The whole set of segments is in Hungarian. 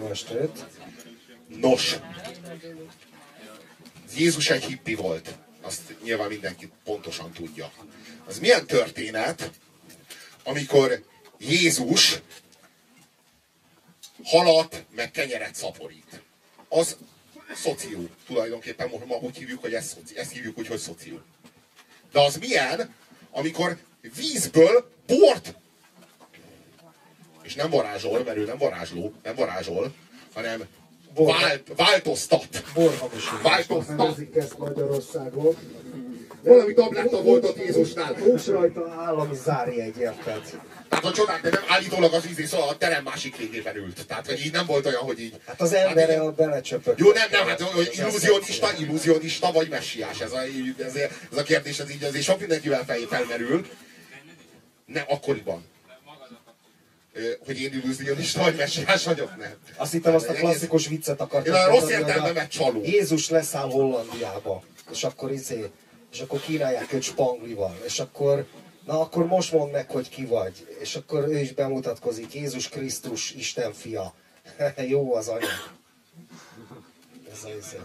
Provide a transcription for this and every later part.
Jó estét. Nos, Jézus egy hippi volt. Azt nyilván mindenki pontosan tudja. Az milyen történet, amikor Jézus halat meg kenyeret szaporít. Az szoció. Tulajdonképpen ma úgy hívjuk, hogy ezt, ezt hívjuk úgy, hogy szoció. De az milyen, amikor vízből bort és nem varázsol, mert ő nem varázsló, nem varázsol, hanem vált, változtat. Borhamisítás. Változtat. Ezt Magyarországon. Valami tabletta volt ott Jézusnál. Nincs rajta állami zárjegy, érted? Tehát a csodák, de nem állítólag az ízé, szóval a terem másik végében ült. Tehát, hogy így nem volt olyan, hogy így... Hát az embere Hát a belecsöpött. Jó, nem, nem, hát hogy illúzionista, illúzionista vagy messiás. Ez a, ez, ez a kérdés, ez így azért sok mindenkivel fel, felmerül. Nem, akkoriban. Hogy én illúzionista vagy messiás vagyok, nem. Azt hittem azt a klasszikus viccet akartam. Én rossz értelmemet csaló. Jézus leszáll Hollandiába, és akkor izé, és akkor kínálják őt spanglival, és akkor, na akkor most mondd meg, hogy ki vagy. És akkor ő is bemutatkozik, Jézus Krisztus, Isten fia. Jó az anya. Ez a izé.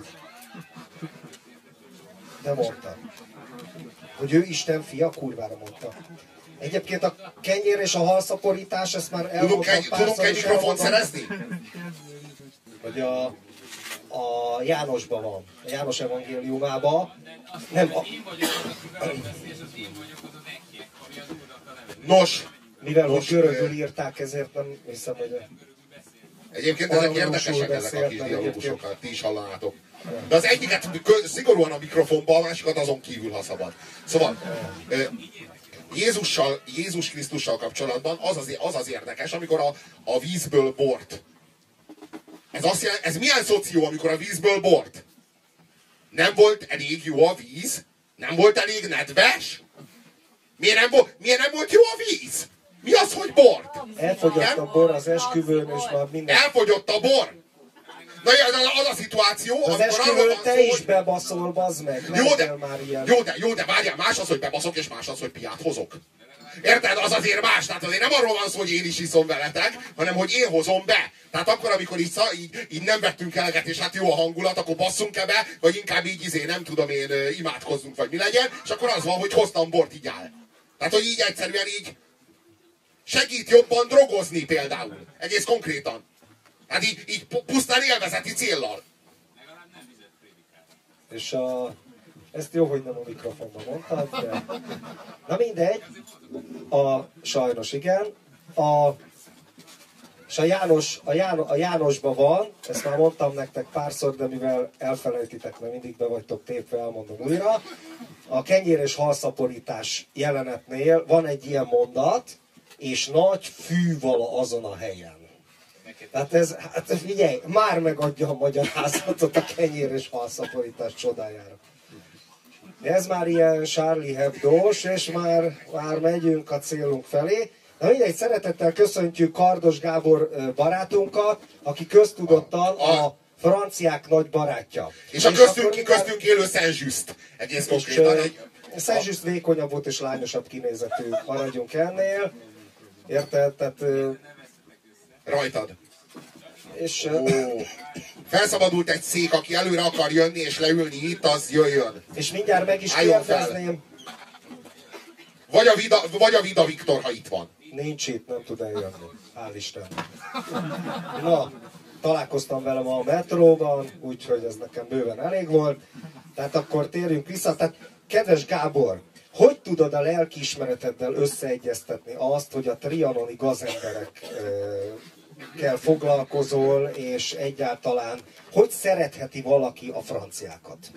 De mondta. Hogy ő Isten fia, kurvára mondta. Egyébként a kenyér és a halszaporítás, ezt már Tudunk elmondtam egy, tudunk párszor, egy és mikrofont szerezni? hogy a, a Jánosban van, a János evangéliumában. Nem, a. Nos, mivel Most, görögül írták, ezért nem hiszem, hogy... Egyébként ezek érdekesek ezek a kis dialógusokat, ti is hallanátok. De az egyiket szigorúan a mikrofonba, a másikat azon kívül, ha szabad. Szóval, Jézussal, Jézus Krisztussal kapcsolatban az az, az, az érdekes, amikor a, a vízből bort. Ez, azt jelent, ez milyen szoció, amikor a vízből bort? Nem volt elég jó a víz? Nem volt elég nedves? Miért nem, vo- miért nem volt jó a víz? Mi az, hogy bort? Elfogyott a bor az esküvőn, és már minden... Elfogyott a bor! Na az a, szituáció, Az amikor arról van te szó, is hogy... bebaszol, bazd meg! Jó de, már ilyen. jó, de, jó, de várjál, más az, hogy bebaszok, és más az, hogy piát hozok. Érted? Az azért más. Tehát azért nem arról van szó, hogy én is iszom veletek, hanem hogy én hozom be. Tehát akkor, amikor így, így, így nem vettünk eleget, és hát jó a hangulat, akkor basszunk e be, vagy inkább így izé, nem tudom én, imádkozzunk, vagy mi legyen, és akkor az van, hogy hoztam bort, így áll. Tehát, hogy így egyszerűen így segít jobban drogozni például. Egész konkrétan. Hát így, így pu- pusztán élvezeti céllal. És a... Ezt jó, hogy nem a mikrofonban mondtad, de... Na mindegy. A... Sajnos igen. A... És a János, a, János, a Jánosban van, ezt már mondtam nektek párszor, de mivel elfelejtitek, mert mindig be vagytok tépve, elmondom újra. A kenyér és halszaporítás jelenetnél van egy ilyen mondat, és nagy fű azon a helyen. Tehát ez, hát figyelj, már megadja a magyarázatot a kenyér és halszaporítás csodájára. De ez már ilyen Charlie Hebdo-s, és már, már megyünk a célunk felé. Na mindegy, szeretettel köszöntjük Kardos Gábor barátunkat, aki köztudottan A- a franciák nagy barátja. És a köztünk, akkor köztünk élő Szent egész és, konkrétan egy... Szent vékonyabb volt és lányosabb kinézetű, maradjunk ennél. Érted? Tehát, Rajtad. És Ó. Felszabadult egy szék, aki előre akar jönni és leülni itt, az jöjjön. És mindjárt meg is kérdezném, Vagy a Vida, vagy a Vida Viktor, ha itt van. nincs itt, nem tud eljönni. Hál' Isten. Na, találkoztam vele ma a metróban, úgyhogy ez nekem bőven elég volt. Tehát akkor térjünk vissza. Tehát, kedves Gábor, hogy tudod a lelkiismereteddel összeegyeztetni azt, hogy a trianoni gazemberekkel foglalkozol, és egyáltalán hogy szeretheti valaki a franciákat?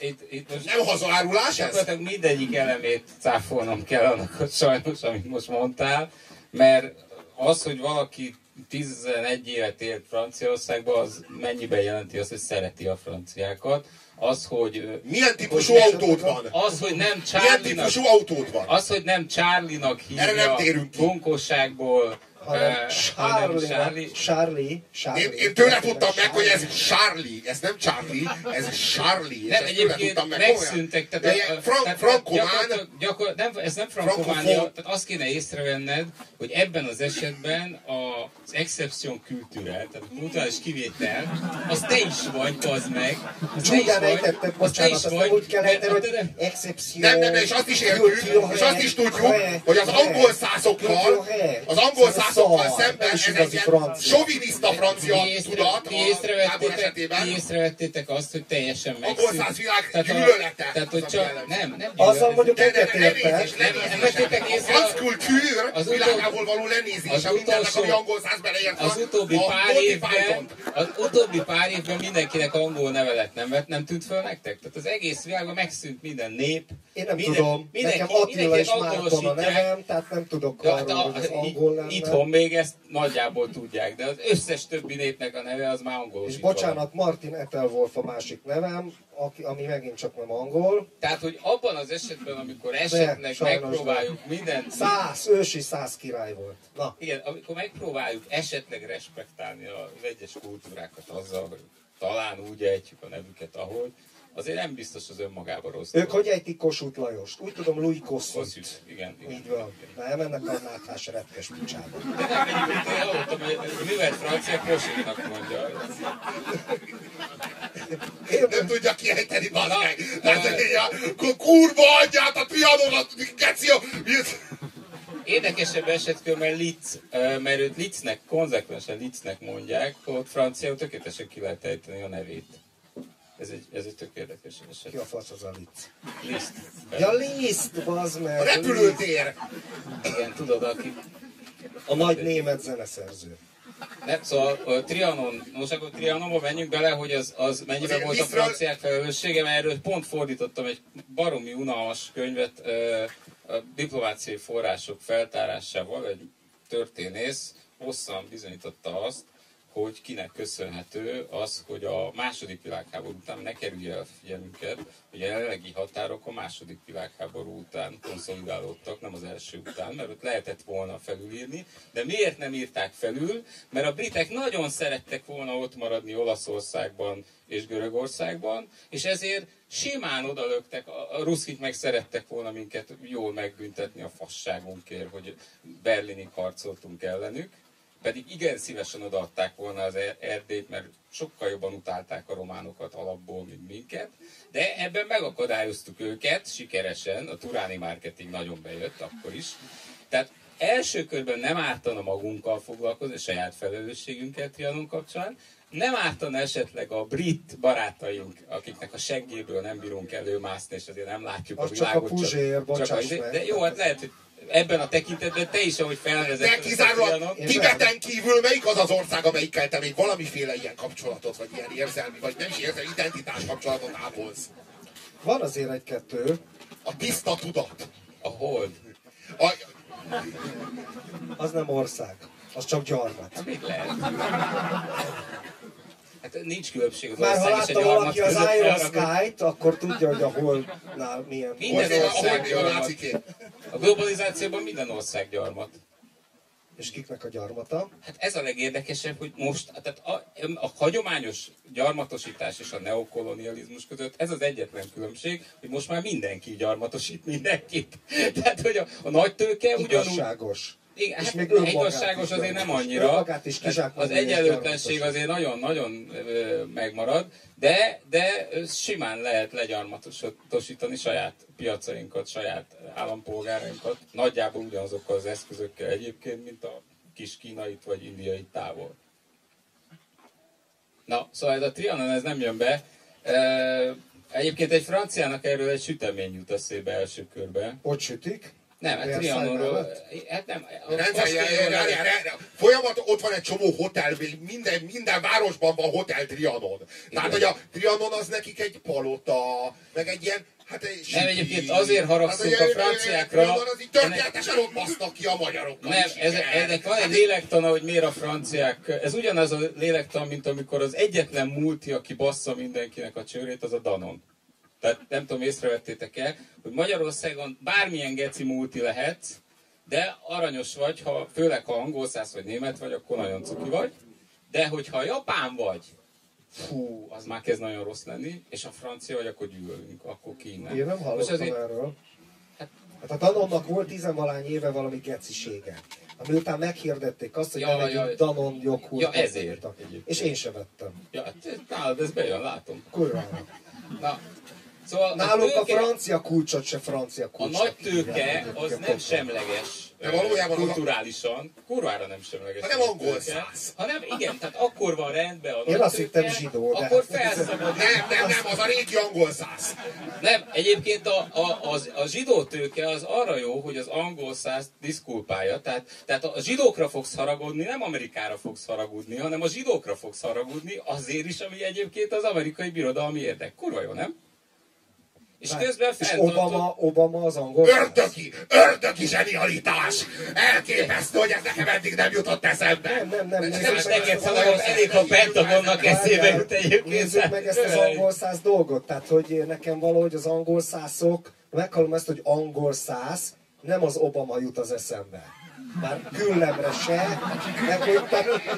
Itt, itt most Nem hazaárulás ez? mindegyik elemét cáfolnom kell annak, hogy sajnos, amit most mondtál, mert az, hogy valaki 11 évet élt Franciaországban, az mennyiben jelenti azt, hogy szereti a franciákat. Az, hogy... Milyen típusú hogy autód van? Az, hogy nem Milyen Charlie-nak típusú autód van? az, hogy nem Charlie-nak Erre nem hívja térünk ki. bunkosságból, hanem Charlie, Charlie. Charlie. Én, én tőle tudtam meg, hogy ez Charlie, ez nem Charlie, ez Charlie. Nem, egyébként megszűntek, tehát, a- Frank, frankomán, gyakor, nem, ez nem frankománia, tehát azt kéne észrevenned, hogy ebben az esetben az exception kultúra, tehát a kulturális kivétel, az te is vagy, az meg. Az te is vagy, az te bocsánat, is azt vagy, nem úgy kell ejteni, hogy exception. nem, nem, és azt is értjük, és azt is tudjuk, hogy az angol százokkal, az angol szászokkal szemben ez egy soviniszta francia tudat a Gábor észrevettétek, esetében. ti észrevettétek azt, hogy teljesen megszűnt. száz világ Tehát a- gyűlölete. Tehát, hogy csak, nem, nem Azzal de egyetértek. lenézés, lenézés. kultúr az utol- világából való az lenézése mindennek, ami utolsó- angol száz beleért Az utóbbi pár évben, az utóbbi pár évben mindenkinek angol neve lett, nem, vett, nem tűnt föl nektek? Tehát az egész világon megszűnt minden nép. Én nem minden, tudom, nekem Attila és Márton a nevem, tehát nem tudok Ja, arról, de hogy az angol lenne. itthon még ezt nagyjából tudják, de az összes többi népnek a neve az már angol. És bocsánat, Martin Ettelwolf a másik nevem, aki, ami megint csak nem angol. Tehát, hogy abban az esetben, amikor esetleg sajnos megpróbáljuk mindent Száz, ősi száz király volt. Na, Igen, amikor megpróbáljuk esetleg respektálni a vegyes kultúrákat azzal, hogy talán úgy ejtjük a nevüket, ahogy, azért nem biztos az önmagában rossz. ők hogy ejtik Kossuth Lajost? Úgy tudom, Louis Kossuth, igen. igen. Így van. Nem ennek a náthás retkes picsába. De nem, egyébként én hallottam, hogy a művelt francia Kossuthnak mondja. Én, Nem tudja kiejteni, bazd Na, meg. na, Tehát, hogy a kurva adját, a trianon, a keció. Érdekesebb mert Litz, mert őt Litznek, konzekvensen Litznek mondják, ott franciául tökéletesen ki lehet ejteni a nevét. Ez egy, ez egy tök érdekes ki eset. a fasz az a Litz? Liszt. Ja, Liszt, bazd meg. A repülőtér. Igen, tudod, aki A nagy német zeneszerző. Nem, szóval a Trianon, most akkor Trianonba menjünk bele, hogy az, az mennyire Azért volt a franciák felelőssége, mert erről pont fordítottam egy baromi unalmas könyvet ö, a diplomáciai források feltárásával, egy történész hosszan bizonyította azt, hogy kinek köszönhető az, hogy a második világháború után ne kerülje el figyelmünket, hogy a jelenlegi határok a második világháború után konszolidálódtak, nem az első után, mert ott lehetett volna felülírni, de miért nem írták felül? Mert a britek nagyon szerettek volna ott maradni Olaszországban és Görögországban, és ezért simán odalöktek, a, ruszkik meg szerettek volna minket jól megbüntetni a fasságunkért, hogy Berlinig harcoltunk ellenük, pedig igen szívesen odaadták volna az Er- Erdélyt, mert sokkal jobban utálták a románokat alapból, mint minket, de ebben megakadályoztuk őket sikeresen, a turáni marketing nagyon bejött akkor is. Tehát első körben nem ártana magunkkal foglalkozni, a saját felelősségünkkel Trianon kapcsán, nem ártana esetleg a brit barátaink, akiknek a seggéből nem bírunk előmászni, és azért nem látjuk Az a csak a világot. puzsér, csak a, bocsáss izé- de jó, hát lehet, hogy ebben a tekintetben te is, ahogy felvezetted. De kizárólag Tibeten kívül melyik az az ország, amelyikkel te még valamiféle ilyen kapcsolatot, vagy ilyen érzelmi, vagy nem is érzelmi, identitás kapcsolatot ápolsz? Van azért egy-kettő. A tiszta tudat. A hold. A, Az nem ország. Az csak gyarmat. Hát mit lehet? Hát nincs különbség az Már ha látta valaki az Iron Sky-t, akkor tudja, hogy a holdnál milyen. Minden ország gyarmat. A globalizációban minden ország gyarmat. És kiknek a gyarmata? Hát ez a legérdekesebb, hogy most, tehát a, a hagyományos gyarmatosítás és a neokolonializmus között ez az egyetlen különbség, hogy most már mindenki gyarmatosít mindenkit. Tehát, hogy a, a nagy tőke ugyanúgy... Igazságos. Igen, És hát még igazságos azért nem annyira. Is Az egyenlőtlenség azért nagyon-nagyon megmarad, de, de simán lehet legyarmatosítani saját piacainkat, saját állampolgárainkat, nagyjából ugyanazokkal az eszközökkel egyébként, mint a kis kínait vagy indiai távol. Na, szóval ez a Trianon ez nem jön be. Egyébként egy franciának erről egy sütemény jut eszébe első körbe. Ott sütik. Nem, hát Trianonról, hát nem. Folyamat, ott van egy csomó hotel, minden, minden városban van hotel Trianon. Tehát, hogy a Trianon az nekik egy palota, meg egy ilyen, hát egy Nem, egyébként azért haragszunk hogy a franciákra. Trianon az így történetesen ott basznak ki a magyarokkal. Nem, ez, ennek van egy Hát lélektana, hogy miért a franciák... Ez ugyanaz a lélektan, mint amikor az egyetlen multi, aki bassza mindenkinek a csőrét, az a Danon. Tehát nem tudom, észrevettétek-e, hogy Magyarországon bármilyen geci multi lehet, De aranyos vagy, ha, főleg ha angol száz vagy német vagy, akkor nagyon cuki vagy. De hogyha japán vagy, fú, az már kezd nagyon rossz lenni, és a francia vagy, akkor gyűlölünk, akkor innen. Én nem hallottam azért- erről. Hát a Danonnak volt tizenvalány éve valami gecisége. Ami után meghirdették azt, hogy Ja, elmegyünk ja. Danon joghurt. Ja, ezért. És én se vettem. Ja, hát nálad ez bejön, látom. Kurvára. Na, szóval Nálunk a tőke- francia kulcsot se francia A kulcsot. nagy tőke az nem semleges De valójában az a- kulturálisan, kurvára nem semleges. Hanem a angol száz. Hanem igen, tehát akkor van rendben a Én nagy azt tőke, hittem zsidó, de- akkor felszabadul. Nem, nem, nem, az a régi angol száz. Nem, egyébként a, a, az, a zsidó tőke az arra jó, hogy az angol száz diszkulpálja. Tehát, tehát a zsidókra fogsz haragudni, nem Amerikára fogsz haragudni, hanem a zsidókra fogsz haragudni azért is, ami egyébként az amerikai birodalmi érdek. Kurva jó, nem? És közben És fenntartod... Obama, Obama az angol. Ördögi, ördögi zsenialitás! Elképesztő, hogy ez nekem eddig nem jutott eszembe. Nem, nem, nem. Nem, Nézzük meg neked ezt az szalagon angol- elég, ha Pentagonnak eszébe jut egyébként. Nézzük meg ezt az angol száz dolgot. Tehát, hogy nekem valahogy az angol százok, meghallom ezt, hogy angol száz, nem az Obama jut az eszembe. Már küllemre se, meg hogy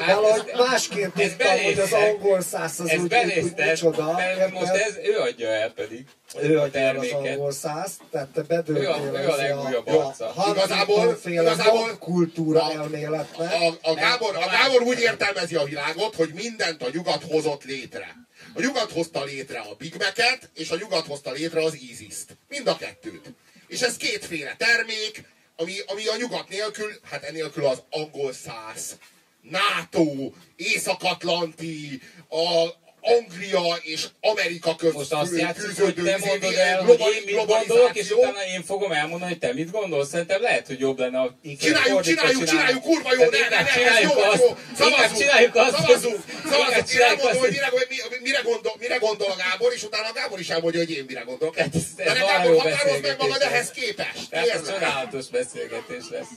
valahogy másként tudtam, hogy az angol száz az úgy, úgy, micsoda. mert most ez, ő adja el pedig ő a adja el az angol száz, tehát te Ő a- ő a legújabb arca. Igazából- féle igazából- kultúra A- elméletnek. A, a, Gábor, a Gábor úgy értelmezi a világot, hogy mindent a nyugat hozott létre. A nyugat hozta létre a Big Mac-et, és a nyugat hozta létre az ISIS-t. Mind a kettőt. És ez kétféle termék, ami, ami a nyugat nélkül, hát enélkül az angol száz, NATO, Észak-Atlanti, a Anglia és Amerika közt Most azt játszunk, hogy te izé- mondod el, hogy én mit gondolok, és utána én fogom elmondani, hogy te mit gondolsz. Szerintem lehet, hogy jobb lenne a... Csináljuk, csináljuk, csináljuk, kurva jó, ne, ne, ne, ez jó, azt, jó. Szavazunk, csináljuk azt, szavazunk, szavazunk. Én elmondom, hogy mire, mi- mire, gondol, mire gondol a Gábor, és utána a Gábor is elmondja, hogy én mire gondolok. Hát ez- De ez nagyon Gábor, határozd meg magad ehhez képest. Tehát ez csodálatos beszélgetés lesz.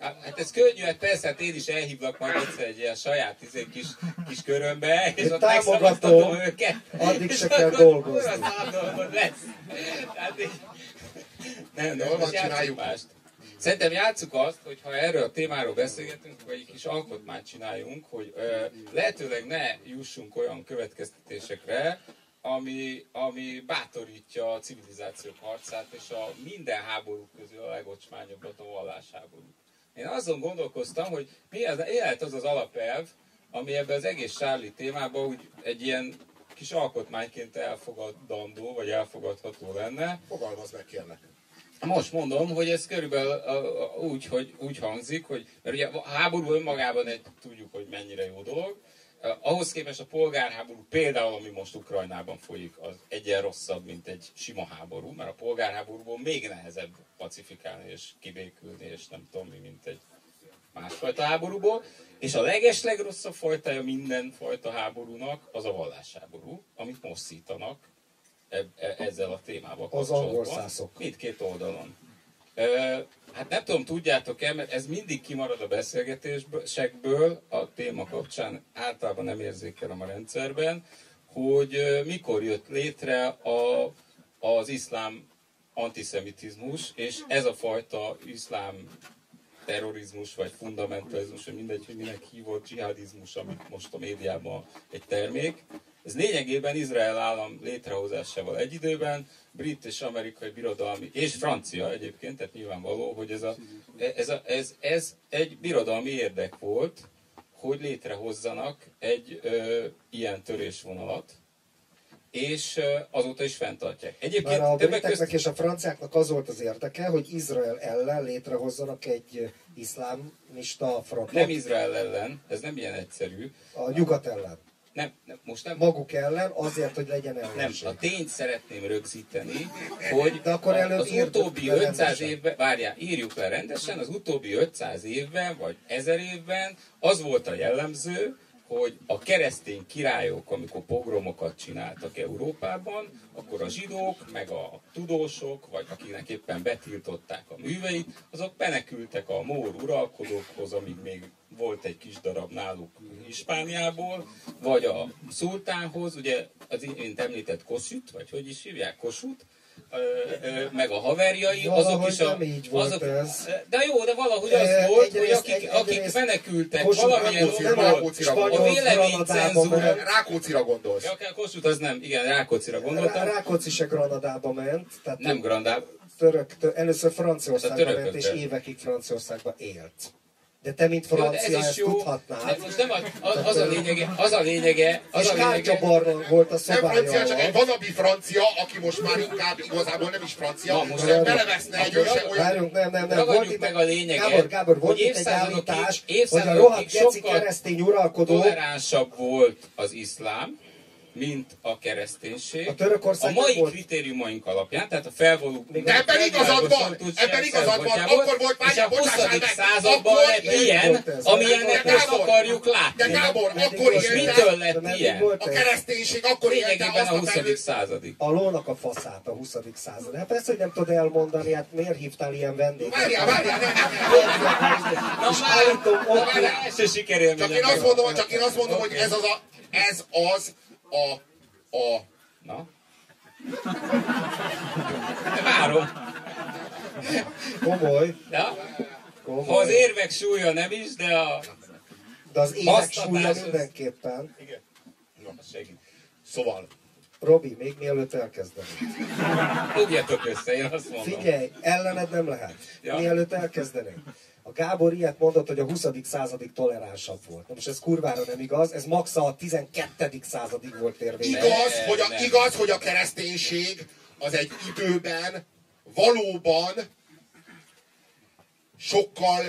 Hát ez könnyű, hát persze, hát én is elhívlak majd egyszer egy ilyen saját izé, kis, kis körömbe, és Én ott megszavaztatom őket. Addig se kell dolgozni. szar dolgod lesz. Tehát így... Nem, nem, most csináljuk. mást. Szerintem játsszuk azt, hogy ha erről a témáról beszélgetünk, akkor egy kis alkotmányt csináljunk, hogy ö, lehetőleg ne jussunk olyan következtetésekre, ami, ami bátorítja a civilizációk harcát, és a minden háború közül a legocsmányabbat a vallásháború. Én azon gondolkoztam, hogy mi, az, lehet az az alapelv, ami ebben az egész Sárli témában úgy egy ilyen kis alkotmányként elfogadandó, vagy elfogadható lenne, Fogalmazd meg, kérlek. most mondom, hogy ez körülbelül úgy, hogy, úgy hangzik, hogy mert ugye a háború önmagában egy, tudjuk, hogy mennyire jó dolog. Eh, Ahhoz képest a polgárháború például, ami most Ukrajnában folyik, az egyen rosszabb, mint egy sima háború, mert a polgárháborúból még nehezebb pacifikálni és kibékülni, és nem tudom mi, mint egy másfajta háborúból. És a leges legrosszabb fajtája minden fajta háborúnak az a vallásháború, amit most szítanak e- e- ezzel a témával Az kapcsolatban. angol szászok. Mindkét oldalon. Hát nem tudom, tudjátok-e, mert ez mindig kimarad a beszélgetésekből a téma kapcsán, általában nem érzékelem a rendszerben, hogy mikor jött létre a, az iszlám antiszemitizmus, és ez a fajta iszlám terrorizmus, vagy fundamentalizmus, vagy mindegy, hogy minek hívott dzsihadizmus, amit most a médiában egy termék. Ez lényegében Izrael állam létrehozásával egy időben, brit és amerikai birodalmi, és francia egyébként, tehát nyilvánvaló, hogy ez, a, ez, a, ez, ez egy birodalmi érdek volt, hogy létrehozzanak egy ö, ilyen törésvonalat, és ö, azóta is fenntartják. Egyébként Már a briteknek között és a franciáknak az volt az érdeke, hogy Izrael ellen létrehozzanak egy iszlámista frontot. nem Izrael ellen, ez nem ilyen egyszerű, A nyugat ellen. Nem, nem most nem, Maguk ellen, azért, hogy legyen Nem, ellenség. a tényt szeretném rögzíteni, hogy De akkor előbb az utóbbi le 500 rendesen. évben, várjál, írjuk le rendesen, az utóbbi 500 évben, vagy 1000 évben az volt a jellemző, hogy a keresztény királyok, amikor pogromokat csináltak Európában, akkor a zsidók, meg a tudósok, vagy akiknek éppen betiltották a műveit, azok menekültek a mór uralkodókhoz, amíg még volt egy kis darab náluk Hispániából, vagy a szultánhoz, ugye az imént említett Kossuth, vagy hogy is hívják, Kossuth, meg a haverjai, Valahogy azok is a... nem így volt azok, ez. De jó, de valahogy az E, volt, hogy egyrészt- akik, egy- akik egyrészt menekültek, Kossuth valamilyen Rákóczira a véleménycenzúra... Granadába. Rákóczira gondolsz. Ja, Kossuth az nem, igen, Rákóczira Rá- gondoltam. Rákóczi se Granadába ment, tehát Nem Grandá, török, tö- először Franciaországba ment, és évekig Franciaországba élt. De te, mint Jó, francia, ez is ezt jó. De tudhatnád. most nem az, az, az a lényege, az a lényege, az És a lényege, volt a Nem szobája francia, csak egy vanabi francia, aki most már inkább igazából nem is francia, Na, most nem. beleveszne egy őse olyan... Várjunk, nem, nem, nem. Volt itt, meg a lényeget, Gábor, Gábor, volt itt egy állítás, hogy a rohadt geci keresztény uralkodó toleránsabb volt az iszlám, mint a kereszténység. A Törökország a mai volt- kritériumaink alapján, tehát a. De ebben igazad van, ebben igazad van, akkor volt, várjál, a 20. bocsássál meg, században lett ilyen, De most Gábor, akarjuk De látni. Gábor, Meddig akkor És mitől De lett ilyen? a kereszténység, akkor Lényegében a a 20. felül... századig. A lónak a faszát a 20. század. Hát persze, hogy nem tudod elmondani, hát miért hívtál ilyen vendéget? Várjál, várjál, Na ott már azt mondom, csak én azt mondom, hogy ez az a, ez az a, a, Na? Várom. komoly, Ja? Ha az komoly. érvek súlya nem is, de a... De az évek súlya az- mindenképpen. igen. Na, segít. Szóval, Robi, még mielőtt elkezdenénk. Fogjatok össze, én azt mondom. Figyelj, ellened nem lehet. Ja. Mielőtt elkezdenénk. A Gábor ilyet mondott, hogy a 20. századig toleránsabb volt. Na most ez kurvára nem igaz, ez max a 12. századig volt érvényes. igaz, hogy a, nem. igaz, hogy a kereszténység az egy időben valóban sokkal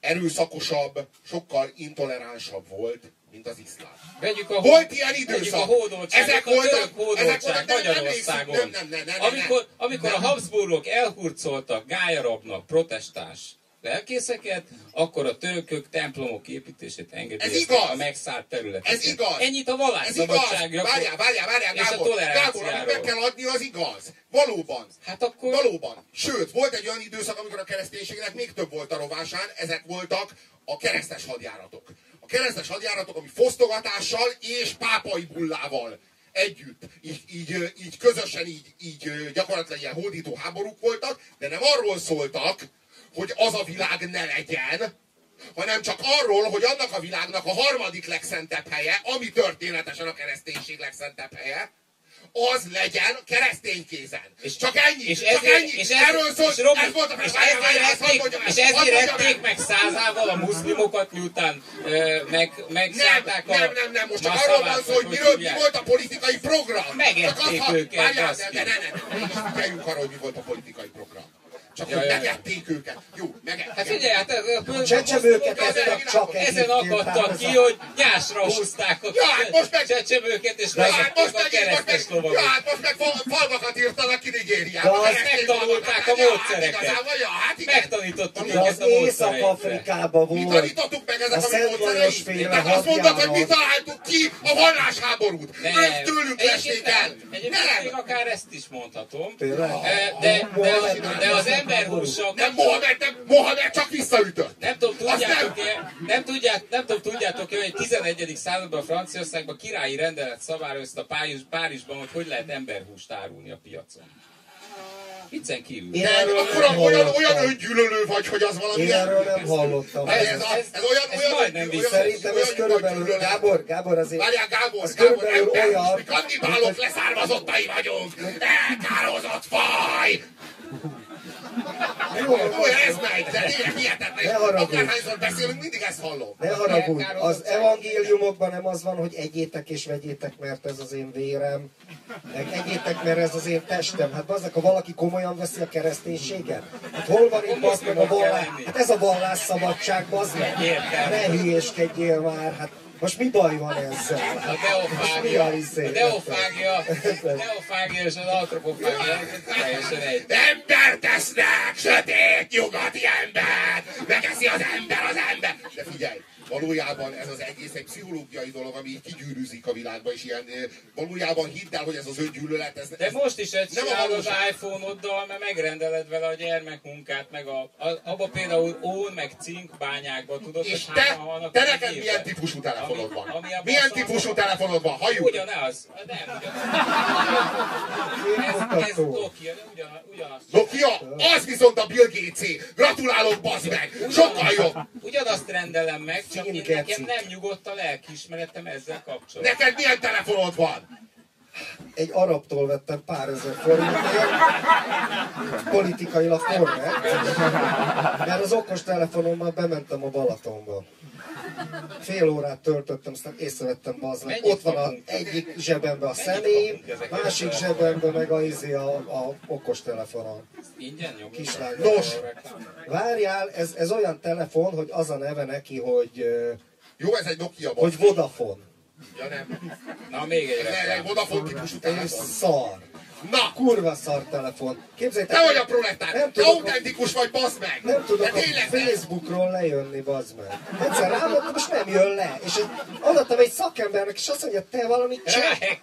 erőszakosabb, sokkal intoleránsabb volt, mint az iszlám. Vegyük a, Volt ilyen vegyük időszak. a Ezek a voltak- ezek voltak- nem- nem Magyarországon. nem, nem, nem, nem, nem. amikor, amikor a Habsburgok elhurcoltak gályarabnak protestáns lelkészeket, akkor a törökök templomok építését Ez engedélyezték a megszállt területeken. Ez igaz. Ennyit a vallásszabadságról Várjál, várjál, várjál, Gábor. Gábor, amit meg kell adni, az igaz. Valóban. Hát akkor... Valóban. Sőt, volt egy olyan időszak, amikor a kereszténységnek még több volt a rovásán, ezek voltak a keresztes hadjáratok. A keresztes hadjáratok, ami fosztogatással és pápai bullával együtt, így, így, így közösen, így, így gyakorlatilag ilyen hódító háborúk voltak, de nem arról szóltak, hogy az a világ ne legyen, hanem csak arról, hogy annak a világnak a harmadik legszentebb helye, ami történetesen a kereszténység legszentebb helye, az legyen keresztény kézen. És csak ennyi, és csak ezért, ennyi, és ezért, erről szólt, és Robi, ez volt a és várjál, várjál, ezért és ezért ették meg százával a muszlimokat, miután ö, meg, Nem, megszállták a nem, nem, nem, most csak arról van szó, hogy miről, mi volt a politikai program. Megették Csak azt, ha- őket, Várjál, baszki. de, de ne, ne, ne, figyeljünk arra, hogy mi volt a politikai program. Csak Ja, hogy ja, ja. megették őket. Jó, megették. Hát figyelj, hát ez, A csecsemőket ezen- csak Ezen akadtak ki, hogy nyásra húzták a Ja, hát most meg- csecsemőket, és Ja, hát most a keresztes meg, ja, lovagot. hát most meg fal- falvakat írtanak ki De Nigériába. Keresztény megtanulták a Ja, módszereket. Hát hát. Megtanítottuk De őket az a módszereinkre. Észak-Afrikában Mi volt. tanítottuk meg ezek A mi módszereit? Tehát azt mondtad, hogy mi találtuk ki a vallásháborút. Nem. Ők tőlünk lesték nem. el. Egyébként akár ezt is mondhatom. Eh, De, de, de az emberhúsok Nem, Mohamed, nem, Mohamed csak visszaütött. Nem tudom, tudjátok-e, nem, tudják, nem tudom, tudjátok-e, hogy 11. században Franciaországban királyi rendelet szabályozta Párizs, Párizsban, hogy hogy lehet emberhúst árulni a piacon. Viccen kívül. Én De erről akkor nem olyan, hallottam. olyan öngyűlölő vagy, hogy az valami... Én erről nem hallottam. Ez, Ez- ez, ez- ez olyan, ez olyan, majdnem olyan. Szerintem ez körülbelül. Gábor, Gábor azért... Várjál, Gábor, az Gábor, körülbelül ember, olyan, mi kannibálok leszármazottai vagyunk. Elkározott faj! Jó, Olyan ez megy, de tényleg hihetetlen. Ne haragudj. Akárhányszor beszélünk, mindig ezt hallom. Ne haragudj, az evangéliumokban nem az van, hogy egyétek és vegyétek, mert ez az én vérem. Meg egyétek, mert ez az én testem. Hát bazdek, ha valaki komolyan veszi a kereszténységet, hát hol van itt bazd meg a vallás? Hát ez a vallásszabadság, bazd meg. Értem. Ne hülyéskedjél már, hát most mi baj van ezzel? A Most mi a deofágia, izé? a deofágia, a deofágia és az antropofágia teljesen egy. Ember tesznek, sötét, nyugati ember! Megeszi az ember az ember! De figyelj, valójában ez az egész egy pszichológiai dolog, ami így kigyűrűzik a világba, és ilyen, valójában hidd el, hogy ez az öngyűlölet, ez, De ez most is egy nem csinálod az iPhone-oddal, mert megrendeled vele a gyermekmunkát, meg a, a abba például ón, meg cinkbányákban tudod, És hogy te, vannak te neked milyen típusú telefonod van? Ami- ami a Milyen típusú telefonod van? Halljuk! Ugyanaz. Nem, ugyanaz. Ez, ez. Nokia, de ugyanaz. ugyanaz. Nokia, az viszont a Bill gates Gratulálok, bazd meg! Sokkal jobb! Ugyanazt rendelem meg, Címkeci. nekem nem nyugodt a lelkiismeretem ezzel kapcsolatban. Neked milyen telefonod van? Egy arabtól vettem pár ezer forintért, politikailag korrekt, mert az okos telefonommal bementem a Balatonba. Fél órát töltöttem, aztán észrevettem bazd meg. Ott van a egyik zsebemben a ezekért másik zsebemben meg a, izé a, a okos telefonon. Ingyen? Kislány. Nos. Várjál, ez, ez olyan telefon, hogy az a neve neki, hogy, Jó, ez egy Nokia hogy. Vodafone. Ja, nem. Na, még egy reklám. Vodafone típusú telefon. szar. Na! Kurva szar telefon. Képzeljétek, Te vagy a proletár! Nem tudok, autentikus vagy, bazd meg! nem tudok De a tényleg, Facebookról lejönni, bazd meg. Egyszer rámondtam, és nem jön le. És adattam egy szakembernek, és azt mondja, te valami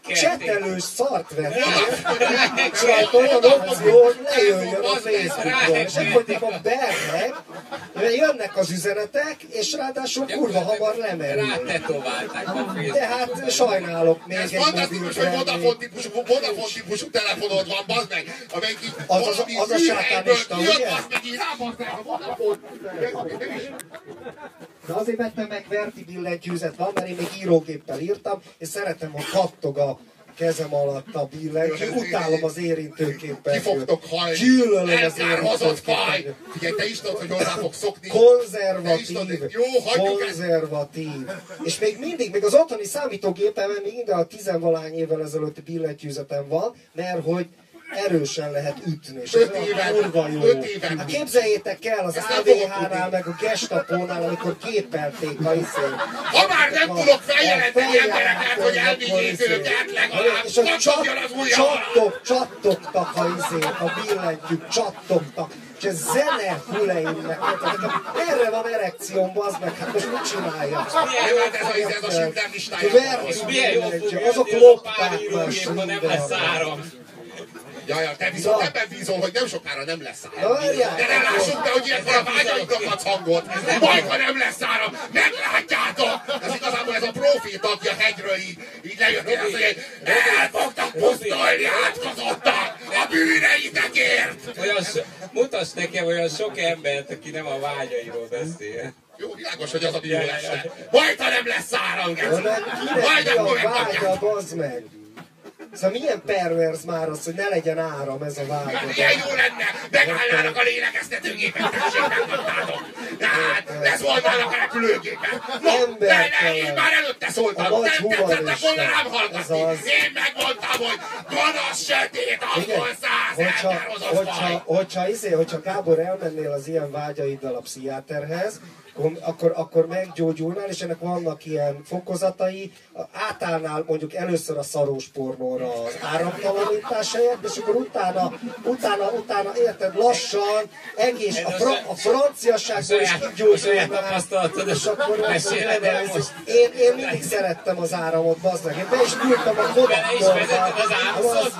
csetelős szart vettél. És rajta olyan opció, hogy lejöjjön a Facebookról. És akkor mondom, bernek, jönnek az üzenetek, és ráadásul kurva hamar lemerül. Rátetoválták a Facebookon. De hát sajnálok még egy fantasztikus, hogy mobil Vodafone típusú, Vodafone típusú telefonod van, bazd meg, amelyik Az- az- az a sátánista, ugye? bazd meg, így rábaszd meg a Vodafone. De azért vettem meg Verti billentyűzet van, mert én még írógéppel írtam, és szeretem, hogy kattog a kezem alatt a billentyű. Utálom az érintőképpen. Ki fogtok halni. Gyűlölöm az érintőképpen. Figyelj, te is tudod, hogy hozzá fogsz szokni. Konzervatív. tudod, Jó. Konzervatív. És még mindig, még az otthoni számítógépemen még minden a tizenvalány évvel ezelőtti billentyűzetem van, mert hogy erősen lehet ütni. És Öt éven- kurva jó. öt éven. Hát képzeljétek el az tudni. meg a Gestapónál, amikor képelték a izét. Ha már nem tudok feljelenteni embereket, hogy elvigyék őket, legalább és a hamarabb. csattok, csattogtak a izék, a billentyűk, csattogtak. És ez zene füleimnek. Erre van erekcióm, bazd meg, hát most mit csináljak? Jó, hát ez a, ez a Schindler listája. Milyen azok lopták már nem lesz áram. Ja, ja, te viszont Ja. ebben bízol, hogy nem sokára nem lesz áram. De ne lássuk be, hogy ilyenkor a vágyaiknak adsz hangot. Majd, ha nem lesz áram, meglátjátok! Ez igazából ez a proféta, aki a hegyről így, így lejött, és hogy el fogtak pusztulni átkozottak a bűneitekért! Olyan so, mutass nekem olyan sok embert, aki nem a vágyairól beszél. Jó, világos, hogy az a bűn lesz. Majd, ha nem lesz áram, geci. meg Majd akkor megkapják. Szóval milyen perverz már az, hogy ne legyen áram ez a vágya. Hát ilyen jó lenne, megállnának a lélegeztetőgépek, tessék, megkaptátok. Tehát leszólnának a repülőgépek. No, de ne, én már előtte szóltam, A nem tetszett volna rám hallgatni. Az. Én megmondtam, hogy gonosz, sötét, angol száz hogyha, ember hozott hogyha, hogyha, izé, hogyha Gábor elmennél az ilyen vágyaiddal a pszichiáterhez, akkor- akkor, meggyógyulnál, és ennek vannak ilyen fokozatai, átállnál mondjuk először a szarós pornóra az áramtalanítás helyett, és akkor utána, utána, utána, érted, lassan, egész, a, fra, a franciaságból is a kigyógyulnál, és akkor meséled el most. én, én mindig szerettem az áramot, bazd meg. Én be is küldtem a vezetted az?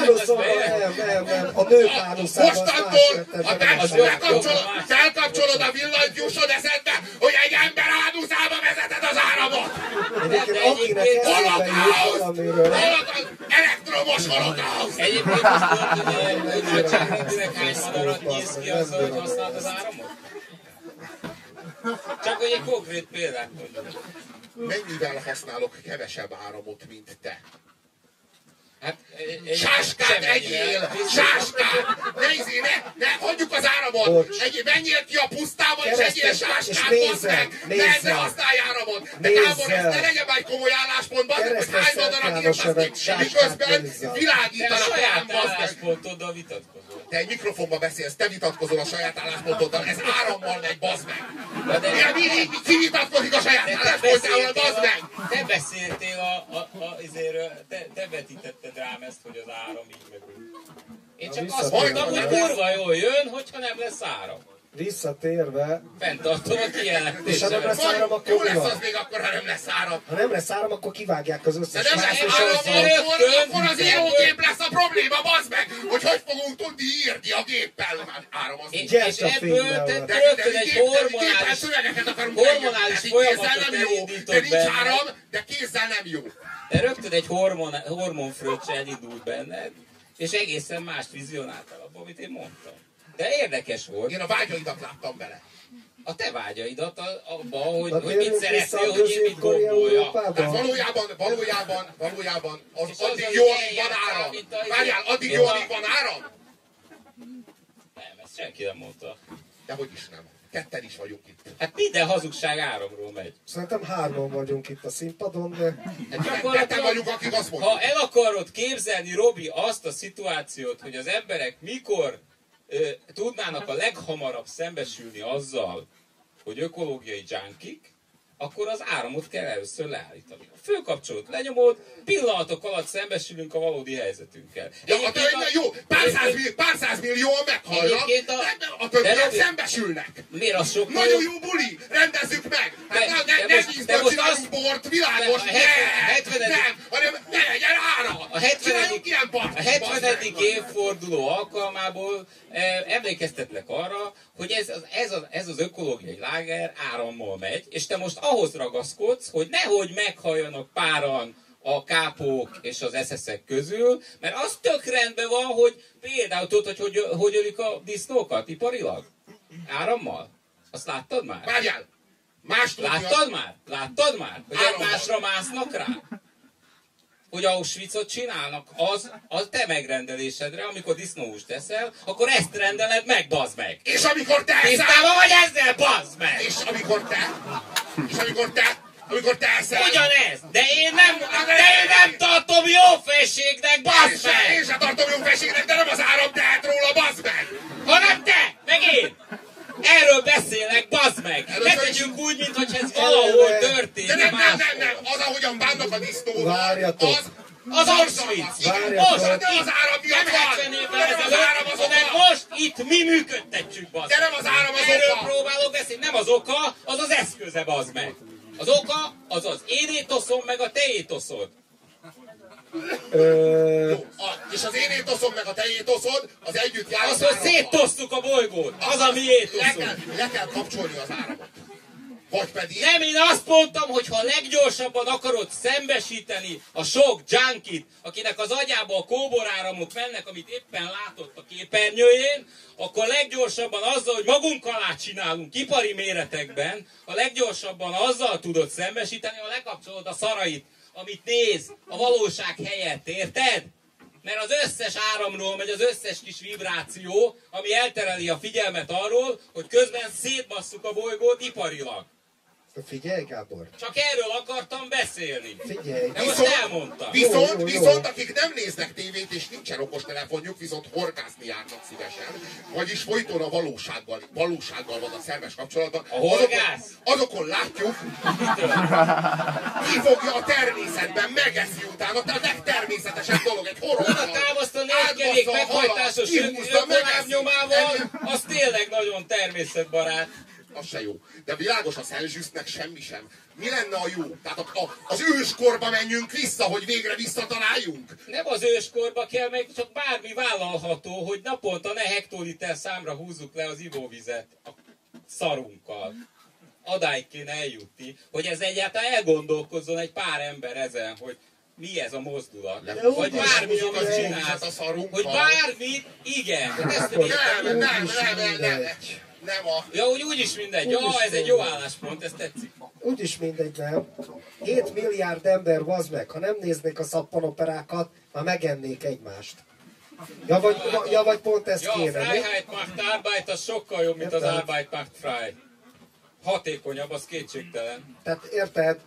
Áruszodba, nem, nem, nem. A nő áruszában Mostantól, bekapcsolod, jó, felkapcsolod a villanyt, jusson eszedbe, hogy egy ember áduszába vezeted az áramot. Holokauszt! Holokauszt! Elektromos holokauszt! Egyébként most tudod, hogy a nagyságrendileg hány madarat nyíz ki azzal, hogy használod az áramot? Csak hogy egy konkrét példát mondjuk. Mennyivel használok kevesebb áramot, mint te? Hát, egy- egy- Sáskát egyél! Sáskát! Ne izé, ne, ne, hagyjuk az áramot! Bocs. Egy, menjél ki a pusztába és egyél sáskát, bazd meg! Ne, ne használj áramot! Gábor, ez ne legyen már egy komoly álláspont, bazd meg, hogy hány madarat Szent János írtasz evett ki, sáskát miközben a világítanak saját bazd meg! álláspontoddal vitatkozol. Te egy mikrofonba beszélsz, te vitatkozol a saját álláspontoddal, ez árammal megy, bazd meg! Na de- Mi, mi, mi, ki vitatkozik a saját álláspontjával, beszéltél, bazd meg! a, te beszéltél a, a, a, izéről, te, te vetítetted rám ezt, hogy az áram így meg úgy. Én csak azt mondtam, hogy kurva jól jön, hogyha nem lesz áram. Visszatérve, Fenntartom a És ha nem lesz áram, akkor Jó mi lesz az még akkor, ha nem lesz áram. Ha nem lesz áram, akkor kivágják az De összes nem lesz áram, az akkor, akkor az írógép lesz a probléma, bazd meg! Hogy hogy fogunk tudni írni a géppel, már áramozni. És, Gyert és a ebből te De, rögtön de egy hormonális, hormonális folyamatot elindított de nincs áram, de kézzel nem jó. de rögtön egy hormon, hormonfröccse elindult benned, és egészen mást vizionáltál abból, amit én mondtam. De érdekes volt, Én a vágyaidat láttam bele. a te vágyaidat a- abban, hogy, Na, hogy mit szeretnél, a hogy én mit gondolja. Tehát valójában, valójában, valójában az, És addig jó, amíg van áram. a- Várjál, addig jó, a- amíg van áram? Nem, ezt senki nem mondta. De hogy is nem. Ketten is vagyunk itt. Hát minden hazugság áramról megy. Szerintem hárman vagyunk itt a színpadon, de Ketten vagyunk, akik azt mondjuk. Ha el akarod képzelni, Robi, azt a szituációt, hogy az emberek mikor tudnának a leghamarabb szembesülni azzal, hogy ökológiai junkik, akkor az áramot kell először leállítani. A főkapcsolót lenyomod, pillanatok alatt szembesülünk a valódi helyzetünkkel. Ja, a Egyébként többi, jó, pár száz, millió, pár száz millióan meghallnak, a- de a Robi- szembesülnek. Miért az sokkal Nagyon jó buli, rendezzük meg! Hát De- ne, ne, ne most- csinálunk azt- bort, világos, a ne, nem, hanem ne legyen ára! A 70. Csináljunk ilyen bort! a 70. évforduló alkalmából eh, emlékeztetlek arra, hogy ez az, ez, az, ez az ökológiai láger árammal megy, és te most ahhoz ragaszkodsz, hogy nehogy meghalljanak páran a kápók és az eszeszek közül, mert az tök rendben van, hogy például tudod, hogy hogy, hogy ölik a disznókat iparilag? Árammal? Azt láttad már? Várjál! Más Láttad már? Láttad már? Hogy egymásra másznak rá? Hogy Auschwitzot csinálnak, az a te megrendelésedre, amikor disznóhúst teszel, akkor ezt rendeled meg, bazd meg! és amikor te Tisztában vagy ezzel, bazd meg! és amikor te, és amikor te, amikor te eszel, Ugyanez! De én nem, de én nem tartom jó felségnek, én bazd se, én meg! se tartom jó felségnek, de nem az áram tehet róla, bazd meg! Hanem te, meg én! Erről beszélek, bazd meg! Ne tegyünk úgy, mintha ez valahol De történne nem, nem, nem, máshol. nem, az, ahogyan bánnak a disznóval, az, Az Auschwitz! Most, de az áram miatt nem van! 70 évvel De nem az áram ezelőtt, az hanem oka! most itt mi működtetjük, bazd De nem az áram az Erről oka! próbálok beszélni, nem az oka, az az eszköze, bazd meg. Az oka, az az én étoszom, meg a te étoszod. ö, A, és az én étoszom meg a te étoszod, az együtt jár Az, az hogy árammal. széttosztuk a bolygót, az a mi Le étoszunk. kell, le kell kapcsolni az áramot. Vagy pedig... Nem, én azt mondtam, hogy ha leggyorsabban akarod szembesíteni a sok junkit, akinek az agyába a kóboráramok mennek, amit éppen látott a képernyőjén, akkor leggyorsabban azzal, hogy magunk alá csinálunk ipari méretekben, a leggyorsabban azzal tudod szembesíteni, ha lekapcsolod a szarait, amit néz a valóság helyett, érted? Mert az összes áramról megy az összes kis vibráció, ami eltereli a figyelmet arról, hogy közben szétbasszuk a bolygót iparilag. Figyelj, Gábor, Csak erről akartam beszélni. figyelj. De most elmondtam. Viszont, Jó, jó, jó. viszont akik nem néznek tévét és nincsen okostelefonjuk, viszont horgászni járnak szívesen. Vagyis folyton a valósággal, valósággal van a szerves kapcsolatban. A horgász? Azokon, azokon látjuk, kifogja a természetben, megeszi utána, a legtermészetesebb dolog, egy horoggal. Oda támaszt a négykerék átbassza a halat, meghajtásos Ennyi. az tényleg nagyon természetbarát. Az se jó. De világos a Szentzsüsznek semmi sem. Mi lenne a jó? Tehát a, a, az őskorba menjünk vissza, hogy végre visszataláljunk? Nem az őskorba kell, meg csak bármi vállalható, hogy naponta ne hektoliter számra húzzuk le az ivóvizet a szarunkkal. Adáig kéne eljutni, hogy ez egyáltalán elgondolkozzon egy pár ember ezen, hogy mi ez a mozdulat. De is bármi, amit csinálsz. Hogy bármit, igen. de Ezt. Nem, nem, nem, nem, nem. Nem a... Ja, úgy, úgy is mindegy. Ja, Úgyis ez egy jó álláspont, ez tetszik. Úgyis mindegy, nem? 7 milliárd ember vaz meg, ha nem néznék a szappanoperákat, már megennék egymást. Ja, vagy, ja, vagy pont ez Ja, a kéne, mi? Freiheit macht Arbeit az sokkal jobb, mint az Érted? Arbeit macht frei. Hatékonyabb, az kétségtelen. Tehát érted?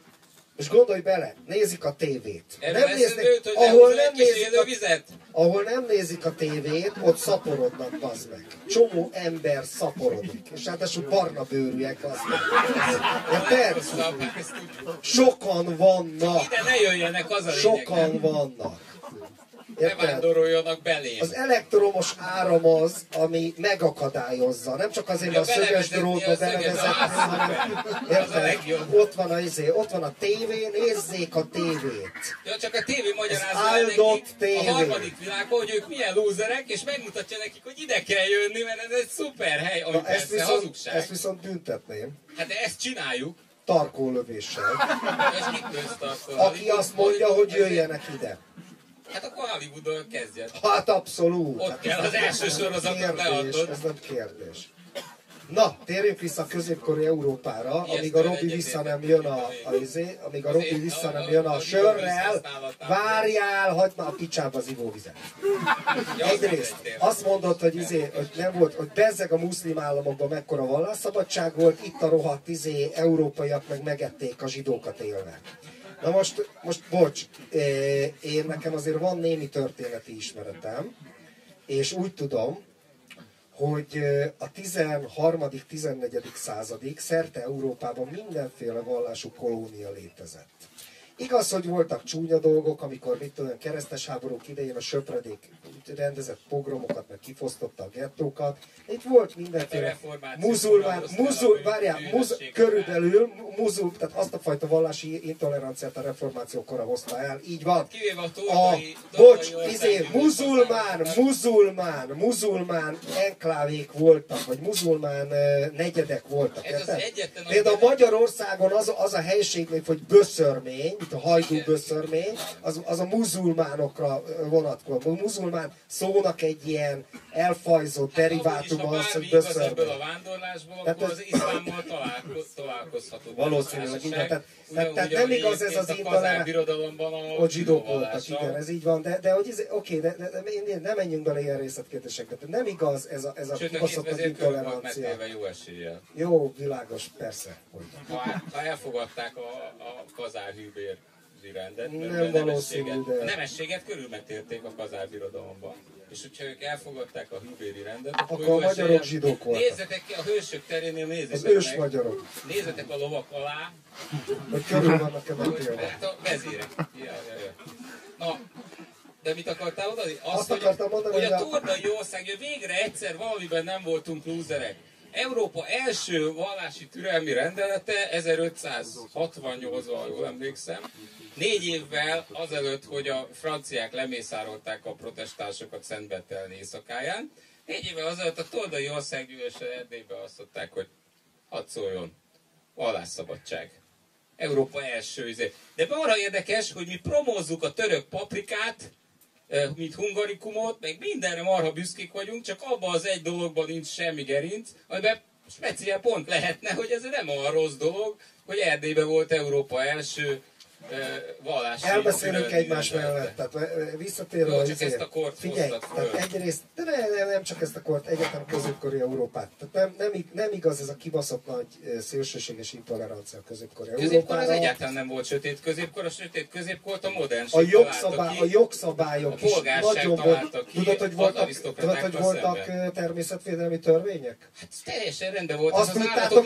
Most gondolj bele, nézik a tévét. Erről Nem néznek, hogy ahol nem nézik a élővizet. ahol nem nézik a tévét, ott szaporodnak, bazd meg. Csomó ember szaporodik. És ráadásul barna bőrűek, bazd meg. Ezt tudjuk. Sokan vannak. Ide ne jöjjenek, az a. Sokan vannak. Érted? Bevándoroljanak belém. Az elektromos áram az, ami megakadályozza. Nem csak azért, mert a szöges drótba a érted? Ott van a, izé, ott van a tévé, nézzék a tévét. Ja, csak a tévé magyarázza nekik tévé. a harmadik világban, hogy ők milyen lúzerek, és megmutatja nekik, hogy ide kell jönni, mert ez egy szuper hely, ami Na, ezt, persze viszont, hazugság. ezt viszont büntetném. Hát de ezt csináljuk. Tarkólövéssel. Aki azt mondja, hogy jöjjenek ide. Hát akkor Hollywoodon kezdjen. Hát abszolút. Ott hát kell az első sorozatot leadnod. Ez nem kérdés. Na, térjünk vissza a középkori Európára, amíg a Robi vissza nem jön a, a, izé, amíg a Robi vissza nem jön a sörrel, várjál, hagyd már a picsába az ivóvizet. Egyrészt azt mondod, hogy, izé, hogy nem volt, hogy bezzeg a muszlim államokban mekkora vallásszabadság volt, itt a rohadt izé, európaiak meg megették a zsidókat élve. Na most, most bocs, én nekem azért van némi történeti ismeretem, és úgy tudom, hogy a 13.-14. századig szerte Európában mindenféle vallású kolónia létezett. Igaz, hogy voltak csúnya dolgok, amikor mit tudom, keresztes háborúk idején a söpredék rendezett pogromokat, meg kifosztotta a gettókat. Itt volt A mindenféle muzulmán, muzul, a várjál, muz, körülbelül muzul, tehát azt a fajta vallási intoleranciát a reformáció kora hozta el. Így van. Kivéve a A, tordai, bocs, izé, muzulmán, muzulmán, muzulmán enklávék voltak, vagy muzulmán negyedek voltak. Ez az egyetlen, Például Magyarországon az, az a helység, hogy böszörmény, a hajdú böszörmény, az, az a muzulmánokra vonatkozik. A muzulmán szónak egy ilyen elfajzott derivátuma Hát, az, ha hogy igaz ebből a böszörmény. vándorlásból, Tehát akkor ez- az iszlámmal találko- találkozhatott. Valószínűleg, igen. Tehát- tehát- tehát nem igaz ez az a Ott zsidók zsidó voltak, igen, ez így van, de, de hogy ez, oké, de, de, de, nem menjünk bele ilyen részletkérdésekbe. Nem igaz ez a, ez a kibaszott intolerancia. jó eséllyel. Jó, világos, persze. Hogy. Ha, ha elfogadták a, a kazár hűbér rendet, mert Nem a nemességet, de- a nemességet körülmetélték a kazár birodalomban. És hogyha ők elfogadták a hűbéri rendet, akkor, Akkor a magyarok eséllyel- zsidók voltak. Nézzetek ki a hősök terénél, Az nézzétek ős meg. magyarok, Nézzetek a lovak alá, hogy körül vannak-e hát a vezérek. Ja, ja, ja. Na, de mit akartál mondani? Azt hogy, akartam mondani, hogy a a- tordai ország, hogy végre egyszer valamiben nem voltunk lúzerek. Európa első vallási türelmi rendelete 1568-ban, jól emlékszem, négy évvel azelőtt, hogy a franciák lemészárolták a protestánsokat Szentbetelni éjszakáján, négy évvel azelőtt a Toldai Országgyűlése Erdélybe azt mondták, hogy hadd szóljon, vallásszabadság. Európa első izé. De arra érdekes, hogy mi promózzuk a török paprikát, mint hungarikumot, meg mindenre marha büszkék vagyunk, csak abban az egy dologban nincs semmi gerinc, amiben speciál pont lehetne, hogy ez nem olyan rossz dolog, hogy Erdélyben volt Európa első vallási Elbeszélünk egymás mellett, tehát visszatérve Jó, csak izé- ezt a kort Figyelj, tehát egyrészt, de ne, ne, nem csak ezt a kort, egyetem középkori Európát. Tehát nem, nem, nem igaz ez a kibaszott nagy szélsőséges intolerancia a középkori Középkor az Európára. egyáltalán nem volt sötét középkor, a sötét középkort a modernség A, jogszabály, ki. a jogszabályok A is nagyon volt. ki Tudod, hogy voltak, tudod, hogy voltak szemben. természetvédelmi törvények? Hát teljesen rendben volt, Azt az az állatok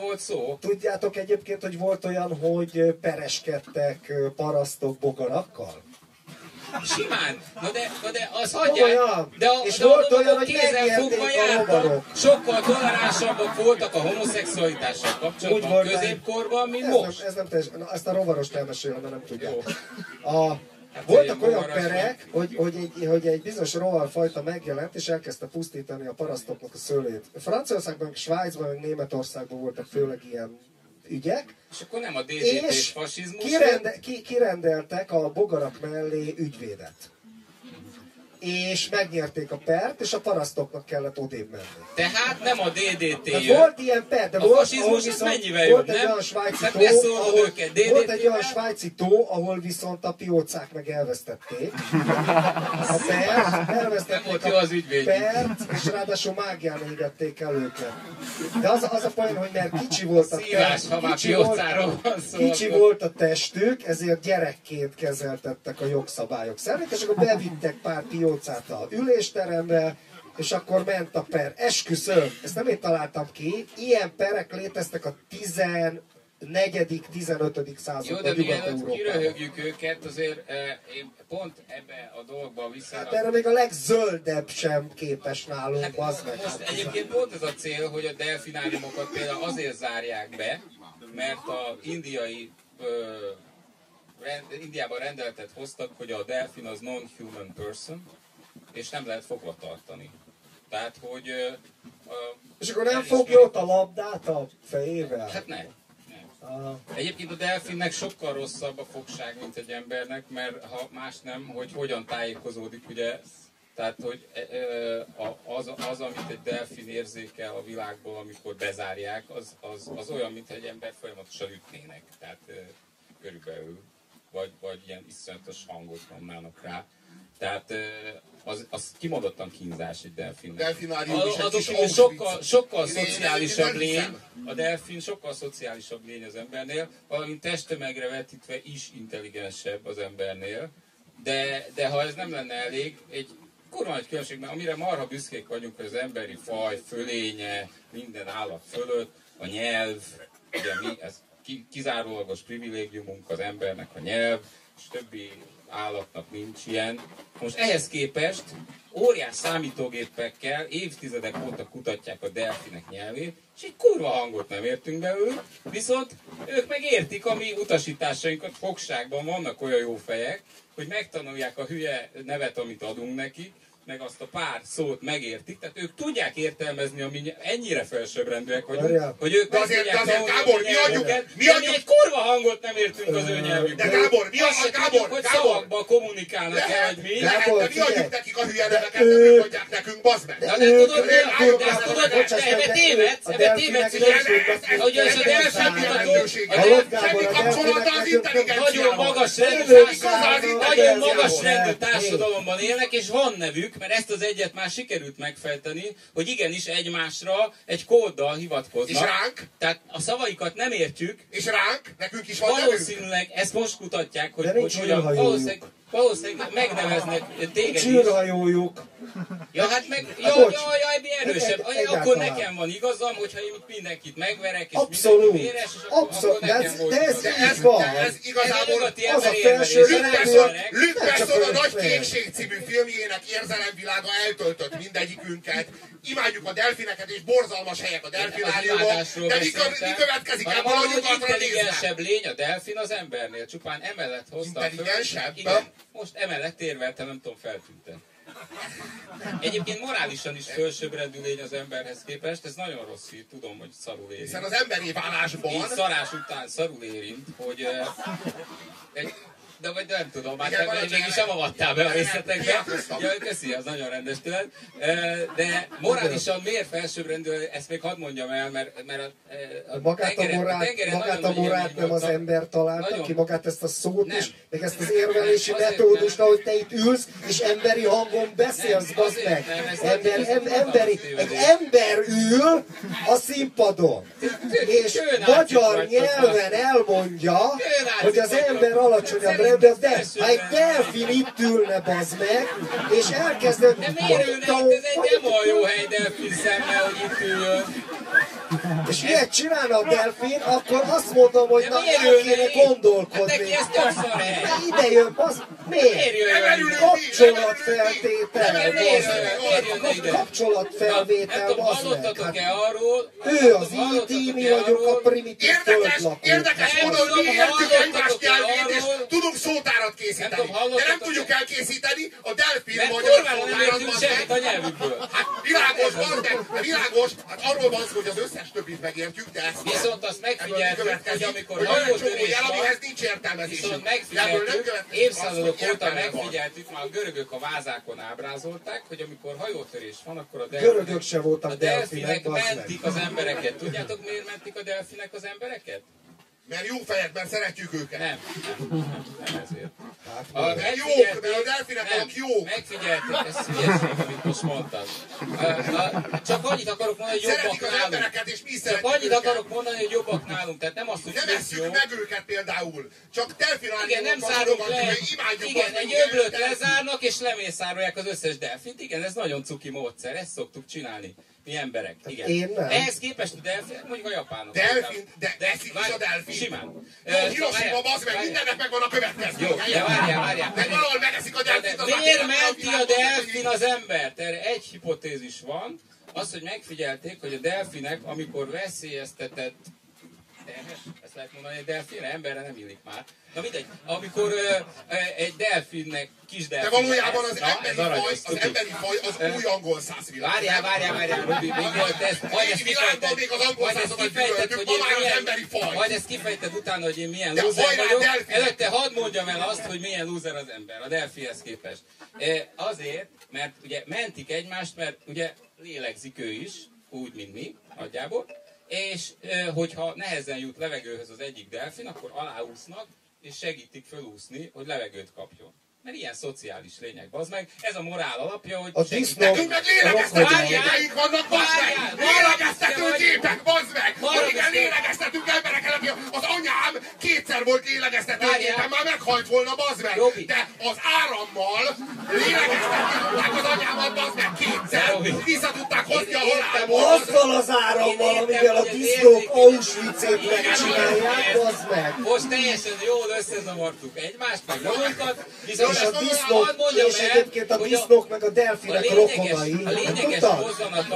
volt szó. Tudjátok egyébként, hogy volt olyan, hogy ö, pereskedtek ö, parasztok bogarakkal? Simán. Na de, na de az hagyják. Komolyan. De a, És de volt olyan, hogy kézen fogva jártak. Sokkal toleránsabbak voltak a homoszexualitással Úgy kapcsolatban volt, középkorban, mint ez most. Nem, ez nem teljesen, na, ezt a rovarost elmesélem, mert nem tudják. Jó. A, Hát, voltak olyan rovaros perek, hogy, hogy, egy, hogy egy bizonyos rovarfajta megjelent, és elkezdte pusztítani a parasztoknak a szőlét. Franciaországban, Svájcban, Németországban voltak főleg ilyen ügyek, És akkor nem a és és fasizmus. kirende, ki, kirendeltek a bogarak mellé ügyvédet. És megnyerték a pert, és a parasztoknak kellett odébb menni. Tehát nem a DDT jön. volt ilyen per, de A volt, fasizmus viszont mennyivel volt jobb, egy nem? olyan svájci Tehát tó, ahol, őket volt egy olyan svájci tó, ahol viszont a piócák meg elvesztették. A pert, elvesztették a az ügyvéd. pert, és ráadásul mágián égették el őket. De az, az a poén, hogy mert kicsi volt a Szívás, ha már kicsi volt, szó. kicsi akkor- volt a testük, ezért gyerekként kezeltettek a jogszabályok szerint, és akkor bevittek pár piócát a ülésterembe, és akkor ment a per. Esküszöm, ezt nem én találtam ki, ilyen perek léteztek a negyedik, 15. Jó, de században mielőtt kiröhögjük őket, azért eh, én pont ebbe a dologba vissza... Hát erre még a legzöldebb sem képes nálunk, Hát az meg. most egyébként pont ez a cél, hogy a delfináriumokat például azért zárják be, mert a indiai ö, rend, Indiában rendeletet hoztak, hogy a delfin az non-human person, és nem lehet fogva tartani. Tehát, hogy... Ö, És akkor nem fogja ott a labdát a fejével? Hát nem. Ah, Egyébként a delfinnek sokkal rosszabb a fogság, mint egy embernek, mert ha más nem, hogy hogyan tájékozódik, ugye, tehát, hogy e, e, az, az, amit egy delfin érzékel a világból, amikor bezárják, az, az, az olyan, mint egy ember folyamatosan ütnének. Tehát körülbelül, vagy, vagy ilyen iszonyatos hangot nyomnának rá. Tehát az, az kimondottan kínzás egy delfinnek. Delfinárium is egy kis sokkal, sokkal én szociálisabb lény, a delfin sokkal szociálisabb lény az embernél, valamint testtömegre vetítve is intelligensebb az embernél, de, de ha ez nem lenne elég, egy kurva nagy különbség, mert amire marha büszkék vagyunk, hogy az emberi faj fölénye, minden állat fölött, a nyelv, ugye mi, ez ki- kizárólagos privilégiumunk az embernek a nyelv, és többi állatnak nincs ilyen. Most ehhez képest óriás számítógépekkel évtizedek óta kutatják a delfinek nyelvét, és egy kurva hangot nem értünk belőlük, viszont ők meg értik a mi utasításainkat fogságban, vannak olyan jó fejek, hogy megtanulják a hülye nevet, amit adunk nekik, meg azt a pár szót megértik, tehát ők tudják értelmezni, ami ny- ennyire felsőbbrendűek vagyunk, Várjál. hogy ők De azért- de azért, Gábor, a mi adjuk- mi adjuk- egy kurva hangot nem értünk az ő nyelvükben. De Gábor, mi a- Azt se Gábor, tudjuk, hogy Gábor. szavakban kommunikálnak-e, Lehet, vagy mi. lehet, de mi adjuk nekik a hülye neveket, nem ők- adják nekünk, bazd meg! De tudod, ebbe tévedsz, ebbe tévedsz, hogy- hogy az a delfin semmi kapcsolata az intelligenciával. nagyon magas rendű, társadalomban élnek, és van nevük, mert ezt az egyet már sikerült megfejteni, hogy igenis egymásra egy kóddal hivatkoznak. És ránk? Tehát a szavaikat nem értjük, És ránk? Nekünk is van nevünk? valószínűleg ezt most kutatják, hogy, hogy hogyan, űrhajójuk. valószínűleg, valószínűleg megneveznek téged is. Csűrhajójuk. Ja, hát meg, Hát ja, bocs. ja, ja, ebbi erősebb. Egy- egyáltalán. akkor nekem van igazam, hogyha én mindenkit megverek, és Abszolút. mindenki véres, és akkor, Abszolút. akkor nekem volt de ez. De ez, van. ez igazából az a felső Luc Besson, a Nagy. Kékség című filmjének érzelemvilága eltöltött mindegyikünket. Imádjuk a delfineket, és borzalmas helyek a delfináriumok. De mi, mi következik ebből a nyugatra nézve? intelligensebb lény a delfin az embernél. Csupán emellett hoztam föl. Intelligensebb? Igen, most emellett érveltem, nem tudom, feltűnte. Egyébként morálisan is fölsőbbrendű lény az emberhez képest, ez nagyon rossz hír, tudom, hogy szarul érint. Hiszen az emberi válásban Így szarás után szarul érint, hogy eh, egy, de vagy nem tudom, már Igen, te mégis sem avattál be a részletekbe. Ja, köszi, az nagyon rendes tőled. De morálisan miért felsőbbrendű, ezt még hadd mondjam el, mert, mert a, a Magát a tengeren- morát, tengeren magát a morát nem az ember találta Nagyon. ki, magát ezt a szót Nem. is, meg ezt az érvelési azért metódust, nem. ahogy te itt ülsz, és emberi hangon beszélsz, Nem, azért meg. nem, Ember, nem em, emberi, egy ember ül a színpadon, és magyar nyelven elmondja, hogy az ember alacsonyabb Rendben, de felsőbbrendű. ha egy delfin itt ülne, bazd meg, és elkezded... De miért ülne? Ez egy nem olyan jó hely delfin szemmel, hogy itt üljön. És ilyet csinálna a delfin, akkor azt mondom, hogy na, el kéne gondolkodni. Hát neki ez tök szar hely. Ide jön, az miért? Kapcsolatfeltétel, ide? Kapcsolatfelvétel, tudom, bazd meg. hallottatok-e Hát arról? ő az IT, mi vagyunk a primitív Érdekes, földlakók. érdekes módon mi értjük hallottatok-e egymás nyelvét, és tudunk szótárat készíteni. De nem tudjuk elkészíteni a delfin Mert magyar kurvára nem szótárat, értünk bazd semmit a meg. nyelvükből. Hát világos, bazd meg, de világos, hát arról van szó, hogy az összes többit megértjük, de ezt Viszont azt megfigyeltük, hogy amikor hajótörés van, amihez nincs értelmezés. Viszont megfigyeltük, évszázadok óta megfigyeltük, már a görögök a vázákon ábrázolták, hogy amikor hajótörés van, akkor a Görögök se voltak a delfinek delfinek, mentik az embereket. Tudjátok miért mentik a delfinek az embereket? Mert jó fejek, mert szeretjük őket. Nem, nem, ezért. Hát, A, Mert jók, mert a delfinek nem, jók. Megfigyelték, ez hülyeség, amit most a, csak annyit akarok mondani, hogy Szeretik jobbak az nálunk. embereket, és mi Csak annyit őket. akarok mondani, hogy jobbak nálunk. Tehát nem azt, hogy Nem esszük jó. meg őket például. Csak Igen, delfináriumokban nem zárunk le. Igen, egy öblöt delfin- lezárnak és lemészárolják az összes delfint. Igen, ez nagyon cuki módszer, ezt szoktuk csinálni. Mi emberek, igen. Én nem. Ehhez képest a delfin, mondjuk a japánok. Delfin, de eszik is a delfin. Simán. Hiroshima, bazd meg, mindennek megvan a következő. Jó, de várjál, várjál. De valahol megeszik a De delfint, az miért menti a delfin az embert? Erre egy hipotézis van. Az, hogy megfigyelték, hogy a delfinek, amikor veszélyeztetett ezt lehet mondani, egy delfinre, emberre nem illik már. Na mindegy, amikor ö, egy delfinnek, kis De delfin valójában az na, emberi ez faj, az emberi faj az új angol száz világ. Várjál, várjál, várjál, Robi, még volt ezt, majd ezt kifejted, még az angol majd ezt kifejted, hogy én milyen, emberi faj. majd ezt kifejted utána, hogy én milyen De lúzer vagyok. Előtte hadd mondjam el azt, hogy milyen lúzer az ember, a delfihez képest. Azért, mert ugye mentik egymást, mert ugye lélegzik ő is, úgy, mint mi, nagyjából, és hogyha nehezen jut levegőhöz az egyik delfin, akkor aláúsznak, és segítik fölúszni, hogy levegőt kapjon. Mert ilyen szociális lények, az meg. Ez a morál alapja, hogy A disznó- Nekünk meg lélegeztető Várjál! gépeink vannak, bazd meg! Várjál! Lélegeztető Várjál! gépek, bazd meg! Hogy igen, lélegeztetünk embereket, aki az anyám kétszer volt lélegeztető Várjál! gépen, már meghalt volna, bazd meg! Robi. De az árammal lélegeztetni tudták az anyámat, bazd meg, kétszer! Vissza tudták hozni a halálból! bazd. Azzal az árammal, amivel a disznók Auschwitz-ét megcsinálják, az meg. Most teljesen jól összezavartuk egymást, meg magunkat, viszont És a disznók, és egyébként a disznók meg a delfinek rokonai. a lényeges Tudtad?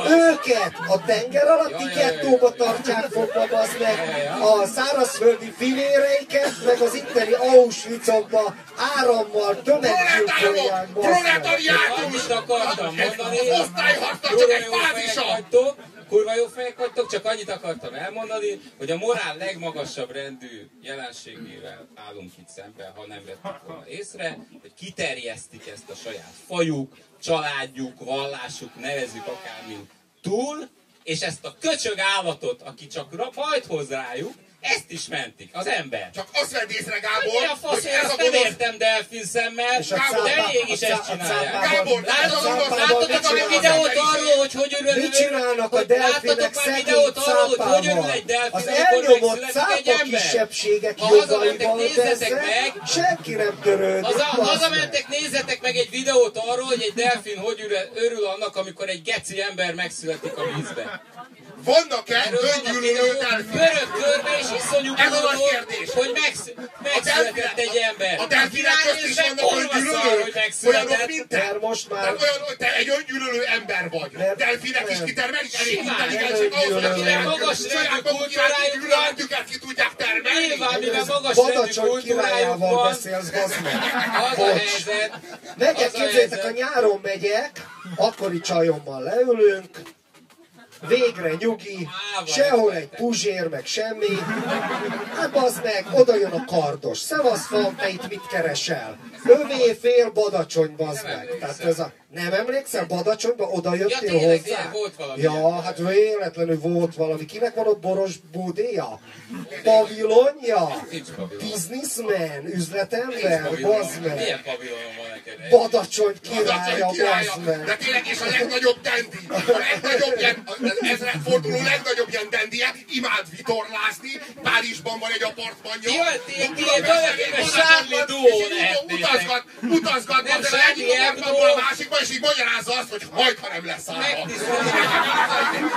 Őket a tenger alatti gettóba tartják fogva, az meg a szárazföldi filéreiket, meg az itteni Auschwitzokba árammal tömeggyilkolják. Proletariátus! Mondani, Az osztályharcnak csak egy fázisa! Kurva jó fejek vagytok, csak annyit akartam elmondani, hogy a morál legmagasabb rendű jelenségével állunk itt szemben, ha nem vettük volna észre, hogy kiterjesztik ezt a saját fajuk, családjuk, vallásuk, nevezük akármint túl, és ezt a köcsög állatot, aki csak ra- bajt hoz rájuk, ezt is mentik, az ember. Csak azt vedd észre, Gábor, a fasz, hogy ez a ezt nem gonosz értem delfin szemmel, És a de mégis ezt csinálják. cápával- Gábor, cápával láttatok már videót arról, hogy hogy örül, Mit csinálnak a delfinek szegény videót arról, hogy hogy örül cápával? egy delfin, Az amikor elnyomott megszületik egy cápa ember? kisebbségek Ha hazamentek, jogaival meg, senki nem törődik. Hazamentek, nézzetek meg egy videót arról, hogy egy delfin hogy örül annak, amikor egy geci ember megszületik a vízbe. Vannak-e öngyűlölő delfinek? Görög körbe és iszonyú Ez a nagy boldog, kérdés. hogy megsz, megszületett egy ember. A delfinek közt is vannak öngyűlölők, hogy olyanok, mint te. Most már Tehát olyan, hogy te egy öngyűlölő ember vagy. Mert- Delfinek is kitermelik elég Simán, intelligenség ahhoz, hogy a. Magas rendű kultúrájuk gyűlöletüket ki tudják termelni. Nyilván, mivel magas rendű kultúrájuk van, beszélsz, bazd meg. az a helyzet, az a képzeljétek, a nyáron megyek, akkori csajommal leülünk, végre nyugi, sehol egy puzsér, meg semmi. Hát bazd meg, oda jön a kardos. Szevasz, fan, te itt mit keresel? Övé fél badacsony, bazd meg. Tehát ez a, nem emlékszel badacsonyba? Oda jöttél tényleg, hozzá? tényleg, volt valami Ja, ilyen. hát véletlenül volt valami. Kinek van ott boros búdéja? Pavilonja? Pavilon. Businessman, üzletember, pavilon. meg. Milyen pavilonon van neked? Badacsony királya, bazd de tényleg és a legnagyobb dendi, a legnagyobb ilyen, az ezredforduló legnagyobb ilyen dendie, imád vitorlázni, Párizsban van egy apartmanja. Ti Budapesten egy tulajdonképpen egy Charlie lehetnétek. Utazgat, utazgat, Nem az Charlie egyik apartmanból Hebdo. a másikba, és így magyarázza azt, hogy majd, ha nem lesz ára.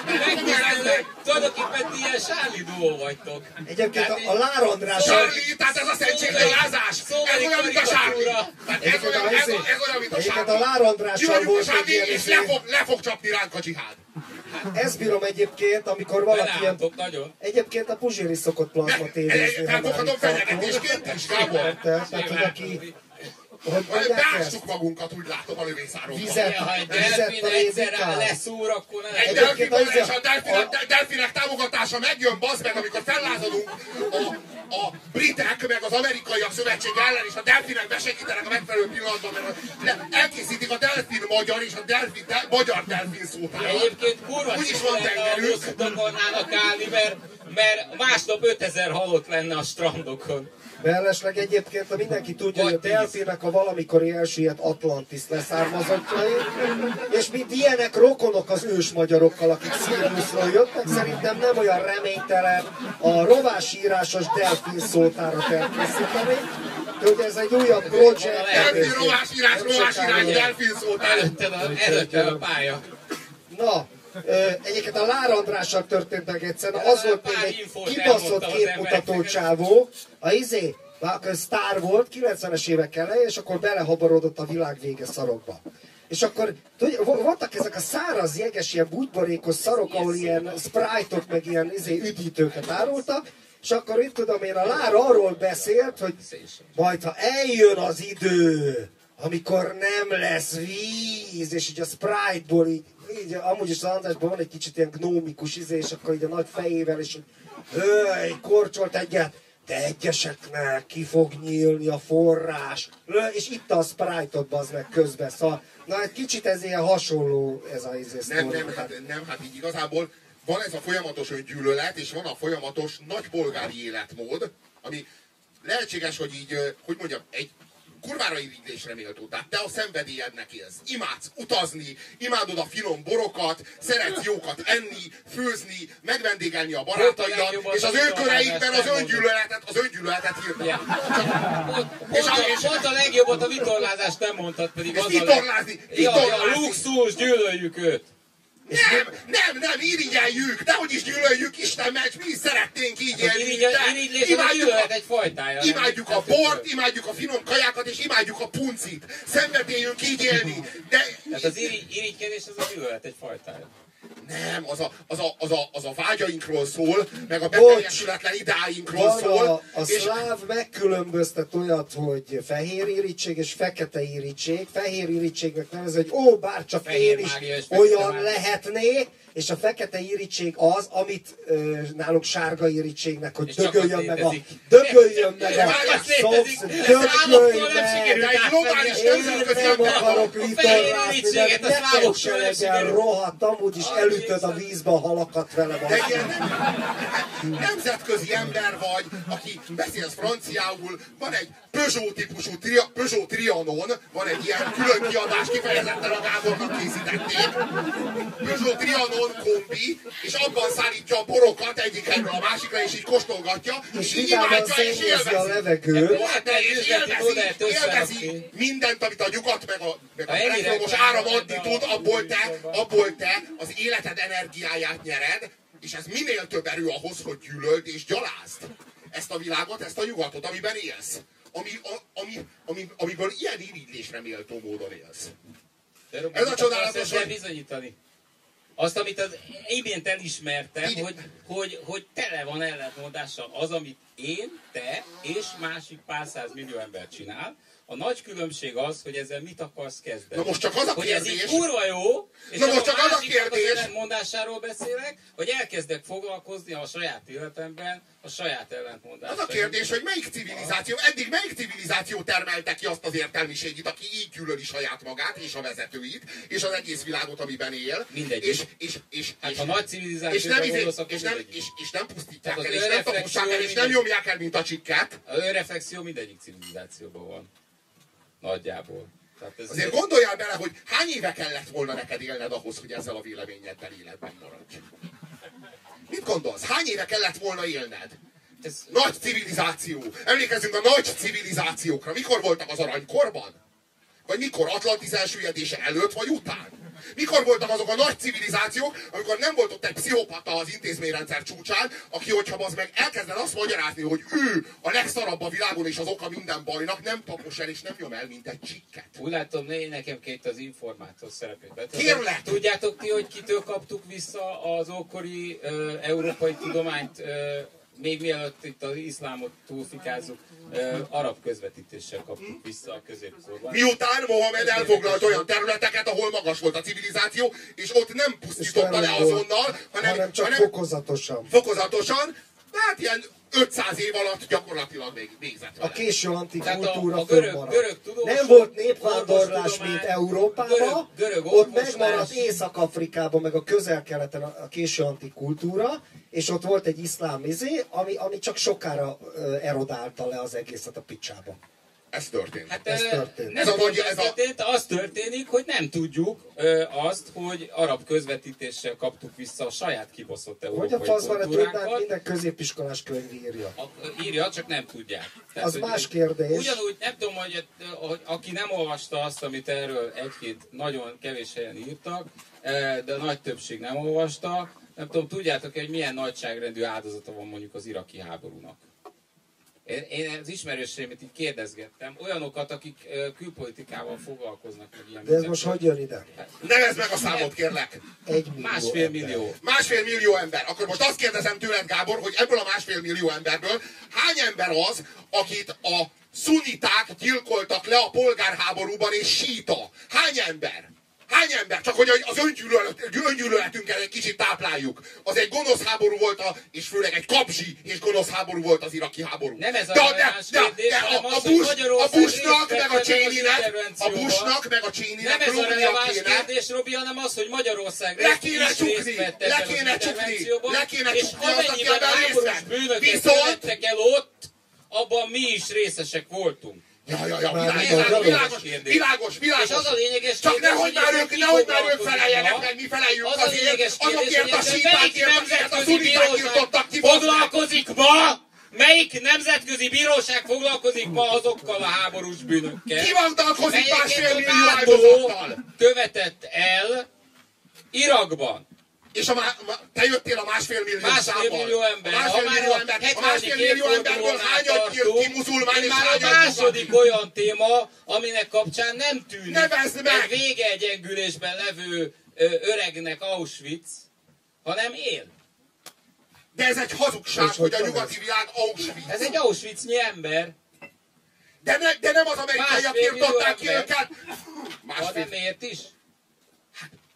Megtisztelő, tulajdonképpen ti ilyen Sárli duó vagytok. Egyébként a, Tehát a Lár András Charlie, tehát ez a szentséggyalázás. Ez Szóbeli olyan, mint a. Tehát ez Egyébként olyan, ez, ez mint a egyébként a Charlie. Lár Andrással volt egy ilyen és le fog, le fog csapni ránk a dzsihád. Ezt bírom egyébként, amikor valaki ilyen... Nagyon. Egyébként a Puzséri szokott plazma tévézni. már Felfoghatom itt tartunk. fenyegetésként is, Gábor. Tehát, tehát, hogy. Hogy? Beássuk magunkat, úgy látom a lövészáron. Vizet, Ha egy delfin egyszer rá leszúr, akkor ne Egy delfin és a delfinek, a... delfinek támogatása megjön, bazd meg, amikor fellázadunk a, a britek, meg az amerikaiak szövetség ellen, és a delfinek besegítenek a megfelelő pillanatban, mert elkészítik a delfin magyar és a delfin, de, magyar delfin szótárat. Egyébként kurva Úgyis szó van tengerünk. akarnának állni, mert, mert másnap 5000 halott lenne a strandokon. Mellesleg egyébként, ha mindenki tudja, hogy a delfinek a valamikori elsüllyedt Atlantis leszármazottjai, és mint ilyenek rokonok az ős magyarokkal, akik Szíriuszról jöttek, szerintem nem olyan reménytelen a rovásírásos delfin szótárat elkészíteni, de hogy ez egy újabb projekt. Delfin rovásírás, Nem rovásírás, sokára- delfin szótár. Előtte a, előtte a pálya. Na, egyébként a Lár Andrással történt meg egyszer, az volt még egy kibaszott képmutató csávó, a izé, sztár volt, 90-es évek eleje, és akkor belehabarodott a világ vége szarokba. És akkor tudja, vo- voltak ezek a száraz, jeges, ilyen bugyborékos szarok, ahol ilyen sprite meg ilyen izé, üdítőket árultak, és akkor itt tudom én, a Lár arról beszélt, hogy majd ha eljön az idő, amikor nem lesz víz, és így a Sprite-ból így, így amúgy is az Andrásban van egy kicsit ilyen gnómikus izé, és akkor így a nagy fejével, és így, hőj, korcsolt egyet, de egyeseknek ki fog nyílni a forrás, Ö, és itt a Sprite-ot bazd meg közben, szóval, na egy kicsit ez ilyen hasonló ez a izé Nem, nem, hát, nem, hát így igazából van ez a folyamatos öngyűlölet, és van a folyamatos nagypolgári életmód, ami lehetséges, hogy így, hogy mondjam, egy kurvára irigylésre méltó. Tehát te a szenvedélyednek élsz. Imádsz utazni, imádod a finom borokat, szeretsz jókat enni, főzni, megvendégelni a barátaidat, és az a önköreikben az öngyűlöletet, az öngyűlöletet hirdetni. Ja. És a- és- a, a legjobbat a vitorlázást nem mondtad, pedig És a leg... vitorlázni, Ja, vitorlázni. luxus, gyűlöljük őt. Nem, nem, nem, irigyeljük, dehogy is gyűlöljük, Isten ments, mi is szeretnénk így élni. imádjuk a, egy fajtája. imádjuk a bort, imádjuk a finom kajákat, és imádjuk a puncit. Szenvedélyünk így élni. De Tehát az irigy, irigykedés az a gyűlölet egy fajtája. Nem, az a, az, a, az, a, az a vágyainkról szól, meg a Bocs. beteljesületlen ideáinkról Van szól. a, a és szláv megkülönböztet olyat, hogy fehér irítség és fekete irítség. Fehér irítségnek nevez, hogy ó, bár csak Fehér én is olyan mágia. lehetnék, és a fekete irítség az, amit ö, nálunk sárga irítségnek, hogy És dögöljön meg a, dögöljön meg a Csak az létezik. szobsz, Ez dögölj számoktól nem meg! De egy globális nem akarok de neked se legyen rohadt, amúgy is Ah, elütöd a vízbe a halakat vele. De ilyen nem, nemzetközi ember vagy, aki beszélsz franciául, van egy Peugeot típusú tria, Peugeot Trianon, van egy ilyen külön kiadás, kifejezetten a Gábornak készítették. Peugeot Trianon kombi, és abban szállítja a borokat egyik helyről a másikra, és így kóstolgatja, és, És így imádja, és szennyezi a élvezi. levegőt. Hát, de és élvezi, élvezi mindent, amit a nyugat meg a, meg a elektromos áram adni tud, abból te, abból te az életed energiáját nyered, és ez minél több erő ahhoz, hogy gyűlöld és gyalázd ezt a világot, ezt a nyugatot, amiben élsz. Ami, a, ami, ami, amiből ilyen irigylésre méltó módon élsz. Ez a csodálatos, hogy- bizonyítani. Azt, amit az imént elismertem, Így- hogy, hogy, hogy tele van ellentmondással az, amit én, te és másik pár száz millió ember csinál. A nagy különbség az, hogy ezzel mit akarsz kezdeni. Na most csak az a hogy ez így kérdés- kurva jó, és Na most csak az a kérdés- az ellentmondásáról beszélek, hogy elkezdek foglalkozni a saját életemben a saját Az ellentmondással. a kérdés, hogy melyik civilizáció, eddig melyik civilizáció termelte ki azt az értelmiségit, aki így gyűlöli saját magát, és a vezetőit, és az egész világot, amiben él. Mindegyik. És, és, és, Hát és, ha nagy és civilizációra nem, izé- gondolsz, akkor és, nem, és, és nem pusztítják az el, és nem tapossák el, és nem nyomják el, mint a csikket. A önreflexió mindegyik civilizációban van. Nagyjából. Tehát ez Azért gondoljál bele, hogy hány éve kellett volna neked élned ahhoz, hogy ezzel a véleményeddel életben maradj. Mit gondolsz? Hány éve kellett volna élned? ez, Nagy civilizáció. Emlékezzünk a nagy civilizációkra. Mikor voltak az aranykorban? Vagy mikor? Atlantis elsüllyedése előtt vagy után? Mikor voltak azok a nagy civilizációk, amikor nem volt ott egy pszichopata az intézményrendszer csúcsán, aki, hogyha az meg elkezded azt magyarázni, hogy ő a legszarabb a világon és az oka minden bajnak, nem tapos el és nem nyom el, mint egy csikket. úgy látom, né, nekem két az informátor szerepét betöltöm. Kérlek! Tudjátok ti, hogy kitől kaptuk vissza az ókori ö, európai tudományt, ö, még mielőtt itt az iszlámot túlfikázzuk, arab közvetítéssel kaptuk vissza a középkorban. Miután Mohamed elfoglalt olyan területeket, ahol magas volt a civilizáció, és ott nem pusztította le azonnal, hanem, hanem csak hanem fokozatosan. fokozatosan, hát ilyen 500 év alatt gyakorlatilag még végzett A vele. késő antik Tehát a- kultúra a görög- görög tudósok, Nem volt népvándorlás, mint Európában, görög- görög ott megmaradt Észak-Afrikában, meg a közel-keleten a a késő antik kultúra, és ott volt egy iszlám izé, ami, ami csak sokára erodálta le az egészet a picsába. Ez történt. Hát Ez történt. Nem Ez a pont nagy- ez a- történt, az történik, hogy nem tudjuk ö, azt, hogy arab közvetítéssel kaptuk vissza a saját kibaszott európai Hogy a faszban ne tudnánk, minden középiskolás könyv írja. A- írja, csak nem tudják. Az hogy- más kérdés. Ugyanúgy, nem tudom, hogy, hogy aki nem olvasta azt, amit erről egy-két nagyon kevés helyen írtak, de a nagy többség nem olvasta. Nem tudom, tudjátok hogy milyen nagyságrendű áldozata van mondjuk az iraki háborúnak? Én, én az ismerőseimet így kérdezgettem, olyanokat, akik külpolitikával foglalkoznak, meg ilyen De ez most hogy jön ide? Nevezd meg a számot, kérlek. Egy millió Másfél ember. millió. Másfél millió ember. Akkor most azt kérdezem tőled, Gábor, hogy ebből a másfél millió emberből hány ember az, akit a szuniták gyilkoltak le a polgárháborúban és síta? Hány ember? Hány ember? Csak hogy az öngyűlölet, öngyűlöletünkkel egy kicsit tápláljuk. Az egy gonosz háború volt, a, és főleg egy kapzsi és gonosz háború volt az iraki háború. Nem ez a de, de, de, kérdés, de a, a, Bush, a Bushnak, meg a Cheney-nek, a. Bushnak, meg a Nem Cheney-nek ez a releváns kérdés, Robi, hanem az, hogy Magyarország Le kéne csukni, le kéne csukni, le kéne csukni azt, aki ebben részt vett. Viszont- el ott, abban mi is részesek voltunk. Ja, ja, ja, világos, világos, világos, világos, világos. És az a lényeges Csak kérdés, nehogy hogy már ők, nehogy már ők feleljenek meg, mi feleljünk Az azért, azokért a sítákért, akiket a nemzetközi szuniták tiltottak ki. foglalkozik ma? Melyik nemzetközi bíróság foglalkozik ma azokkal a háborús bűnökkel? Ki van talkozik másfél millió követett el Irakban. És a te jöttél a másfél millió Másfél millió ember. A másfél Ha millió ember. A 70. másfél millió emberből hányat jött ki muzulmán és már a hányat második olyan téma, aminek kapcsán nem tűnik Nevezd meg! egy végeegyengülésben levő ö, öregnek Auschwitz, hanem él. De ez egy hazugság, És hogy a nyugati világ Auschwitz. Ez egy Auschwitznyi ember. De, ne, de nem az amerikaiak írtották ki őket. Ha Másfél. nem miért is?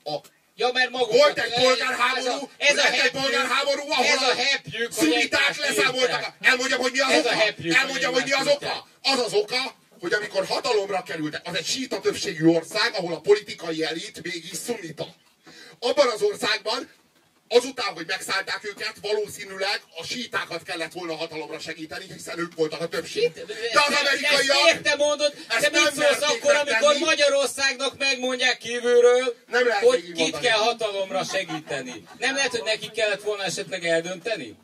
A, Ja, mert. Volt egy polgárháború, ez a, egy polgárháború, ahol ez a hepjük, szuniták leszámoltak. Elmondjam, hogy mi az Ez oka? hepjük, hogy Elmondjam, hogy mi az oka? Az az oka, hogy amikor hatalomra kerültek, az egy síta többségű ország, ahol a politikai elit mégis szunita. Abban az országban Azután, hogy megszállták őket, valószínűleg a sítákat kellett volna hatalomra segíteni, hiszen ők voltak a többség. De az Ezt amerikaiak... miért te mondod? Ezt nem mit szólsz akkor, amikor megtenni. Magyarországnak megmondják kívülről, Nem lehet hogy kit kell hatalomra segíteni? Nem lehet, hogy nekik kellett volna esetleg eldönteni?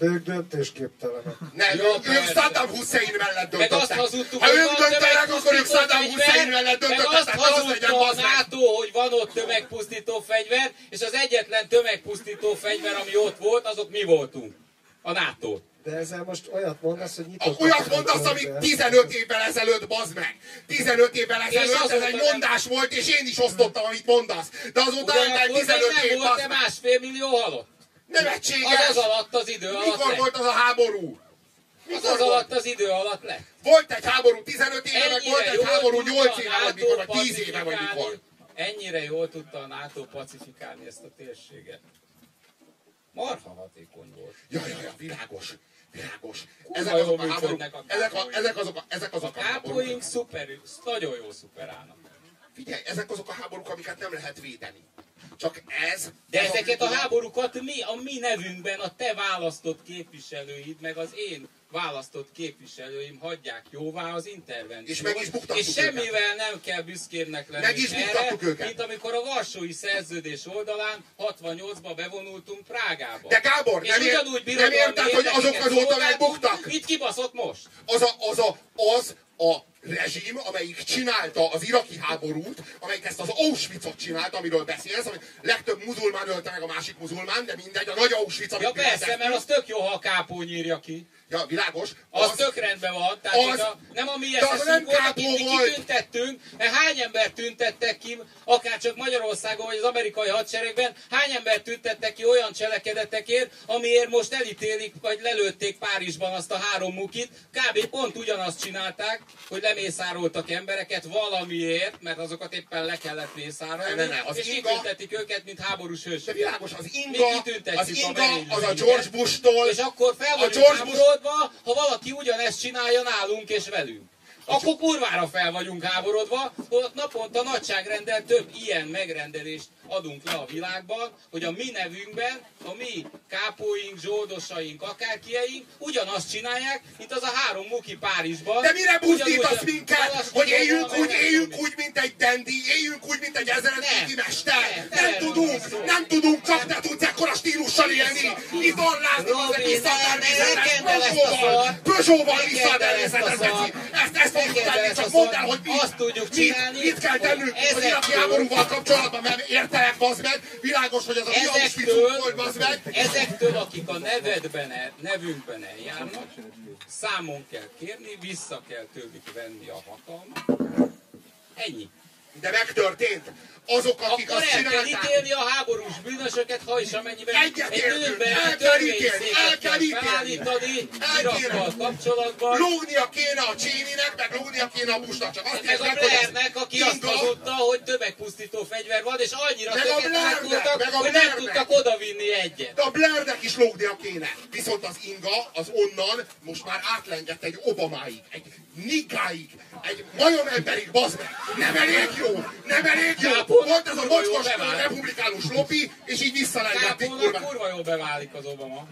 Ők döntésképtelenek. Nem, Jó, ők, ők persze. Saddam Hussein mellett Meg azt döntöttek. hazudtuk, Ha ők döntenek, akkor ők Saddam Hussein mellett meg döntöttek. azt az legyen hazudta a. NATO, hogy van ott tömegpusztító fegyver, és az egyetlen tömegpusztító fegyver, ami ott volt, azok mi voltunk. A NATO. De ezzel most olyat mondasz, hogy nyitott. Olyat mondasz, amit 15 évvel ezelőtt, bazd meg! 15 évvel ezelőtt ez azóta egy nem- mondás volt, és én is osztottam, amit mondasz. De azóta eltelt Ugyanakkor még 15 év, nem volt bazd te meg! másfél millió halott. Nevetséges! Az az alatt az idő alatt Mikor lett. volt az a háború? Az Mikor az volt? alatt az idő alatt lett. Volt egy háború 15 éve, meg volt egy háború tudta 8 a éve, vagy mikor, vagy 10 éve, vagy mikor. Ennyire jól tudta a NATO pacifikálni ezt a térséget. Marha hatékony volt. Ja, ja, ja, világos. Világos. Ezek azok a háborúk, működnek a ezek, a, ezek azok a, ezek azok a háborúk. Kápóink szuper, nagyon jó szuperálnak. Figyelj, ezek azok a háborúk, amiket nem lehet védeni. Csak ez... De ez ezeket a háborúkat mi, a mi nevünkben a te választott képviselőid, meg az én választott képviselőim hagyják jóvá az intervenciót. És meg is buktattuk És semmivel nem kell büszkének lenni Meg is erre, őket. mint amikor a Varsói Szerződés oldalán 68-ba bevonultunk Prágába. De Gábor, és nem ér- ugyanúgy nem birodalmi érted, hogy azok érdekeket azóta megbuktak? Mit kibaszott most? az a, az a, az a rezsim, amelyik csinálta az iraki háborút, amelyik ezt az Auschwitzot csinálta, amiről beszélsz, ami legtöbb muzulmán ölte meg a másik muzulmán, de mindegy, a nagy Auschwitz, amit Ja persze, mert az tök jó, ha a kápó nyírja ki. Ja, világos. Az, tök rendben van, tehát az- az, a, nem a mi az eszünk volt, akit mi kitüntettünk, mert hány ember tüntettek ki, akár csak Magyarországon, vagy az amerikai hadseregben, hány ember tüntettek ki olyan cselekedetekért, amiért most elítélik, vagy lelőtték Párizsban azt a három mukit, kb. pont ugyanazt csinálták, hogy lemészároltak embereket valamiért, mert azokat éppen le kellett mészárolni, Ne, ne, az és inga- kitüntetik őket, mint háborús De hősök. világos, az inga, az a inga, merénylőinket. az a George Bush-tól, És akkor fel a George Bush, háborodva, ha valaki ugyanezt csinálja nálunk és velünk. Akkor kurvára fel vagyunk háborodva, ott naponta nagyságrendel több ilyen megrendelést adunk le a világban, hogy a mi nevünkben, a mi kápóink, zsoldosaink, akárkieink ugyanazt csinálják, mint az a három muki Párizsban. de mire buzdítasz minket, hogy éljünk úgy, éljünk úgy, mint egy dendi, éljünk úgy, mint egy ezrednéki Nem. mester. Nem, Nem, tudunk, nem. tudunk, csak te tudsz ekkora stílussal élni. Itt van az ezt a szart. Peugeot-val el ezt. Ezt, kérdezz tenni, csak mondd el, hogy mit, mit, mit kell tennünk az iraki háborúval kapcsolatban, mert értelek, bazd meg, világos, hogy az a Ezektől, ficuk volt, bazd meg. ezektől, akik a nevedben, el, nevünkben eljárnak, számon kell kérni, vissza kell tőlük venni a hatalmat. Ennyi. De megtörtént. Azok, akik Akkor azt el kell ítélni a háborús bűnösöket, ha és amennyiben egy nőben el kell ítélni, el kell ítélni. Irakkal kapcsolatban. lógnia kéne a Cséninek, meg lógnia kéne a Bushnak. Csak azt Meg a Blairnek, aki azt hazudta, hogy tömegpusztító fegyver van, és annyira Meg a Blairnek, hogy nem tudtak odavinni egyet. de a Blairnek is lógnia kéne. Viszont az inga, az onnan most már átlengett egy Obamáig, egy Nikáig, egy majom emberig, bazd meg. Nem elég jó, nem elég jó. Kápolna Volt ez a mocskos republikánus lopi, és így visszalengették kurva. kurva jól beválik az Obama.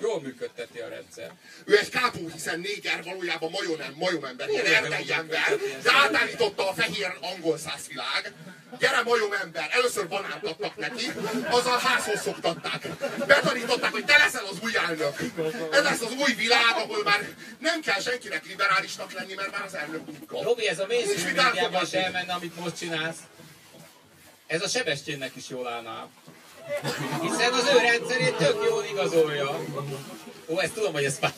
Jól működteti a rendszer. Ő egy kápó, hiszen néger valójában majom, majom ember, ilyen erdei ember, de átállította a fehér angol száz világ. Gyere majom ember, először banánt adtak neki, azzal házhoz szoktatták. Betanították, hogy te leszel az új elnök. Ez lesz az új világ, ahol már nem kell senkinek liberálisnak lenni, mert már az elnök munka. Robi, ez a mainstream médiában elmenne, amit most csinálsz. Ez a Sebestyénnek is jól állna. Hiszen az ő rendszerét tök jól igazolja. Ó, ezt tudom, hogy ez fáj.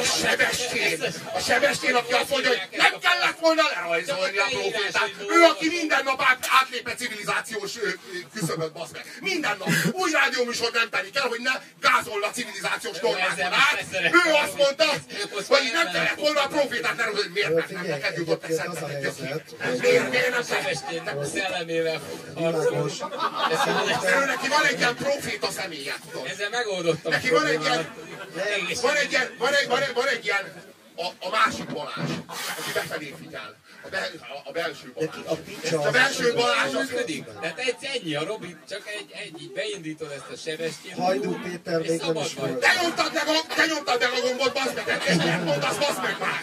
A Sebestyén, a Sebestyén, aki azt mondja, hogy nem kellett volna lerajzolni a profétát. Ő, aki minden nap át, átlép egy civilizációs küszöböt, basz meg. Minden nap. Új rádióműsor nem telik el, hogy ne gázolna a civilizációs normákon át. Ő azt mondta, hogy már nem nem kellett volna a profétát lerajzolni. Miért? Mert nem Figyelj, neked jutott hogy- Miért? Miért nem a szellemével harcolni. Ő neki van egy ilyen proféta személye, tudod. Ezzel megoldottam a Neki van egy ilyen- Van egy ilyen, van egy, van egy, van egy ilyen a, a másik Balázs, aki befelé figyel. A, bel, a, a belső Balázs. a picsa A belső Balázs működik. Tehát egy, ennyi a Robi, csak egy, egy beindítod ezt a Sebestyén. Hajdú Péter még nem is volt. Te nyomtad meg a, te nyomtad meg a gombot, bazd meg, és mit mondasz, bazd meg már!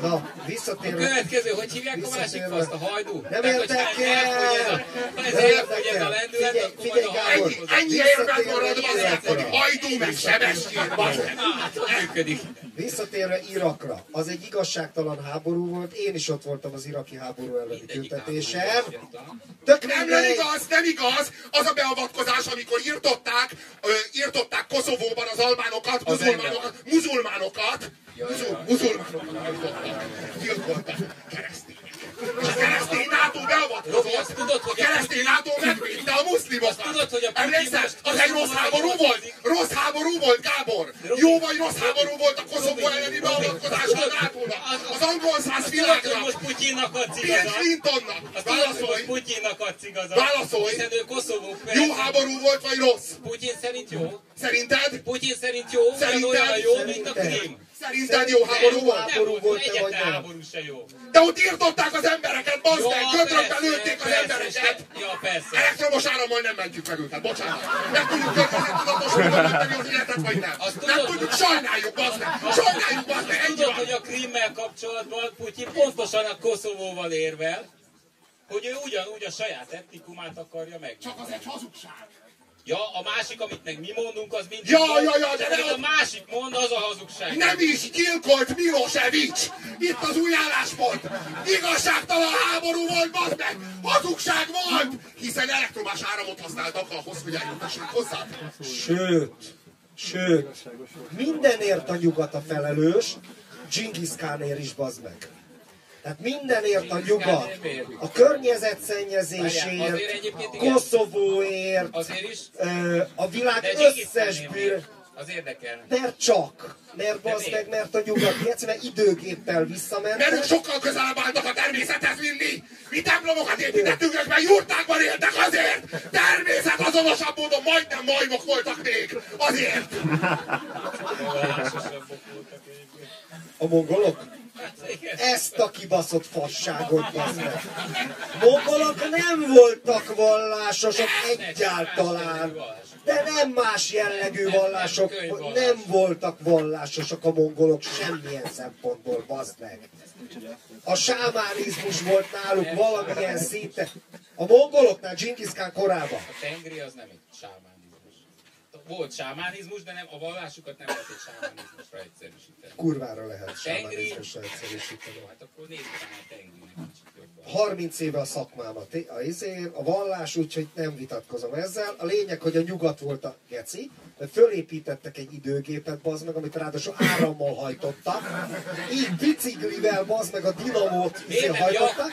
Na, A visszatérve. következő, hogy hívják a másik faszt, a hajdú? Nem érdekel! elfogy ez a- ez Nem elfogy ez a lendület, akkor majd a hajdú Ennyi, érved marad, bazd meg, hogy hajdú meg Sebestyén, bazd meg! Működik. Visszatérve Irakra, az egy igazságtalan háború volt, én is ott voltam az iraki háború elleni háború. Tök Nem, nem igaz, nem igaz! Az a beavatkozás, amikor írtották, ö, írtották Koszovóban az albánokat, Az muzulmánokat, muzulmánokat, Ja, muzul, ja. muzulmánokat írtottak, gyilkoltak keresztények. És a keresztény NATO beavatkozott, tudod, hogy a keresztény NATO megvédte a muszlimokat. Tudod, hogy a Emlékszel? Az egy rossz háború volt? Rossz háború volt, Gábor? Jó vagy rossz háború volt a Koszovó elleni beavatkozás a NATO-nak? az- angol száz világnak? most Putyinnak adsz Bill igazat? Clintonnak? Tudod, hogy Válaszolj! Putyinnak adsz igazat? Válaszolj! Hiszen ő Koszovó Jó háború volt, vagy rossz? Putyin szerint jó? Szerinted? Putyin szerint jó, Szerinted? olyan jó, mint a? Krím. Szerinted jó háború volt? Nem Háború volt, egyetlen vagy nem? háború se jó. De ott írtották az embereket, bazd meg, persze, lőtték az embereket. Ja, persze. Elektromos árammal nem mentjük meg őket, bocsánat. Nem tudjuk környezettudatosul menteni az életet, vagy nem. Nem tudjuk, sajnáljuk, bazd meg. Sajnáljuk, bazd meg, Tudod, hogy a Krimmel kapcsolatban Putyin pontosan a Koszovóval érvel, hogy ő ugyanúgy a saját etnikumát akarja meg. Csak az egy hazugság. Ja, a másik, amit meg mi mondunk, az mindig Ja, ja, ja, de amit ne- a másik mond, az a hazugság. Nem is gyilkolt Milosevic! Itt az új álláspont! Igazságtalan háború volt, bazd meg! Hazugság volt! Hiszen elektromás áramot használtak ahhoz, hogy eljutassanak hozzá. Sőt, sőt, mindenért a nyugat a felelős, Genghis Khanért is bazd meg. Tehát mindenért a nyugat. A környezetszennyezésért. Koszovóért, a világ összes bűr... Az érdekel. Mert csak. Mert bazd meg, mert a nyugat egyszerűen időgéppel Mert visszamentek. ők sokkal közelebb álltak a természethez, mint mi! Mi templomokat építettünk, ők meg jurtákban éltek azért! Természet azonosabb módon majdnem majmok voltak még! Azért! A mongolok? Ezt a kibaszott fasságot meg. Mongolok nem voltak vallásosok egyáltalán. De nem más jellegű vallások, nem voltak vallásosak a mongolok semmilyen szempontból, bazd meg. A sámánizmus volt náluk valamilyen szinte. A mongoloknál Genghis korában. A tengri az nem egy sámánizmus. Volt sámánizmus, de nem, a vallásukat nem lehet egy sámánizmusra egyszerűsíteni. Kurvára lehet sámánizmusra egyszerűsíteni. Hát akkor nézzük a tengrinek kicsit jobban. 30 éve a szakmám a, a, izé, a vallás, úgyhogy nem vitatkozom ezzel. A lényeg, hogy a nyugat volt a geci, mert fölépítettek egy időgépet, bazd meg, amit ráadásul árammal hajtottak. Így biciklivel, bazd meg a dinamót izé hajtottak,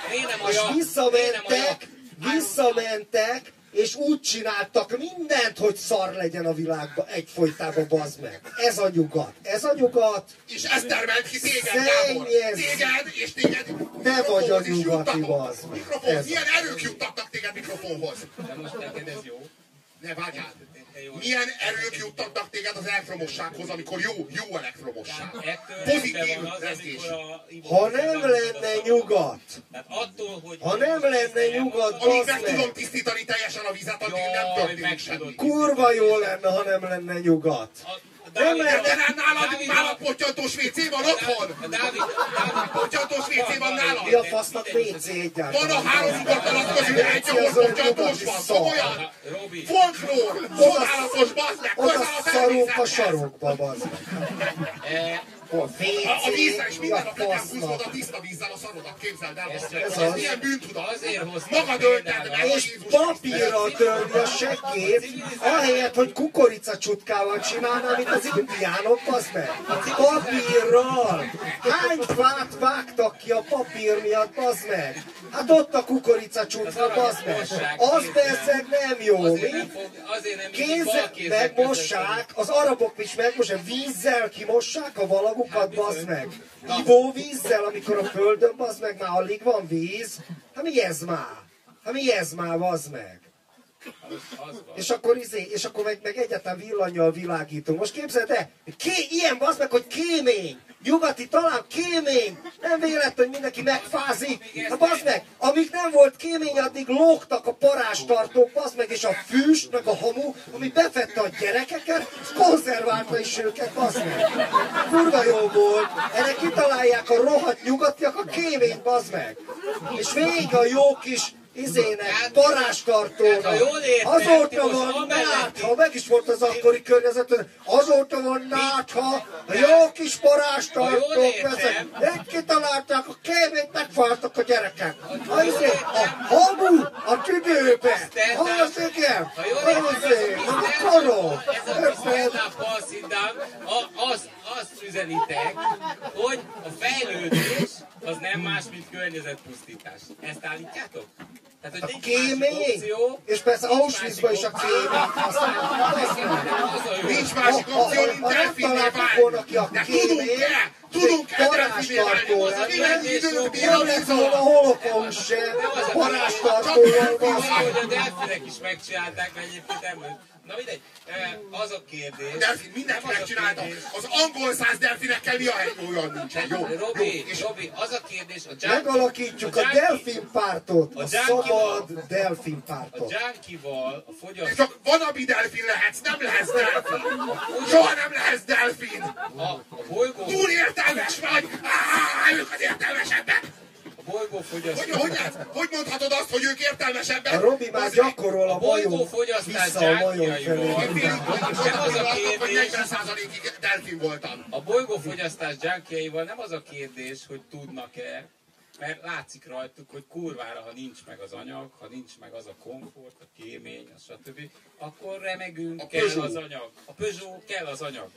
és visszamentek, visszamentek, és úgy csináltak mindent, hogy szar legyen a világban egyfolytában, bazd meg. Ez a nyugat. Ez a nyugat. És ez termelt ki téged, Gábor. Téged, és téged Te vagy a nyugati, bazd meg. Mikrofon. Ez Milyen erők juttattak téged mikrofonhoz? De most neked ez jó? Ne vágyál. Te jó. Milyen erők juttattak téged az elektromossághoz, amikor jó, jó elektromosság? Pozitív rezgés. Ha nem lenne nyugat, Tehát attól, hogy... Ha nem lenne nyugat, Amíg meg tudom tisztítani teljesen a vizet, addig nem történik semmi. kurva jó lenne, ha nem lenne nyugat. Lenne- te nálad, nálad pottyantós WC van otthon? Pottyantós WC van nálad? Mi a fasznak WC Van a egyáltalán? három nyugat közül egy, ahol pottyantós van. Komolyan? Robi, Folklór! Csodálatos, bazd meg! Oda szarunk a sarokba, bazd meg. Eh, A A, vízzel és minden a nap nekem húzod a tiszta vízzel a szarodat, képzeld el. Ez ez az. milyen bűntudat? Azért hoztam Magad ölted meg És Jézus papírral törni a seggét, ahelyett, hogy kukoricacsutkával csinálná, mint az indiánok, az meg. Papírral! Hány fát vágtak ki a papír miatt, az meg? Hát ott a kukoricacsutka, az meg. Az persze nem jó, mi? Kézzel megmossák, az arabok is megmossák, vízzel kimossák a valagukat, bazd meg. Ivóvízzel, amikor a földön, bazd meg, már alig van víz. Hát mi ez már? Hát mi ez már, bazd meg? Az. És akkor, izé, és akkor meg, meg egyáltalán villanyjal világítunk. Most képzeld el, ké, ilyen bazd meg, hogy kémény. Nyugati talán kémény. Nem véletlen, hogy mindenki megfázik. Hát bazd meg, amíg nem volt kémény, addig lógtak a parástartók, bazd meg, és a füst, meg a hamu, ami befette a gyerekeket, az konzerválta is őket, bazd meg. Kurva jó volt. Erre kitalálják a rohadt nyugatiak a kéményt, bazd meg. És végig a jó kis izének, parástartónak. Hát, ti Azóta van nátha, meg is volt az akkori környezetben, azóta van nátha, a jó kis értem- ezek, egy kitalálták, a kéményt megfáltak a gyerekek. A, izé, a hamu a tüdőbe, az igen, az izé, meg a koró. Ez a azt, azt üzenitek, hogy a fejlődés az nem más, mint környezetpusztítás. Ezt állítjátok? Tehát, hogy A nincs másik kémény, és persze Auschwitzban is a a jó. Nincs másik opció, mint delfinné találtak volna ki a válni. De tudunk-e? Tudunk-e delfinné válni? a Nem volna vízon? holokauszt se, parástartóval van. Ahogy a delfinek is megcsinálták, mert egyébként nem Na mindegy, az a kérdés. Delfin, mindenki nem az a angol száz delfinekkel mi a hely? Olyan nincsen. Jó, jó. Robi, És Robi, az a kérdés, a junkie, Megalakítjuk a junkie- delfin pártot, a A szabad delfin A pártot. junkival, a fogyasztó, csak vanabi delfin lehetsz, nem lehetsz delfin. Soha nem lehetsz delfin. a, a bolygó, Túl értelmes vagy. Áh, ők az értelmesebbek. A bolygó Hogy, hogy, lehet, hogy mondhatod azt, hogy ők értelmesebbek? A Robi már Az gyakorol a A bolygó majom, fogyasztás vissza a majom gyákjaival. felé. Én félig Nem az a hogy kérdés. 40%-ig delfin voltam. a bolygófogyasztás junkiaival nem az a kérdés, hogy tudnak-e, mert látszik rajtuk, hogy kurvára, ha nincs meg az anyag, ha nincs meg az a komfort, a kémény, a stb., akkor remegünk, A kell Peugeot. az anyag. A Peugeot kell az anyag.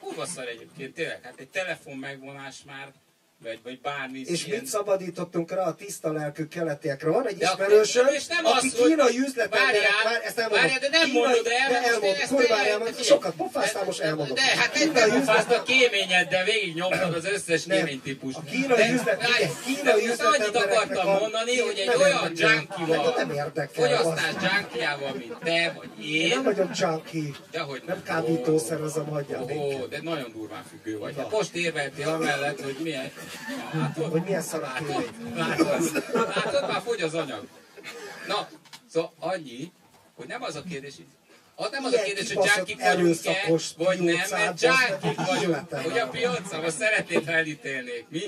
Kurva szar egyébként, tényleg, hát egy telefon megvonás már, vagy, vagy bármi. És ilyen- mit szabadítottunk rá a tiszta lelkű keletiekre? Van egy De ismerősöm, és nem aki az, kínai üzletemberek, már ezt nem várjál, de nem Kínai- mondod el, de elmondom, ezt kurvára, mert sokat pofáztál, most elmondom. De hát nem Kínai te pofázd a üzlet- kéményeddel, végig nyomtad az összes kéménytípust. A kínai üzlet- igen, kínai de üzletembereknek annyit akartam mondani, hogy egy olyan junkival, fogyasztás junkiával, mint te vagy Én nem vagyok junkie. Nem nem. kábítószer az a magyar Ó, de nagyon durván függő vagy. Hát most érveltél amellett, hogy milyen... Látod? Hogy milyen szar a kémény. Látod? Látod? Már fogy az anyag. Na, szóval annyi, hogy nem az a kérdés, az nem az a Ilyen kérdés, hogy junkik vagyunk-e, vagy nem, mert junkik vagyunk. Hogy a piacon, azt szeretném felítélnék, mi?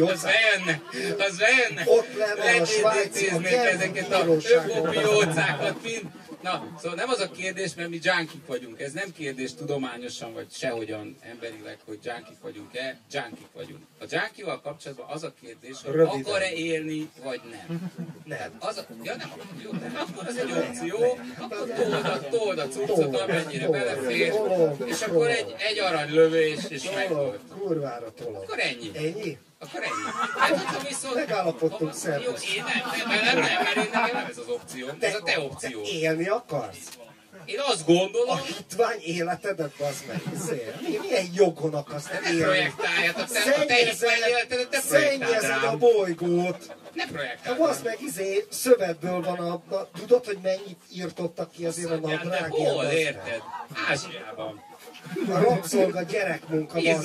Az bejönne, az bejönne. Ott lenne a svájci, a ezeket a ökopiócákat, mind Na, szóval nem az a kérdés, mert mi junkik vagyunk. Ez nem kérdés tudományosan, vagy sehogyan emberileg, hogy junkik vagyunk-e, junkik vagyunk. A junkival kapcsolatban az a kérdés, hogy Röviden. akar-e élni, vagy nem. Nem. Az a, ja nem, jó, nem, akkor az egy opció, akkor told a, told a cuccot, amennyire belefér, és akkor egy, egy aranylövés, és meg Tolog, volt. kurvára tolog. Akkor ennyi. Ennyi? Akkor ennyi. Hát, hogyha viszont... Megállapodtunk, Jó, szervusz. én nem, nem, nem, nem, nem, mert én nekem nem ez az opció. Ez a te opció. Te élni akarsz? Én azt gondolom, A hitvány életedet, bazd meg. Izé, mi- Milyen jogon akarsz te ne élni? projektáljátok, te, a te hitvány életedet ne projektáld a bolygót. Ne projektáld bazd rám. meg, izé, szövetből van a... Na, tudod, hogy mennyit írtottak ki azért a nadrágért? hol, érted? Ázsiában. A rabszolga gyerek-munka, meg.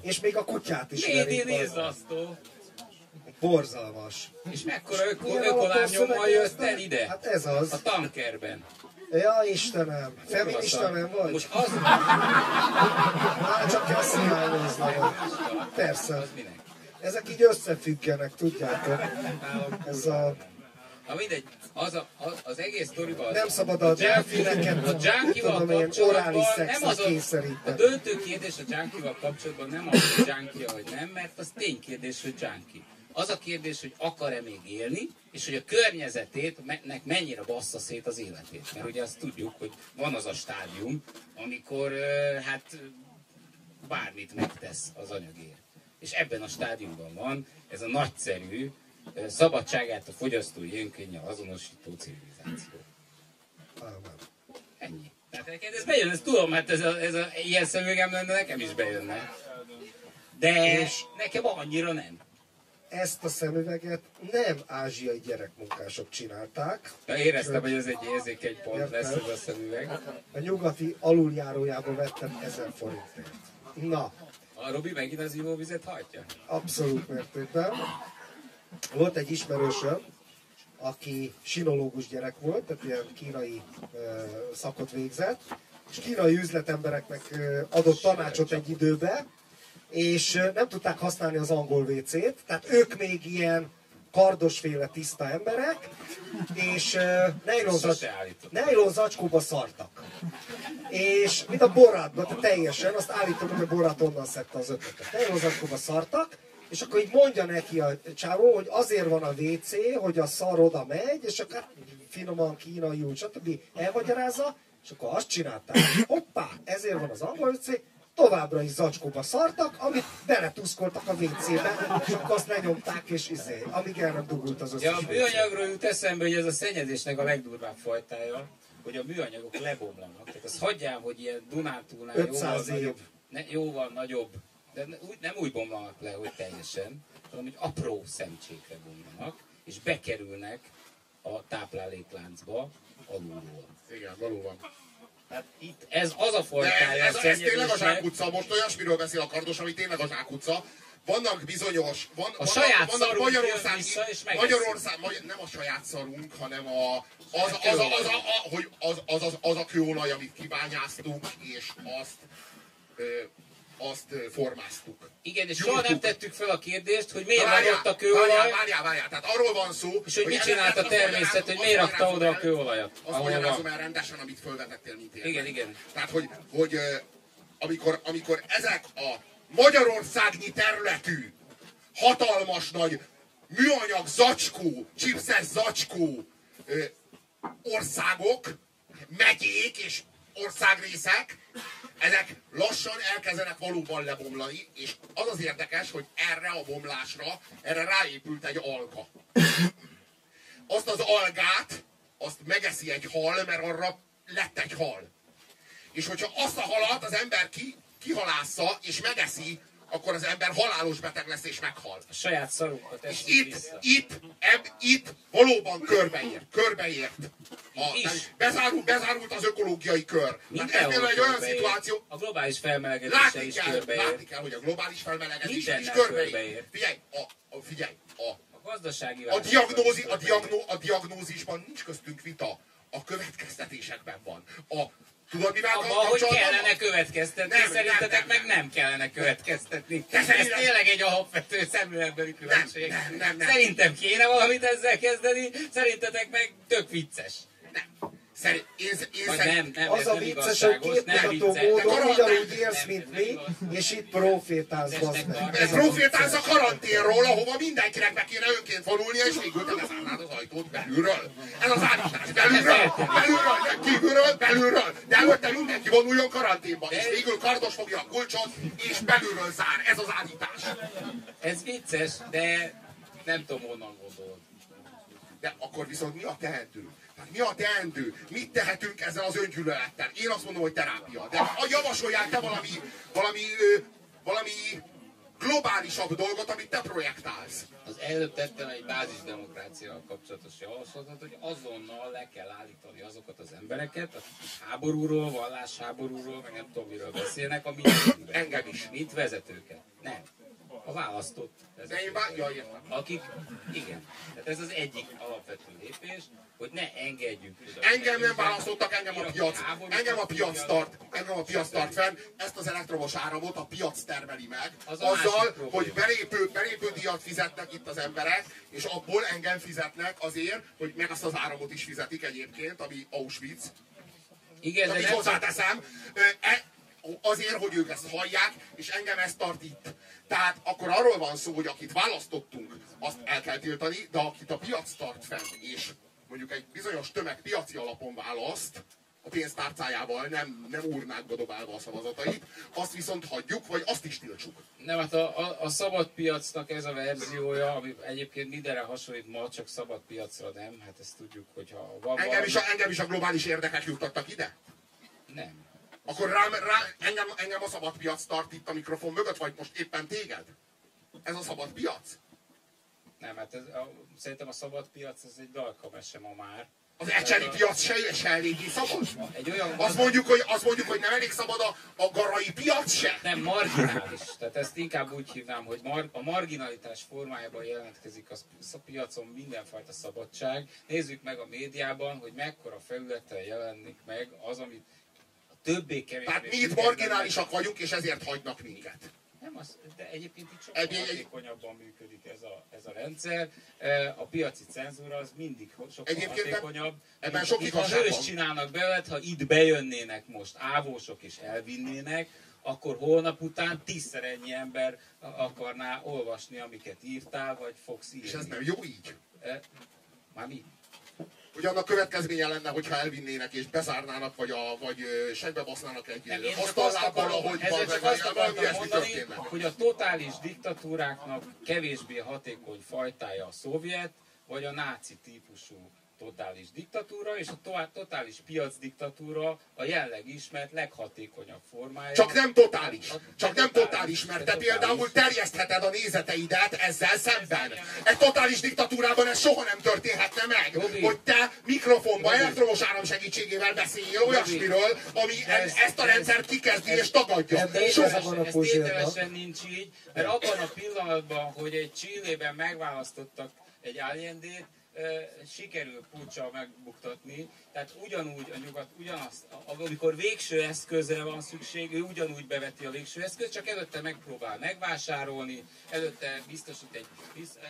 És még a kutyát is meg. nézzasztó. Borzalmas. És mekkora ökolámnyommal jössz el ide? Hát ez az. A tankerben. Ja, Istenem. Feminista nem vagy? Most az, Már csak ezt hiányoznak. Persze. az minek? Ezek így összefüggenek, tudjátok. Ez a... Na mindegy, az, a, az, az egész sztoriban az, Nem szabad a delfineket, a junkival kapcsolatban nem az a, a döntő kérdés a junkival kapcsolatban nem az, hogy junkie vagy nem, mert az ténykérdés, hogy junkie. Az a kérdés, hogy akar-e még élni, és hogy a környezetét, nek mennyire bassza szét az életét. Mert ugye azt tudjuk, hogy van az a stádium, amikor hát bármit megtesz az anyagért. És ebben a stádiumban van ez a nagyszerű, szabadságát a fogyasztói önkénnyel azonosító civilizáció. Ámen. Ennyi. Tehát ez bejön, ezt tudom, hát ez a, ez a ilyen szemüvegem lenne, nekem is bejönne. De És- nekem annyira nem. Ezt a szemüveget nem ázsiai gyerekmunkások csinálták. Na, éreztem, hogy ez egy érzékeny pont Értem. lesz ez a szemüveg. A nyugati aluljárójából vettem 1000 forintért. Na, A Robi megint az ivóvizet hajtja? abszolút mértékben. Volt egy ismerősöm, aki sinológus gyerek volt, tehát ilyen kínai szakot végzett, és kínai üzletembereknek adott tanácsot egy időbe, és nem tudták használni az angol WC-t, tehát ők még ilyen kardosféle tiszta emberek, és állított. nylon zacskóba szartak. És mint a borátban, tehát teljesen, azt állítom, hogy a borát onnan szedte az ötletet. Nylon zacskóba szartak, és akkor így mondja neki a csávó, hogy azért van a WC, hogy a szar oda megy, és akkor finoman kínaiul, stb. elmagyarázza, és akkor azt csinálták. Hoppá, ezért van az angol WC, továbbra is zacskóba szartak, amit beletuszkoltak a WC-be, és akkor azt lenyomták, és izé, amíg el nem dugult az összes Ja, a műanyagról jut eszembe, hogy ez a szennyezésnek a legdurvább fajtája, hogy a műanyagok lebomlanak. Tehát azt hagyjál, hogy ilyen Dunántúlnál jóval 500 év. nagyobb, ne, jóval nagyobb, de úgy, nem úgy bomlanak le, hogy teljesen, hanem hogy apró szemcsékre bomlanak, és bekerülnek a táplálékláncba alulról. Igen, valóban. Tehát itt ez az a fajtája ez, a ez, ez tényleg a zsákutca, most olyasmiről beszél a kardos, ami tényleg a zsákutca. Vannak bizonyos, van, vannak, saját vannak Magyarország, vissza, és. Magyarország, Magyar, nem a saját szarunk, hanem a, az, az, az, az, a, a, hogy az, az, az, az a kőolaj, amit kibányáztunk, és azt, ö, azt formáztuk. igen, és soha nem tettük fel a kérdést, hogy miért van Várjál, ott a kőolaj, Várjál, várjál, várjál. Tehát arról van szó, És hogy mit ez- csinált a természet, hogy miért rakta oda a kőolajat, Azt magyarázom el rendesen, amit fölvetettél, mint én. Igen, igen. Tehát, hogy, hogy amikor, amikor ezek a Magyarországnyi területű, hatalmas nagy műanyag zacskó, chipses zacskó országok, megyék és országrészek, ezek lassan elkezdenek valóban lebomlani, és az az érdekes, hogy erre a bomlásra, erre ráépült egy alga. Azt az algát, azt megeszi egy hal, mert arra lett egy hal. És hogyha azt a halat az ember ki, kihalásza és megeszi, akkor az ember halálos beteg lesz és meghal. A saját szarunkat És itt, vissza. itt, eb, itt valóban körbeért, körbeért. A, Is. tehát bezárult, az ökológiai kör. Ez például egy olyan szituáció, A globális felmelegedéssel látni is kell, körbeér. látni kell, hogy a globális felmelegedés is Mindennel körbeér. körbeér. Figyelj, a, a, figyelj, a, A gazdasági a, diagnózi, is a, diagnó, a diagnózisban nincs köztünk vita. A következtetésekben van. A, tudod, mivel Abban, hogy kellene következtetni, Nem, szerintetek nem, nem, meg nem kellene következtetni. De Ez tényleg egy alapvető szemléletbeli különbség. nem, nem, nem. Szerintem kéne valamit ezzel kezdeni, szerintetek meg tök vicces. Nem. Szerint, én, én Vagy nem, nem, Az a nem vicces, hogy nem képmutató módon ugyanúgy nem, élsz, nem, mint nem mi, igaz. és itt profétálsz, bazd meg meg. ez profétálsz a karanténról, ahova mindenkinek be kéne önként vonulnia, és végül te lezárnád az ajtót belülről. Ez az állítás. Belülről, belülről, nem kívülről, belülről. De előtte mindenki vonuljon karanténba, és végül kardos fogja a kulcsot, és belülről zár. Ez az állítás. Ez vicces, de nem tudom honnan gondolod. De akkor viszont mi a teendő? Mi a teendő? Mit tehetünk ezzel az öngyűlölettel? Én azt mondom, hogy terápia. De a javasoljál te valami, valami, ö, valami globálisabb dolgot, amit te projektálsz. Az előbb tettem egy bázisdemokráciával kapcsolatos javaslatot, hogy azonnal le kell állítani azokat az embereket, akik háborúról, vallásháborúról, meg nem tudom miről beszélnek, a mindenkiben. Engem is. Mint vezetőket. Nem. A választott De én vezetőket. bár... Ja, értem. Akik, igen. Tehát ez az egyik alapvető lépés, hogy ne engedjük. Engem nem választottak, engem a piac. Engem a piac tart, engem a piac tart fenn. Ezt az elektromos áramot a piac termeli meg. Az azzal, hogy belépő, belépő díjat fizetnek itt az emberek, és abból engem fizetnek azért, hogy meg azt az áramot is fizetik egyébként, ami Auschwitz. Igen, de hozzáteszem, e, azért, hogy ők ezt hallják, és engem ez tart itt. Tehát akkor arról van szó, hogy akit választottunk, azt el kell tiltani, de akit a piac tart fenn, és mondjuk egy bizonyos tömeg piaci alapon választ, a pénztárcájával, nem, nem urnákba dobálva a szavazatait, azt viszont hagyjuk, vagy azt is tiltsuk. Nem, hát a, a, a szabad piacnak ez a verziója, ami egyébként mindenre hasonlít ma, csak szabad piacra nem, hát ezt tudjuk, hogyha van Engem valami- is, a, engem is a globális érdekek juttattak ide? Nem. Akkor rám, rá, engem, engem a szabad piac tart itt a mikrofon mögött, vagy most éppen téged? Ez a szabad piac? Nem, hát ez, a, szerintem a szabad piac az egy dalka mese ma már. Az ecseri piac se, se eléggé szabad? Egy olyan Azt mondjuk, hogy, azt mondjuk, hogy nem elég szabad a, a garai piac se? nem marginális. Tehát ezt inkább úgy hívnám, hogy mar, a marginalitás formájában jelentkezik a piacon mindenfajta szabadság. Nézzük meg a médiában, hogy mekkora felületen jelenik meg az, amit többé-kevésbé... Tehát mi itt marginálisak vagyunk, és ezért hagynak minket. Nem, az, de egyébként itt sokkal Egy- hatékonyabban működik ez a, ez a rendszer. E, A piaci cenzúra az mindig sokkal Egyébként hatékonyabb. ebben sok igazság van. csinálnak belőled, ha itt bejönnének most ávósok és elvinnének, akkor holnap után tízszer ennyi ember akarná olvasni, amiket írtál, vagy fogsz írni. És ez nem jó így. E, Már mi? Hogy annak következménye lenne, hogyha elvinnének és bezárnának, vagy, a, vagy segbe basznának egy asztallábbal, ahogy csak meg, valami ilyesmi történne. hogy a totális diktatúráknak kevésbé hatékony fajtája a szovjet, vagy a náci típusú totális diktatúra, és a to- totális piac diktatúra a jelleg ismert leghatékonyabb formája. Csak nem totális. A- Csak nem totális, mert te totális. például terjesztheted a nézeteidet ezzel szemben. Egy totális diktatúrában ez soha nem történhetne meg, Robi. hogy te mikrofonba Robi. elektromos áram segítségével beszéljél olyasmiről, ami ez- ezt a rendszert kikezdi és tagadja. ez Soha. van a ez tételesen nincs így, mert abban a pillanatban, hogy egy Csillében megválasztottak egy Allendét, sikerül puccsal megbuktatni, tehát ugyanúgy a nyugat, ugyanazt, amikor végső eszközre van szükség, ő ugyanúgy beveti a végső eszközt, csak előtte megpróbál megvásárolni, előtte biztosít egy,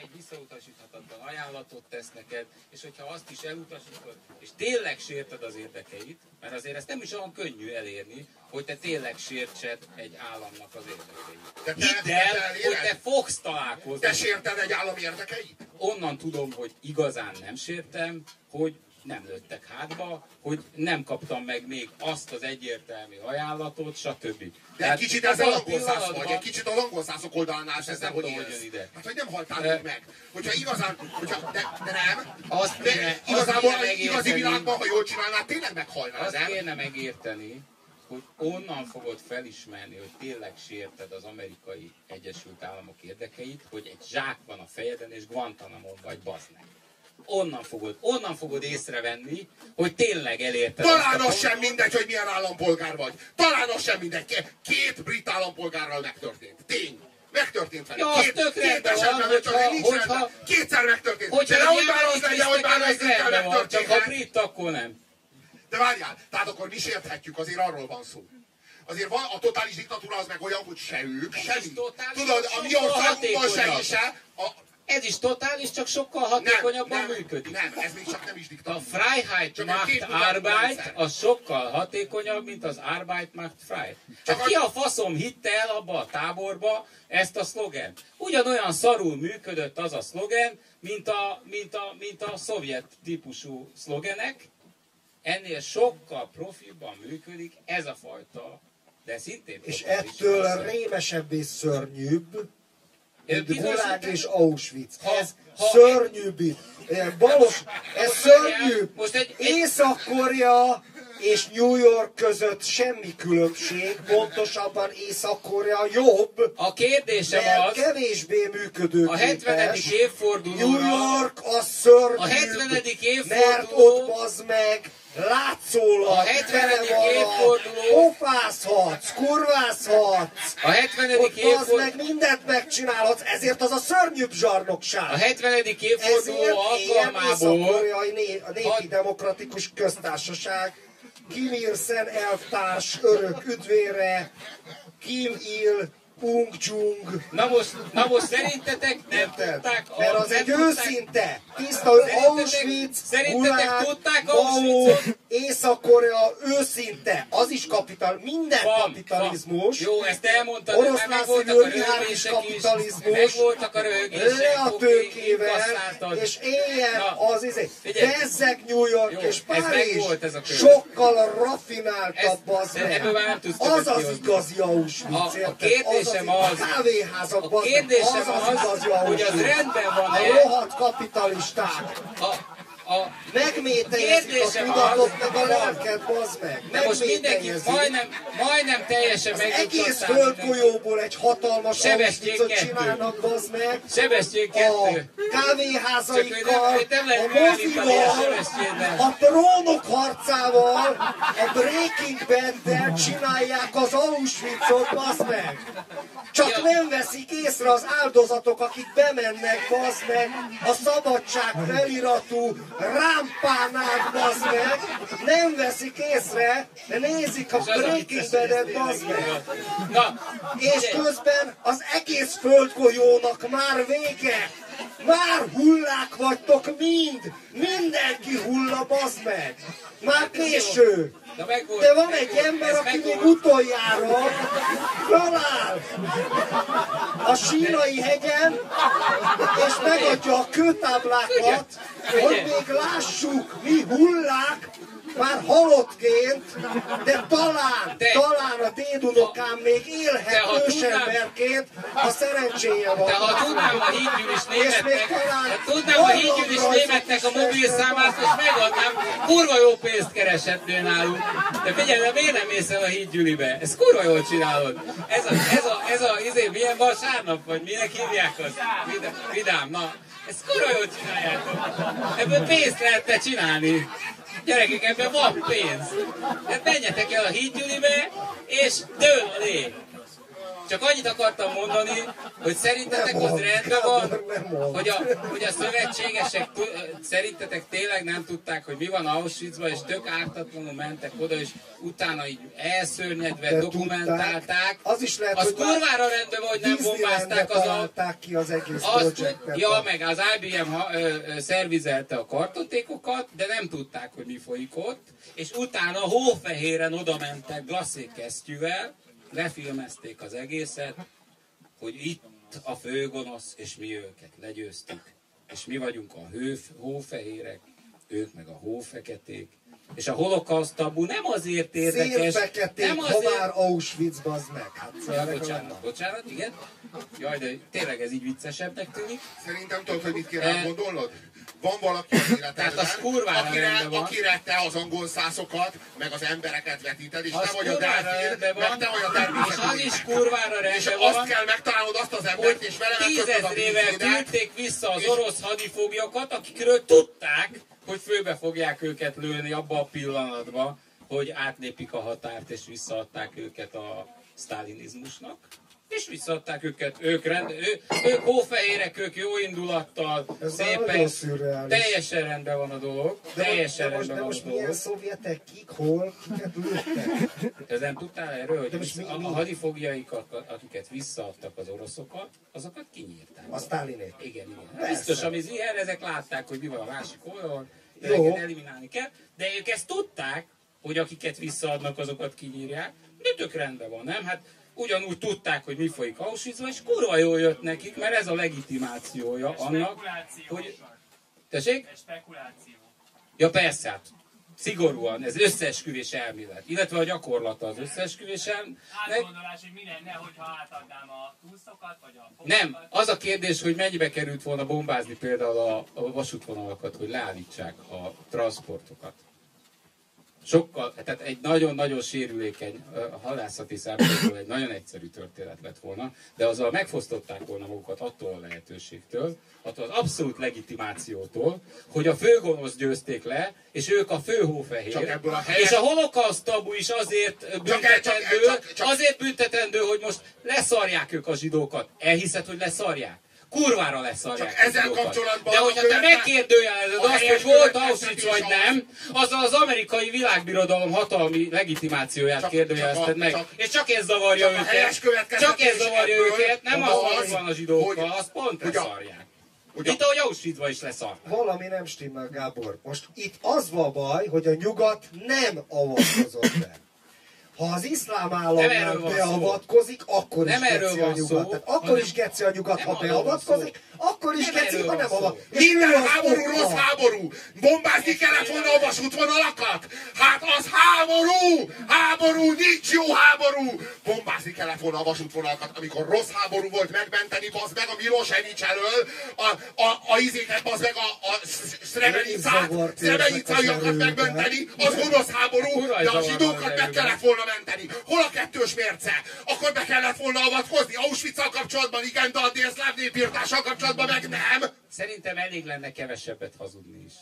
egy visszautasíthatatlan ajánlatot tesz neked, és hogyha azt is elutasítod, és tényleg sérted az érdekeit, mert azért ezt nem is olyan könnyű elérni, hogy te tényleg sértsed egy államnak az érdekeit. De te- Hidd el, te hogy te fogsz találkozni Te sérted egy állam érdekeit? onnan tudom, hogy igazán nem sértem, hogy nem lőttek hátba, hogy nem kaptam meg még azt az egyértelmű ajánlatot, stb. De egy kicsit abban a angol száz vagy, egy kicsit az angol szászok oldalán állsz ezzel, hogy élsz. ide. Hát, hogy nem haltál De- még meg. Hogyha igazán, hogyha, de, de nem, Azt de kéne- azt igazából kéne az igazi világban, ha jól csinálnád, tényleg meghalnál, Azt nem? kéne megérteni, hogy onnan fogod felismerni, hogy tényleg sérted az amerikai Egyesült Államok érdekeit, hogy egy zsák van a fejeden, és Guantanamo vagy bazd meg. Onnan fogod, onnan fogod észrevenni, hogy tényleg elérted Talán az sem mindegy, hogy milyen állampolgár vagy. Talán az sem mindegy. Ké- Két brit állampolgárral megtörtént. Tény. Megtörtént vele. Ja, két, két esetben megtörtént. Nincs hogyha- rendben. Kétszer megtörtént. Hogyha De nehogy már az legyen, hogy már rendben van, csak ha brit, akkor nem. De várjál, tehát akkor mi sérthetjük, azért arról van szó. Azért van, a totális diktatúra az meg olyan, hogy se ők, se is mi. totális, Tudod, a mi országunkban se hatékonyabb. és se, a, Ez is totális, csak sokkal hatékonyabban működik. Nem, ez még csak nem is A diktatúra. Freiheit Csak egy macht Arbeit az sokkal hatékonyabb, mint az Arbeit macht frei. Csak a- ki a faszom hitte el abba a táborba ezt a szlogen? Ugyanolyan szarul működött az a szlogen, mint a, mint a, mint a szovjet típusú szlogenek. Ennél sokkal profibban működik ez a fajta, de szintén És ettől rémesebb és szörnyűbb, Gulag és Auschwitz. Ha- Ez ha- szörnyűbb. Ilyen Balos, ez most egy- egy- Észak-Korea és New York között semmi különbség, pontosabban Észak-Korea jobb, A kérdésem mert az, kevésbé működőképes. a 70. New évfordulóra York a szörnyűbb, A 70. évforduló- mert ott az meg látszólag A 70. tele van a évforduló- Pofázhatsz, kurvázhatsz, a 70. ott az évforduló, meg mindent megcsinálhatsz, ezért az a szörnyűbb zsarnokság. a 70. évforduló alkalmából a népi demokratikus köztársaság Kim Il-sen elvtárs örök üdvére, Kim Il Ung Chung. Na most, na most szerintetek nem Érted? tudták... a- Mert az egy őszinte, tiszta Auschwitz, szerintetek Gulag, tudták Auschwitzot? Észak-Korea őszinte, az is kapital, minden Van, kapitalizmus. van. Jó, ezt elmondtad, Oroszlán meg voltak a is, kapitalizmus. meg voltak a röhögések, Le a tőkével, és éljen Na, az izé. Bezzeg New York Jó, és ez Párizs ez könyv. sokkal raffináltabb Ez- az meg. Az az igazi Auschwitz, A- a érted? Kérdésem az, az- a kávéházak, A bazd meg, kérdésem az, az, az, igazi hogy az rendben A van-e, rohadt kapitalisták. a, a, Megmételjezik a meg a lelket, bazd meg. de most mindenki majdnem, majdnem teljesen Az egész földgolyóból egy hatalmas kettő. csinálnak, bazd meg. Sebesség A kettő. kávéházaikkal, a megállítani a mozival, a trónok harcával, a Breaking Bad-del csinálják az Auschwitzot, bazd meg. Csak Ja. nem veszik észre az áldozatok, akik bemennek, bazd meg, a szabadság feliratú rámpánál, bazd meg. Nem veszik észre, de nézik a Breaking Bad-et, tényleg bazd meg. Na, És közben az egész földgolyónak már vége. Már hullák vagytok mind. Mindenki hulla, bazd meg. Már késő. De van egy ember, aki még utoljára föláll a sínai hegyen, és megadja a kőtáblákat, hogy még lássuk, mi hullák, már halottként, de talán, Te- talán a dédunokám még élhet ősemberként, ha szerencséje van. De ha tudnám a hídgyűlis És németnek, tudnám a hídgyűlis németnek a mobil számát, most megadnám, kurva jó pénzt kereshetnél nálunk. De figyelj, de miért nem mész el a hídgyűlibe? Ez kurva jól csinálod. Ez a, ez a, ez a, izé, milyen vasárnap, vagy minek hívják az? Vidám, vidám, na. Ezt kurva jól csináljátok. Ebből pénzt lehetne csinálni. Gyerekek, ebben van pénz. Hát menjetek el a hídgyűlibe, és dől a lé. Csak annyit akartam mondani, hogy szerintetek Nem az rendben van, nem hogy a, hogy a szövetségesek szerintetek tényleg nem tudták, hogy mi van Auschwitzban, és tök ártatlanul mentek oda, és utána így elszörnyedve De dokumentálták. tudták. Az is lehet, az hogy kurvára rendben van, hogy nem bombázták az a... ki az egész Azt, ja, meg az IBM ha, ö, ö, szervizelte a kartotékokat, de nem tudták, hogy mi folyik ott, és utána hófehéren oda mentek glaszékesztyűvel, lefilmezték az egészet, hogy itt a főgonosz, és mi őket legyőztük. És mi vagyunk a hő, hófehérek, ők meg a hófeketék. És a holokauszt tabu nem azért érdekes, Szélfeketék, nem ha azért, már Auschwitz, bazd meg. Hát, Ja, szóval bocsánat, bocsánat, igen. Jaj, de tényleg ez így viccesebbnek tűnik. Szerintem tudod, hogy mit kéne Eh. gondolnod? Van valaki az életedben, az akire, akire te az angol szászokat, meg az embereket vetíted, és Az te vagy a delfin, meg te vagy a és természet. az is kurvára És rendben azt van, kell megtalálnod azt az embert, és vele megkötöd a küldték vissza az és- orosz hadifoglyokat, akikről tudták, hogy főbe fogják őket lőni abba a pillanatban, hogy átlépik a határt és visszaadták őket a sztálinizmusnak. És visszaadták őket, ők, rend, ő, ők hófehérek, ők jó indulattal, Ez szépen, teljesen rendben van a dolog, De, teljesen de most, rendben de van most a milyen dolog. szovjetek, kik, hol, kiket lőttek? De nem tudtál erről, hogy De most mi- a, mi? a hadifoglyaikat, akiket visszaadtak az oroszokat, azokat kinyírták. A Sztálinék. Igen, igen. Persze. Biztos, ami ilyen, ezek látták, hogy mi van a másik oldalon, ezeket eliminálni kell, de ők ezt tudták, hogy akiket visszaadnak, azokat kinyírják, de tök rendben van, nem? Hát ugyanúgy tudták, hogy mi folyik Auschwitzban, és kurva jól jött nekik, mert ez a legitimációja annak, Spekuláció. hogy... Tessék? Spekuláció. Ja persze, hát szigorúan, ez összeesküvés elmélet, illetve a gyakorlata az összeesküvés elmélet. Átgondolás, hogy mi lenne, hogyha átadnám a túszokat, vagy a fogakat. Nem, az a kérdés, hogy mennyibe került volna bombázni például a, a vasútvonalakat, hogy leállítsák a transportokat. Sokkal, tehát egy nagyon-nagyon sérülékeny halászati szempontból egy nagyon egyszerű történet lett volna, de azzal megfosztották volna magukat attól a lehetőségtől, attól az abszolút legitimációtól, hogy a főgonosz győzték le, és ők a fő hófehér. Csak ebből a helyes- És a holokauszt tabu is azért büntetendő, csak- csak- azért büntetendő, hogy most leszarják ők a zsidókat. Elhiszed, hogy leszarják? Kurvára leszarják Csak a ezzel kapcsolatban De hogyha te megkérdőjelezed a azt, hogy volt Auschwitz vagy az- nem, azzal az amerikai világbirodalom hatalmi legitimációját kérdőjelezted meg. csak- és csak ez zavarja csak a helyes őket. Csak ez zavarja ebből őket. Nem az, az, hogy van a zsidókkal, azt pont leszarják. hogy a- Mint ahogy Auschwitzba is leszarták. Valami nem stimmel, Gábor. Most itt az van a baj, hogy a nyugat nem avatkozott be. Ha az iszlám állam beavatkozik, akkor Nem is erről van szó, Tehát akkor is geci a nyugat, ha beavatkozik. Akkor is geci, ha nem avatkozik. Minden mi az háború rossz háború! Bombázni kellett volna a vasútvonalakat? Hát az háború! Háború! Nincs jó háború! Bombázni kellett volna a vasútvonalakat, amikor rossz háború volt megmenteni, bazd meg a Milosevic elől, a, a, a izéket, bazd meg a, a Srebrenicát, Srebrenicaiakat az megmenteni, az gonosz háború, de a zsidókat az meg kellett volna menteni. Hol a kettős mérce? Akkor be kellett volna avatkozni. auschwitz kapcsolatban igen, de a délszláv népírtással kapcsolatban meg nem. Szerintem elég lenne kevesebbet hazudni is.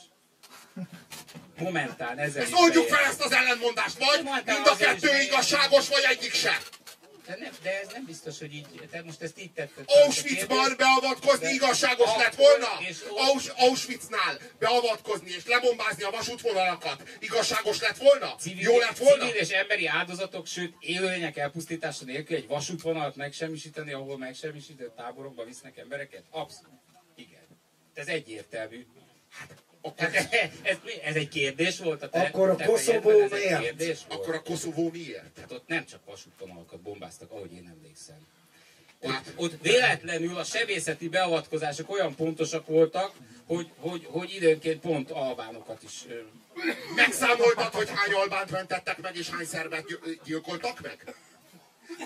Momentán ezzel is oldjuk fel ezt az ellentmondást, vagy Mondtam, mind a kettő igazságos, vagy egyik se. De, nem, de ez nem biztos, hogy így, te most ezt így tetted. Auschwitzban beavatkozni igazságos lett volna? és- Aus- Auschwitznál beavatkozni és lebombázni a vasútvonalakat igazságos lett volna? Civil, Jó lett volna? civil és emberi áldozatok, sőt élőlények elpusztítása nélkül egy vasútvonalat megsemmisíteni, ahol megsemmisített táborokba visznek embereket? Abszolút. Igen. Ez egyértelmű. Akkor, Hát ez, ez egy kérdés volt a te, Akkor a te Koszovó ez egy miért? kérdés volt. akkor a Koszovó miért? Hát ott nem csak vasútvonalakat bombáztak, ahogy én emlékszem. Ott, ott véletlenül a sebészeti beavatkozások olyan pontosak voltak, hogy, hogy, hogy időnként pont albánokat is Megszámoltad, hogy hány albánt mentettek meg, és hány szervet gy- gyilkoltak meg?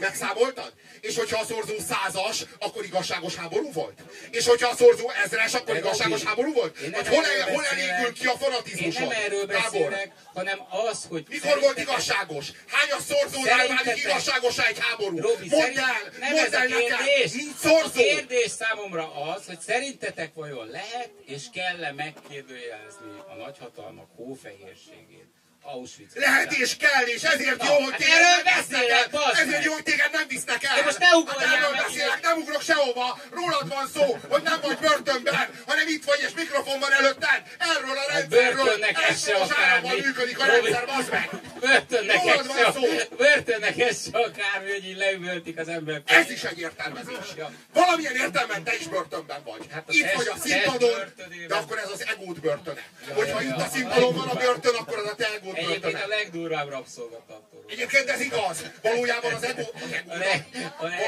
Megszámoltad? És hogyha a szorzó százas, akkor igazságos háború volt? És hogyha a szorzó ezres, akkor De igazságos Robi, háború volt? én Vagy hol, erről hol elégül ki a Én fanatizmusod? nem erről Gábor, beszélek, hanem az, hogy... mikor volt igazságos? Hány a szorzónál válik Szerintetek- igazságos egy háború? Robi, mondd el, nem mondd ez a el kérdés. nincs A szorzó! kérdés számomra az, hogy szerintetek vajon lehet és kell-e megkérdőjelezni a nagyhatalmak hófehérségét Auschwitz Lehet és kell, és ezért Na, jó, hogy hát erről beszélek, Ezért jó, hogy téged nem visznek el. De most ne ugorjál hát erről beszélek, nem ugrok sehova. Rólad van szó, hogy nem vagy börtönben, hanem itt vagy és mikrofon van előtted. Erről a rendszerről. börtönnek ez se akármi. működik a rendszer, bazd meg. Börtönnek ez se, szó. börtönnek ez se akármi, hogy így leüvöltik az ember. Ez is egy értelmezés. Ja. Valamilyen értelmen te is börtönben vagy. Hát a itt test- vagy a színpadon, de akkor ez az egód börtöne. Hogyha itt a színpadon van a börtön, akkor az a te egód Egyébként börtöne. a legdurvább rabszolgatartó. Egyébként ez igaz. Valójában az ego, az A leg-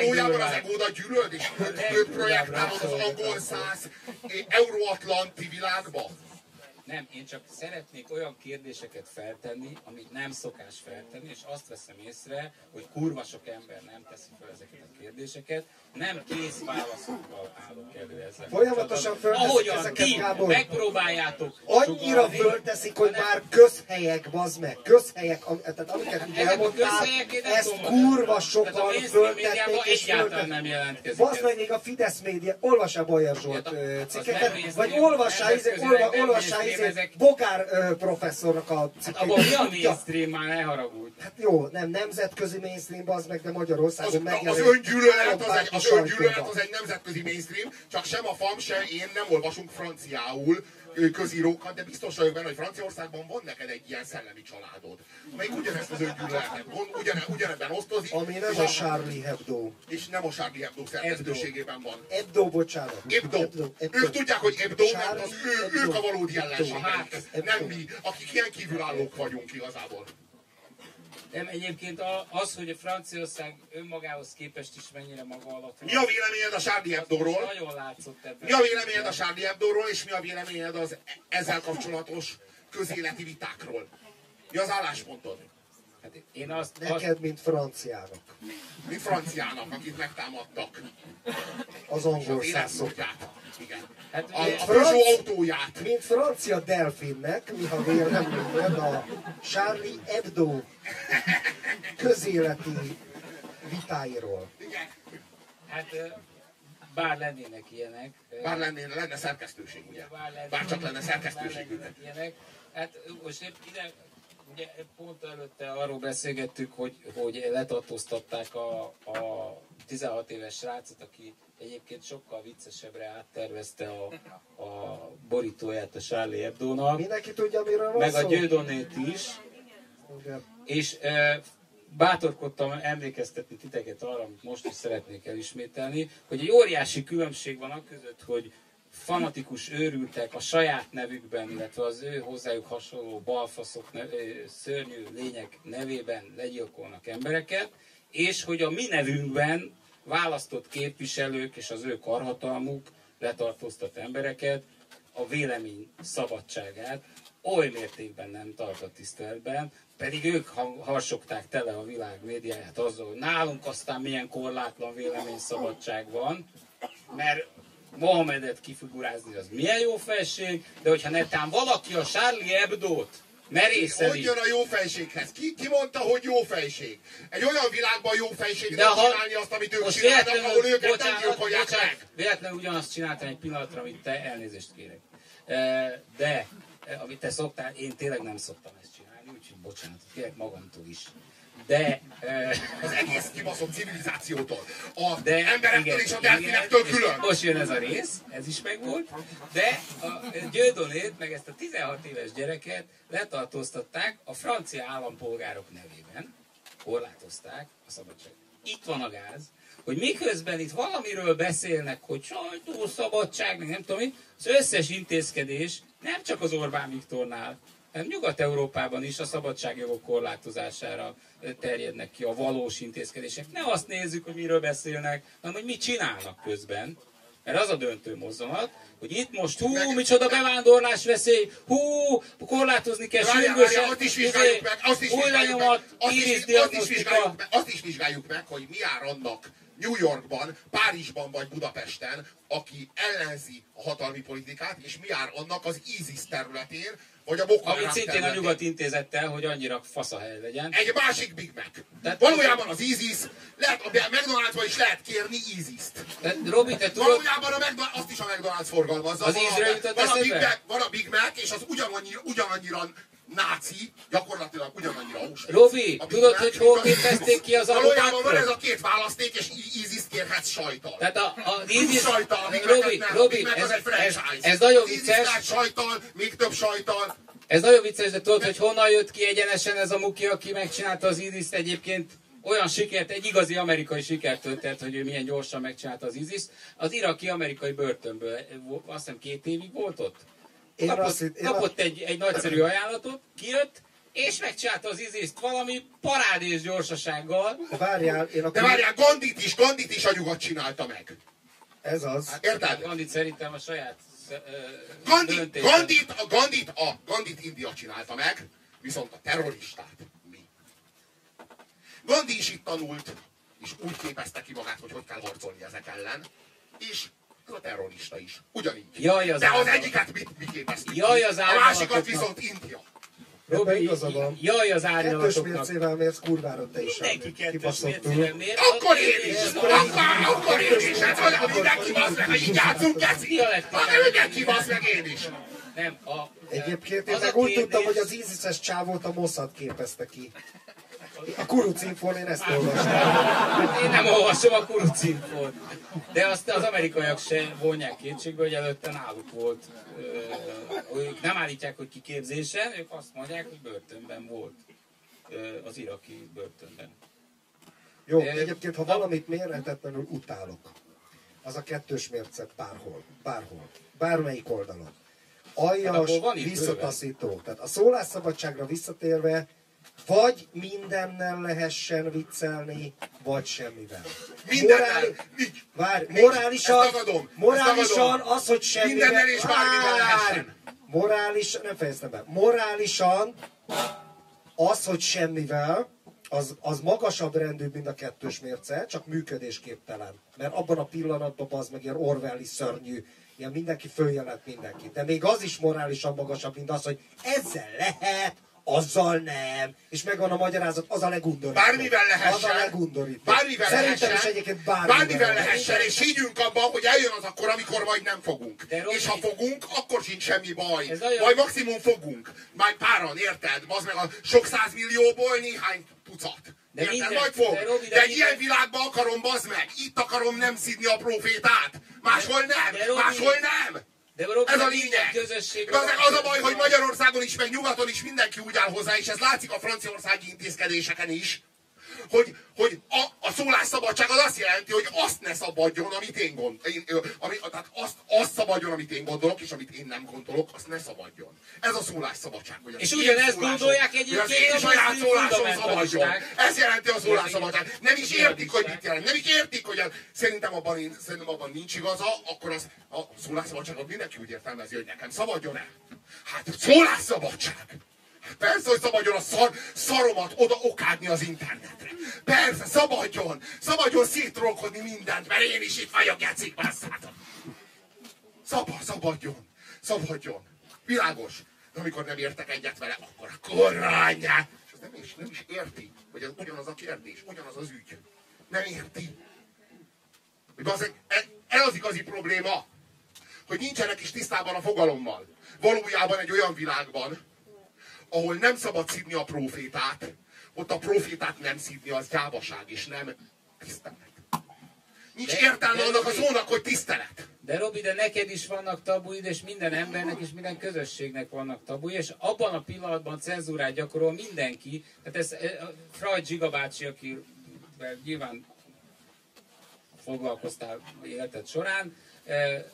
valójában az egódat gyűlöd, és őt, projektálod az angol száz euróatlanti világba. Nem, én csak szeretnék olyan kérdéseket feltenni, amit nem szokás feltenni, és azt veszem észre, hogy kurva sok ember nem teszi fel ezeket a kérdéseket, nem kész válaszokkal állok elő ezzel. Folyamatosan fölteszik ezeket, ti Gábor. megpróbáljátok Annyira sugalni, fölteszik, hogy hanem- már közhelyek, bazd meg, közhelyek, am- tehát amiket a elmondtál, ezt kurva sokan föltették és egyáltalán nem jelentkezik Bazd meg még a Fidesz média, olvassál Bajer Zsolt Hát, az cikkeket, vagy olvassál, izé, olvassál izé. Bogár professzornak a Hát cikkét. abban mi a mainstream már, ne haragudj. Hát jó, nem nemzetközi mainstream, az meg, de Az, Magyarországon az megjelenik. öngyűlölet, az egy, öngyűlölet sajtóban. az egy nemzetközi mainstream, csak sem a FAM, sem én nem olvasunk franciául közírókat, de biztos vagyok benne, hogy Franciaországban van neked egy ilyen szellemi családod, amelyik ugyanezt az öngyűlöletet gond, ugyane, ugyanebben osztozik, Ami nem és, a Charlie Hebdo. és nem a Charlie Hebdo szerkesztőségében van. Hebdo, bocsánat. Ebdo. Ők tudják, hogy Ebdo, mert az Charlie ő, Hebdo. ők a valódi Hebdo. ellenségeik. Hát, Nem Hebdo. mi, akik ilyen kívülállók vagyunk igazából. Nem, egyébként az, hogy a Franciaország önmagához képest is mennyire maga alatt. Mi a véleményed a Charlie Hebdo-ról? Nagyon látszott ebben. Mi a véleményed a Charlie Hebdo-ról, és mi a véleményed az ezzel kapcsolatos közéleti vitákról? Mi az álláspontod? Hát én azt, azt Neked, mint franciának. Mi franciának, akit megtámadtak. Az angol szászok. életmódját. Igen. Hát A, a Peugeot autóját. Mint francia delfinnek, mi ha véleményed a Charlie Hebdo közéleti vitáiról. Igen. Hát bár lennének ilyenek. Bár lenne, lenne szerkesztőség, ugye? lennének- Bár csak lenne szerkesztőség. bár lennének ilyenek. Hát most épp ide, ugye pont előtte arról beszélgettük, hogy, hogy letartóztatták a, a 16 éves srácot, aki egyébként sokkal viccesebbre áttervezte a, a borítóját a Charlie Hebdo-nak, Mindenki tudja, miről van meg szó? a Győdonét is, Igen. és e, bátorkodtam emlékeztetni titeket arra, amit most is szeretnék elismételni, hogy egy óriási különbség van a között, hogy fanatikus őrültek a saját nevükben, illetve az ő hozzájuk hasonló balfaszok, ne- ö, szörnyű lények nevében legyilkolnak embereket, és hogy a mi nevünkben választott képviselők és az ő karhatalmuk letartóztat embereket, a vélemény szabadságát oly mértékben nem tartott tiszteletben, pedig ők ha- harsogták tele a világ médiáját azzal, hogy nálunk aztán milyen korlátlan véleményszabadság van, mert Mohamedet kifigurázni az milyen jó felség, de hogyha netán valaki a Charlie Hebdo-t Hogy merészeli, jön a jó fejséghez? Ki, ki mondta, hogy jó fejség? Egy olyan világban jó fejség de nem ha csinálni azt, amit ők csinálnak, ahol őket nem bocsánat, gyilkolják bocsánat, meg. véletlenül ugyanazt csináltam egy pillanatra, amit te, elnézést kérek. E, De, e, amit te szoktál, én tényleg nem szoktam ezt csinálni, úgyhogy bocsánat, kérek magamtól is. De, Az egész kibaszott civilizációtól. A de emberektől és a delfinektől igen, külön. Most jön ez a rész, ez is megvolt, de a Győdonét, meg ezt a 16 éves gyereket letartóztatták a francia állampolgárok nevében, korlátozták a szabadságot. Itt van a gáz, hogy miközben itt valamiről beszélnek, hogy sajtószabadság, meg nem tudom mit, az összes intézkedés nem csak az Orbán Viktornál, Nyugat-Európában is a szabadságjogok korlátozására terjednek ki a valós intézkedések. Ne azt nézzük, hogy miről beszélnek, hanem hogy mit csinálnak közben. Mert az a döntő mozzanat, hogy itt most hú, micsoda bevándorlás veszély, hú, korlátozni kell sürgősen, azt is vizsgáljuk izé, meg, azt is vizsgáljuk meg, azt is, azt is vizsgáljuk meg, hogy mi jár annak New Yorkban, Párizsban vagy Budapesten, aki ellenzi a hatalmi politikát, és mi jár annak az ISIS területén, vagy a Boko Amit szintén a területén. nyugat intézettel, hogy annyira faszahely legyen. Egy másik Big Mac. Tehát- Valójában az ISIS, lehet, a McDonald'sban is lehet kérni ISIS-t. Robi, te tudod, Valójában a McDonald's, azt is a McDonald's forgalmazza. Az Van a- van a, Big? Mac, van a Big Mac, és az ugyanannyira, ugyanannyira náci, gyakorlatilag ugyanannyira Auschwitz. Robi, tudod, hogy hol képezték ki az Valójában van ez a két választék, és ISIS kérhetsz sajtal. Tehát a, a ISIS, sajtal, Mac-et Robi, nem. Robi, ez, egy ez, franchise. ez nagyon Az ISIS vicces, sajtal, még több sajtal. ez nagyon vicces, de tudod, hogy honnan jött ki egyenesen ez a muki, aki megcsinálta az isis egyébként olyan sikert, egy igazi amerikai sikertörténet, hogy ő milyen gyorsan megcsinálta az ISIS. Az iraki amerikai börtönből, azt hiszem két évig volt ott. Én Kapott, azt én kapott egy, egy nagyszerű ajánlatot, kijött, és megcsinálta az ISIS-t valami parádés gyorsasággal. Várjál, én De akkor... várjál, Gandit is, Gandit is a nyugat csinálta meg. Ez az. Érted? Gandit szerintem a saját Gandhi, döntése. Gandit, a Gandit, a Gandit India csinálta meg, viszont a terroristát mi. Gandhi is itt tanult, és úgy képezte ki magát, hogy hogy kell harcolni ezek ellen, és a terrorista is. Ugyanígy. Jaj, az De az állat. egyiket mi, mi képeztük Jaj, az A másikat viszont India. Robi, igaza van. jaj az Kettős árnyalatoknak. mércével mérsz kurvára te is. Mindenki kettős mércével mér. Akkor én is! Akkor, akkor én is! Hát olyan mindenki basz meg, így játszunk! Dialektikát. Hát mindenki basz meg én is! Nem, a, Egyébként én meg úgy tudtam, hogy az ISIS-es csávót a Mossad képezte ki. A kurucinfón én ezt olvastam. Én nem olvasom a kurucinfót. De azt az amerikaiak se vonják kétségbe, hogy előtte náluk volt. Ők nem állítják, hogy kiképzésen, ők azt mondják, hogy börtönben volt. Az iraki börtönben. Jó, egyébként, ha valamit mérhetetlenül utálok, az a kettős mérce bárhol, bárhol, bármelyik oldalon. Hát Aljas, visszataszító. Tehát a szólásszabadságra visszatérve, vagy mindennel lehessen viccelni, vagy semmivel. Mindennel. Nincs. Várj, morálisan, tagadom. Morálisan az, hogy semmivel... Mindennel és bármivel lehessen. Morálisan, nem fejeztem be. Morálisan az, hogy semmivel, az, az magasabb rendű, mint a kettős mérce, csak működésképtelen. Mert abban a pillanatban az meg ilyen Orwelli szörnyű, ilyen mindenki följelent mindenki. De még az is morálisan magasabb, mint az, hogy ezzel lehet, azzal nem. És megvan a magyarázat, az a legundorító. Bármivel lehessen. Az a legundorító. Bármivel Szerintem lehessen. is egyébként bármivel, bármivel lehessen, és higgyünk abban, hogy eljön az akkor, amikor majd nem fogunk. De Robi- és ha fogunk, akkor sincs semmi baj. Nagyon- Majd maximum fogunk. Majd páran, érted? Az meg a sok százmillióból néhány tucat. De Érted? minden- Majd fog. de De, Robi, de de egy ilyen világban akarom, bazd meg. Itt akarom nem szidni a profétát. Máshol nem. de Robi- Máshol nem. De Ez a lényeg. közösségben Az, az a baj, hogy Magyarországon is, meg nyugaton is mindenki úgy áll hozzá, és ez látszik a franciaországi intézkedéseken is, hogy, hogy a, a szólásszabadság az azt jelenti, hogy azt ne szabadjon, amit én gondolok. Ami, tehát azt, azt szabadjon, amit én gondolok, és amit én nem gondolok, azt ne szabadjon. Ez a szólásszabadság. Hogy És ugyanezt gondolják hogy az egyébként én saját szólásom szabadjon. Ez jelenti a szólásszabadság. Nem is értik, hogy mit jelent. Nem is értik, hogy szerintem, abban, én- szerintem abban nincs igaza, akkor az, a szólásszabadságot mindenki úgy értelmezi, hogy nekem szabadjon-e? Hát szólásszabadság! Persze, hogy szabadjon a szar, szaromat oda okádni az internetre. Persze, szabadjon! Szabadjon szétrolkodni mindent, mert én is itt vagyok, Jacik, basszátok! Szabad, szabadjon! Szabadjon! Világos! De amikor nem értek egyet vele, akkor a korrányát! És ez nem is, nem is érti, hogy ez ugyanaz a kérdés, ugyanaz az ügy. Nem érti. Hogy bazzeg, e- ez az igazi probléma, hogy nincsenek is tisztában a fogalommal. Valójában egy olyan világban, ahol nem szabad szidni a profétát, ott a profétát nem szidni, az gyávaság, és nem tisztelet. Nincs De- értelme de annak a szónak, hogy tisztelet. De Robi, de neked is vannak tabuid, és minden embernek és minden közösségnek vannak tabuid, és abban a pillanatban cenzúrát gyakorol mindenki. Tehát ez eh, Freud Zsiga bácsi, aki nyilván foglalkoztál életed során, eh,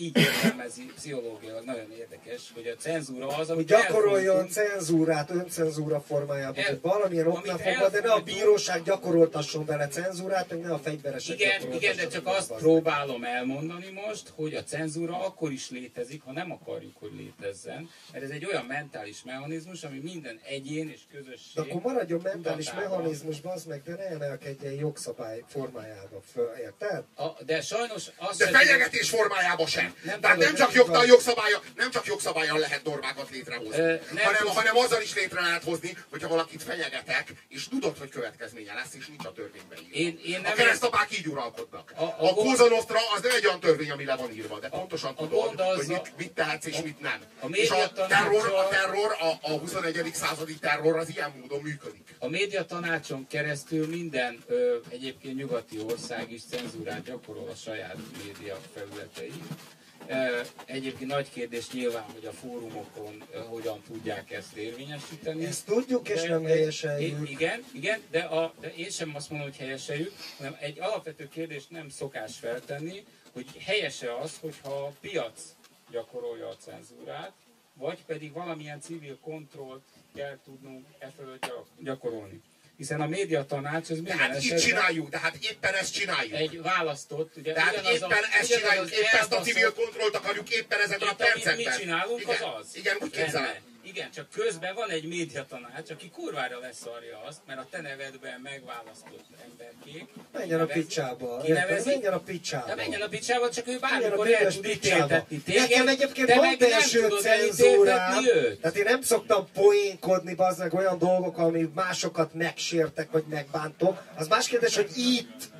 így értelmezi pszichológiailag, nagyon érdekes, hogy a cenzúra az, hogy amit gyakoroljon elfolytunk. cenzúrát, öncenzúra formájában, El- hogy valamilyen oknál fogva, de ne a bíróság gyakoroltasson vele cenzúrát, meg ne a fegyveresek Igen, igen, de csak azt próbálom elmondani most, hogy a cenzúra akkor is létezik, ha nem akarjuk, hogy létezzen, mert ez egy olyan mentális mechanizmus, ami minden egyén és közösség... De akkor maradjon mentális tudatában- mechanizmus, bazd meg, de ne emelkedjen jogszabály formájába föl, érted? A, de sajnos azt De fenyegetés formájában sem. Nem Tehát nem csak jogtal, jogszabálya, nem csak jogszabályon lehet normákat létrehozni, nem hanem, tudom. hanem azzal is létre lehet hozni, hogyha valakit fenyegetek, és tudod, hogy következménye lesz, és nincs a törvényben írva. Én- én a nem- keresztapák így uralkodnak. A- A, a a, gond- Cosa Nostra az nem egy olyan törvény, ami le van írva, de pontosan a tudod, az hogy mit, a- mit tehetsz és mit nem. a és a terror, a, terror a, a 21. századi terror az ilyen módon működik. A médiatanácson keresztül minden ö, egyébként nyugati ország is cenzúrát gyakorol a saját média felületein. Egyébként nagy kérdés nyilván, hogy a fórumokon hogyan tudják ezt érvényesíteni. Ezt tudjuk, és De- nem helyeseljük. Igen, igen, de, a, de én sem azt mondom, hogy helyeseljük, hanem egy alapvető kérdést nem szokás feltenni, hogy helyese az, hogyha a piac gyakorolja a cenzúrát, vagy pedig valamilyen civil kontrollt kell tudnunk e fölött gyakorolni. Hiszen a médiatanács az De minden hát így esetben csináljuk, de hát éppen ezt csináljuk. egy választott, ugye Tehát ugyanaz éppen ezt ugyanaz csináljuk, éppen ezt a civil kontrollt akarjuk éppen ezekben a itt, amit percekben. mi csinálunk, igen, az az. Igen, úgy képzelem. Igen, csak közben van egy médiatanács, aki kurvára leszarja azt, mert a te nevedben megválasztott emberkék. Menjen a picsába, érted? kinevezik. Menjen a picsába. De menjen a picsába, csak ő bármikor el tud ítéltetni téged. Nekem egyébként van belső cenzúrám. Tehát én nem szoktam poénkodni, bazd meg olyan dolgok, ami másokat megsértek, vagy megbántok. Az más kérdés, hogy itt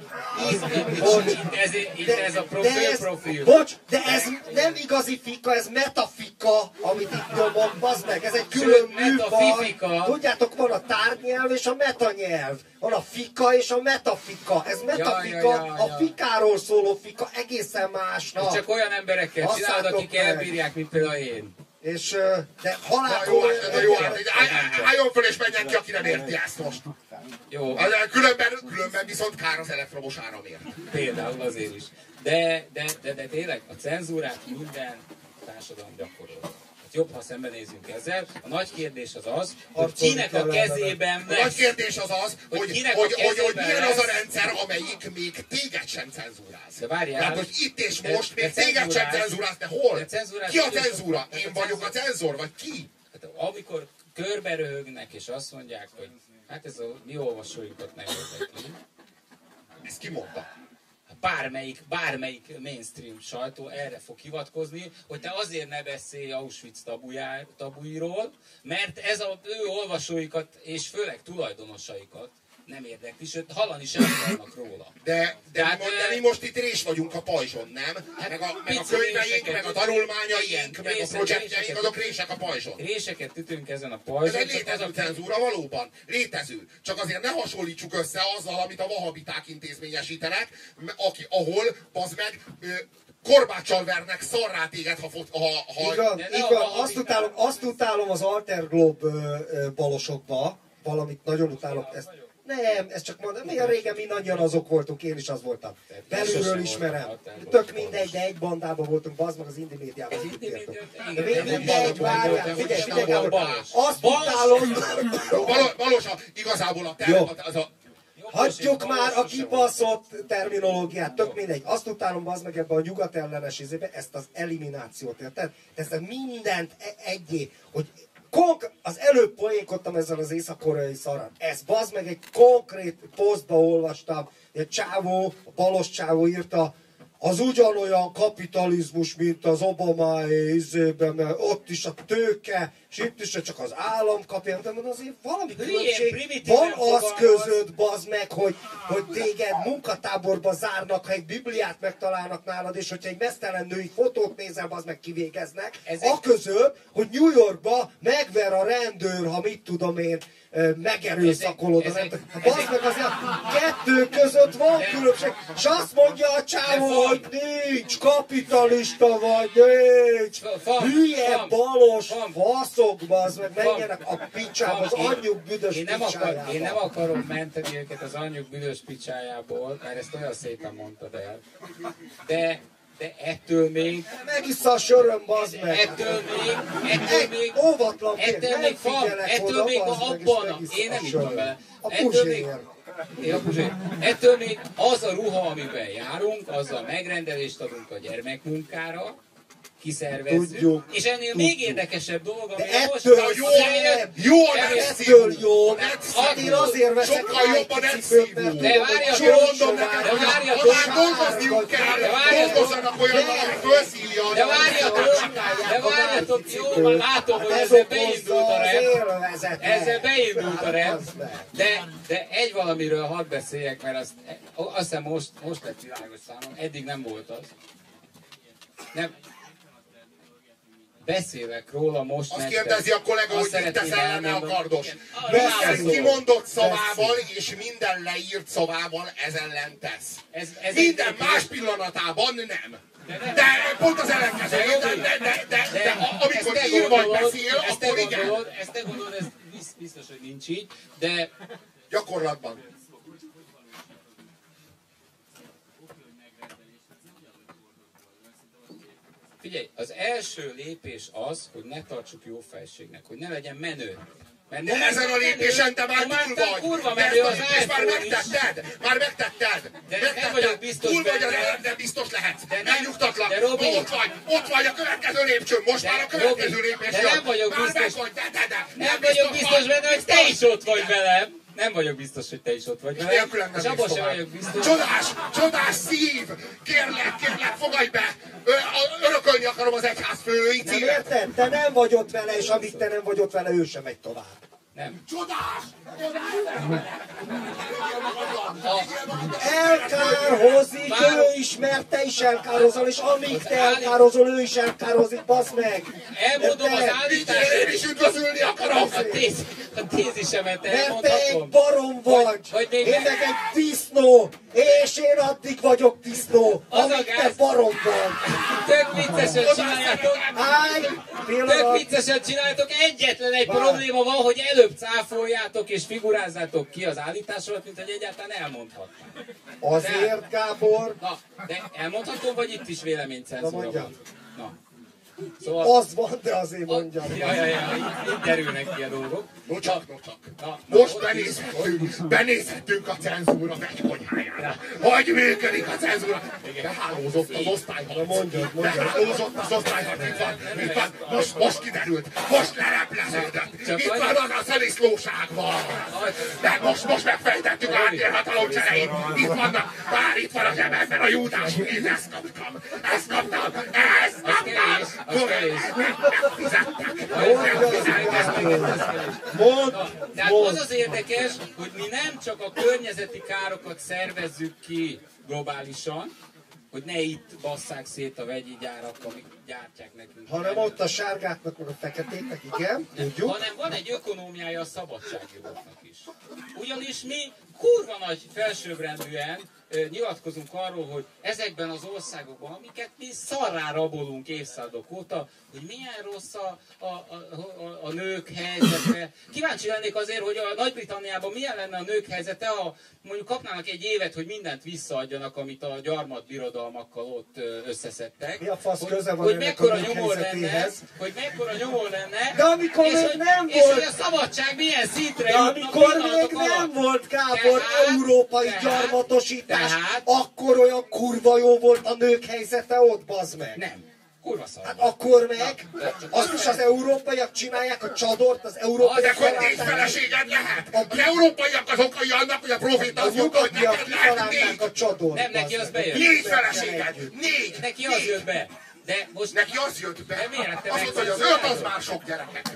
Bocs. Itt ez, itt ez a de ez, profil. Bocs, de ez nem igazi fika, ez metafika, amit itt nyomok, bazd meg, ez egy külön műfaj. Tudjátok, van a tárgynyelv és a metanyelv. Van a fika és a metafika. Ez metafika, ja, ja, a ja. fikáról szóló fika egészen más. Na. Csak olyan emberekkel csinálod, akik meg. elbírják, mint például én. És, de halál Na jó, hát, hát, áll- álljon föl és menjen ki, aki nem érti ezt most. Jó, Különben, különben viszont kár az elektromos áramért. például azért is. De, de, de, de tényleg a cenzúrát minden társadalom gyakorol. Hát jobb, ha szembenézünk ezzel. A nagy kérdés az az, hogy kinek a kezében A nagy lesz. kérdés az az, Hogy hogy, kinek a hogy, hogy, hogy milyen az a lesz. rendszer, amelyik még téged sem cenzúráz. De várjál. Tehát, hogy itt és De- most de még téged sem cenzúráz- de hol? de cenzúráz Ki a cenzúra? Én a vagyok a cenzor, vagy ki? Hát, amikor körbe röhögnek és azt mondják, hogy hát ez a mi olvasóinkat nem érdekli. Ezt ki mondta? bármelyik, bármelyik mainstream sajtó erre fog hivatkozni, hogy te azért ne beszélj Auschwitz tabujá, tabuiról, mert ez az ő olvasóikat, és főleg tulajdonosaikat nem érdekli, sőt hallani sem akarnak róla. De, de, Tehát, mi, most itt rés vagyunk a pajzson, nem? Hát meg, a, meg a könyveink, réseket meg a tanulmányaink, Igen, meg a részek- projektjeink, azok rések a pajzson. Réseket ütünk ezen a Ez pajzson, egy csak az létező a cenzúra valóban. Létező. Csak azért ne hasonlítsuk össze azzal, amit a vahabiták intézményesítenek, aki, ahol, bazd meg, ö, korbáccsal vernek szarrá téged, ha, fot, ha, ha van. valamit- Azt utálom, azt utálom az Alter Globe ö, ö, balosokba, valamit nagyon utálok. Ezt, nem, ez csak mondom, milyen régen mindannyian azok voltunk, én is az voltam. Belülről ismerem. Tök mindegy, de egy bandában voltunk, bazd meg az Indi médiában, az Indi mindegy, várjál, figyelj, figyelj. Azt utálom, a, igazából a terv, az a, Hagyjuk már a kibaszott terminológiát, tök mindegy. Azt utálom az meg ebbe a nyugat ellenes izébe, ezt az eliminációt, érted? Ezt mindent e- egyé, hogy konk- az előbb poénkodtam ezzel az észak-koreai szarral. Ez bazd meg egy konkrét posztba olvastam, egy csávó, a balos csávó írta, az ugyanolyan kapitalizmus, mint az Obamai izében, mert ott is a tőke, is csak az állam kapja, de mondom, azért valami különbség van az között, bazd meg, hogy, hogy téged munkatáborba zárnak, ha egy bibliát megtalálnak nálad, és hogyha egy mesztelen női fotót nézel, bazd meg kivégeznek. Ez a között, hogy New Yorkba megver a rendőr, ha mit tudom én, megerőszakolod. Ez egy- ez egy- Bazd meg azért kettő között van különbség. És azt mondja a csávó, hogy nincs, kapitalista vagy, nincs. Hülye, balos, van. Faszok, bazd meg, menjenek a picsába, az anyjuk büdös én nem, akar, én nem akarom menteni őket az anyjuk büdös picsájából, mert ezt olyan szépen mondtad el. De, de ettől még, Megissza a söröm, bazd meg. ettől még, ettől még, óvatlan ettől még figyelek ettől még abban, a- én nem ittam bele. A Ettől még, puzsér. én a puzsér. ettől még az a ruha, amiben járunk, azzal megrendelést adunk a gyermekmunkára, kiszervezzük, Tudjuk, és ennél még érdekesebb dolog, ami ettől most jó, jó eljött- netszívó. Ettől jó, hát én azért veszek Sokkal Nike jobb a cipőt, netszívó. mert De tudom, várja, hogy de csomó mondom neked, hogy már dolgozniuk kell, dolgozzanak olyan, hogy felszívja a De várjatok, de várjatok, jó, már látom, hogy Hát ez ezzel beindult a rep. Ezzel beindult a Hát rep. De, de egy valamiről hadd beszéljek, mert azt, azt hiszem most, most lett világos számom, eddig nem volt az. Nem. Beszélek róla most Azt nektek. kérdezi a kollega, Azt hogy mit szeretném tesz ellene a kardos. Minden Beszél. kimondott szavával és minden leírt szavával ez ellen tesz. Ez- ez Minden egy- más pillanatában nem. De nem. De pont az ellenkező. De, de, de, de, de, de amikor ír vagy beszél, ezt akkor igen. ezt te gondolod, ez bizt- biztos, hogy nincs így, de Gyakorlatban. Figyelj, az első lépés az, hogy ne tartsuk jó fejségnek, hogy ne legyen menő. Mert De ezen a lépésen te már túl vagy. kurva De menő az lépést már megtetted. Már megtetted. De nem megtetted. vagyok biztos Túl vagy az de biztos lehetsz. De nem- Megnyugtatlak. de Robi- ott vagy. Ott vagy a következő lépcsőn. Most De már a következő lépés de nem vagyok biztos- vagy. De, de, de. Nem vagyok biztos benne, hogy te is ott vagy velem. Nem vagyok biztos, hogy te is ott vagy velem. Nélkülem nem És abban sem vagyok biztos. Csodás, csodás szív! Kérlek, kérlek, fogadj be! Ö, a- örökölni akarom az egyház fői Nem címet. érted? Te nem vagy ott vele, és amíg te nem vagy ott vele, ő sem megy tovább. Nem. Csodás! Elkárhozik, ő is, mert te is elkározol, és amíg te elkározol, ő is elkározik, basz meg! Elmondom az állítást. Én is üdvözölni akarok! A, téz, a tézisemet Mert te egy elmondhatom. barom vagy! Hogy- hogy én meg egy disznó! És én addig vagyok disznó, amíg te barom vagy! Tök viccesen csináljátok. Állj! Tök viccesen csináljátok, egyetlen egy Várj. probléma van, hogy előbb cáfoljátok és figurázzátok ki az állításokat, mint hogy egyáltalán elmondhatnám. Azért, Gábor, Na, de elmondhatom, vagy itt is Na, mondjad. van? Na. Szóval... az van, de azért mondjam. Ja, ja, ja, itt, itt derülnek ki a dolgok. No csak, no csak. Na, na, Most benézhetünk, benézhetünk a cenzúra vegykonyhájára. Hogy működik a cenzúra? Behálózott az osztályharc. Mondjad, mondjad. Behálózott az osztályharc. Itt van, itt van. Most, most kiderült. Most lelepleződött. Itt van az a szeliszlóság van. De most, most megfejtettük a háttérhatalom cseréit. Itt vannak. Bár itt van a zsebemben a júdás. Én ezt kaptam. Ezt kaptam. Ezt Mondd, Tehát az az érdekes, hogy mi nem csak a környezeti károkat szervezzük ki globálisan, hogy ne itt basszák szét a vegyi gyárak, amik gyártják nekünk. Hanem ott a sárgáknak, meg a feketéknek, igen, tudjuk. hanem van egy ökonómiája a szabadságjogoknak is. Ugyanis mi kurva nagy felsőbbrendűen nyilatkozunk arról, hogy ezekben az országokban, amiket mi szarrá rabolunk évszázadok óta, hogy milyen rossz a, a, a, a, nők helyzete. Kíváncsi lennék azért, hogy a Nagy-Britanniában milyen lenne a nők helyzete, ha mondjuk kapnának egy évet, hogy mindent visszaadjanak, amit a gyarmat birodalmakkal ott összeszedtek. Mi a fasz hogy, köze van hogy mekkora nyomor lenne, hogy mekkora nyomor lenne, De amikor és még hogy, nem és volt- hogy a szabadság milyen szintre De amikor még nem alatt. volt, Gábor, Tehát- európai tehát- gyarmatosítás, tehát- akkor olyan kurva jó volt a nők helyzete ott, bazd meg. Nem, kurva szar. Hát akkor meg, azt is az európaiak csinálják, a csadort, az De európaiak hogy négy találták- feleséged lehet? Az európaiak az okai annak, hogy a a mondta, hogy nyugatiak neked lehet négy. a csadort. Nem, neki az bejön. Négy feleséged! Négy! Neki az jött be. De most Neki az jött be. De miért? Te Azt mondta, hogy az öt az már sok gyerekek.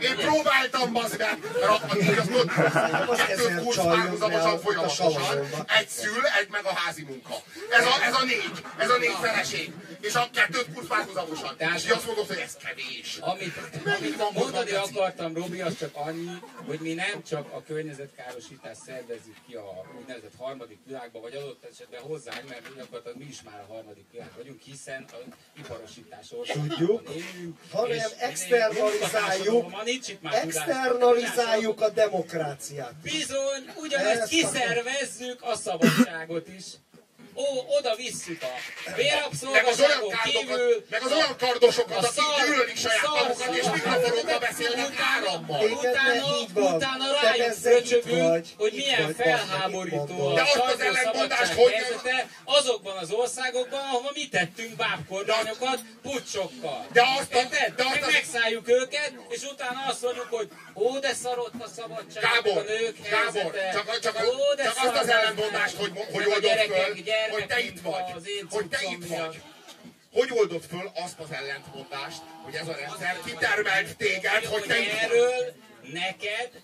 Én próbáltam, bazd meg, mert akkor így azt mondta, Az jön be párhuzamosan a- folyamatosan. a. Egy szül, egy meg a házi munka. Ez a, ez a négy, ez a négy feleség. És a kettőt kurz párhuzamosan. Tehát- És azt mondod, hogy ez kevés. Amit, amit mondani akartam, Robi, az csak annyi, hogy mi nem csak a környezetkárosítást szervezzük ki a úgynevezett harmadik világba, vagy adott esetben hozzánk, mert gyakorlatilag mi is már a harmadik világ vagyunk, hiszen az iparosítás Tudjuk. Hanem externalizáljuk, externalizáljuk a demokráciát. Bizony, ugyanezt Ezt kiszervezzük a szabadságot is. Ó, oda visszük a bérabszolgaságon kívül, meg az olyan kardosokat, a akik gyűlölik saját magukat, és mikrofonokba beszélnek árammal. Utána, utána rájuk fröcsögünk, hogy milyen felháborító a sajtószabadság helyzete azokban az országokban, ahova mi tettünk bábkormányokat pucsokkal. De azt a- Érted? de azt megszálljuk őket, és utána azt mondjuk, hogy ó, de szarott a szabadság, Gábor, a nők Gábor, helyzete. csak, csak, Ó, de csak azt az szar ellentmondást, hogy, hogy oldod gyerekek, föl, hogy te itt vagy, hogy te itt vagy. Hogy oldod föl azt az ellentmondást, hogy ez a rendszer kitermelt téged, hogy te itt vagy? erről neked,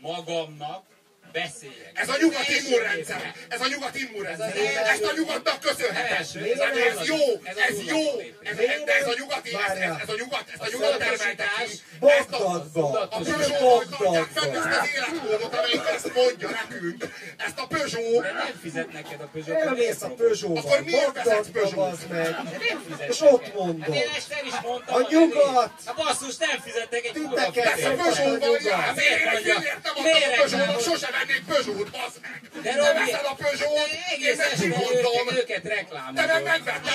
magamnak beszéljek. Ez a nyugat immunrendszere, ez a nyugat immunrendszer, Ez az ezt a nyugatnak köszönheted. Első, Ez, ez ez jó, ez ez jó, ez, ez, de ez a nyugati, ez, ez, ez a nyugat, ezt a nyugat termelte ki. Bagdadba. a Tudatos- Peugeot tartják fenn ezt az életmódot, amelyik ezt mondja nekünk. Ezt a Peugeot, De nem fizet neked a Peugeot. Elmész a Peugeot-val, Akkor miért vezetsz Peugeot? meg. Nem És ott mondod. Hát én ezt el is mondtam. A nyugat! A basszus nem fizettek egy kurva Titeket ezt a. Peugeot-val, ja, Miért nem adtam a Peugeot-nak, nem? Sose vennék Peugeot, bazd meg. De Robi, veszel a Peugeot, te én egész meg este kimondom. őket, reklámozol. Te meg megvetted,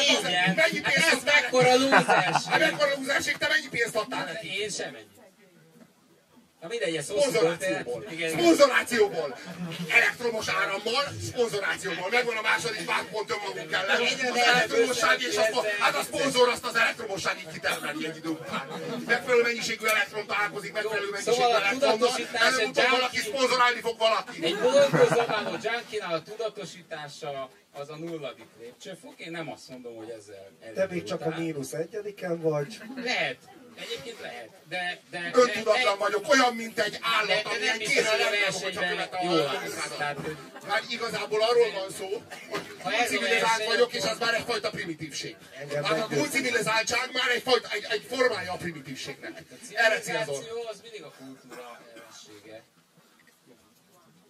mennyi Hát pénzt ez adtál neki? mekkora lúzás. Hát mekkora lúzerség, te mennyi pénzt adtál neki? Én sem egy. Na mindegy, ez. Szponzorációból. Igen. Szponzorációból. Elektromos árammal, szponzorációból. Megvan a második vádpont önmagunk ellen. Az elektromosság és a, hát a szponzor azt az elektromosság így kitermeli egy idő után. Megfelelő mennyiségű elektron találkozik, megfelelő mennyiségű Szóval elektronnal. Előbb-utóbb valaki szponzorálni fog valaki. Egy dolgozóváló junkinál a tudatosítása az a nulladik lépcsőfok. Én nem azt mondom, hogy ezzel Te még csak a mínusz egyediken vagy. Lehet. Egyébként lehet. De, de, Öntudatlan de- vagyok, olyan, mint egy állat, ami a kézzel nem hogyha követ a Hát igazából arról van szó, hogy Ha ez a civilizált verseny, vagyok, és ez már egyfajta primitívség. Hát a túlcivilizáltság már egyfajta, egy, egy formája a primitívségnek. Erre célzol. civilizáció az mindig a kultúra ellensége.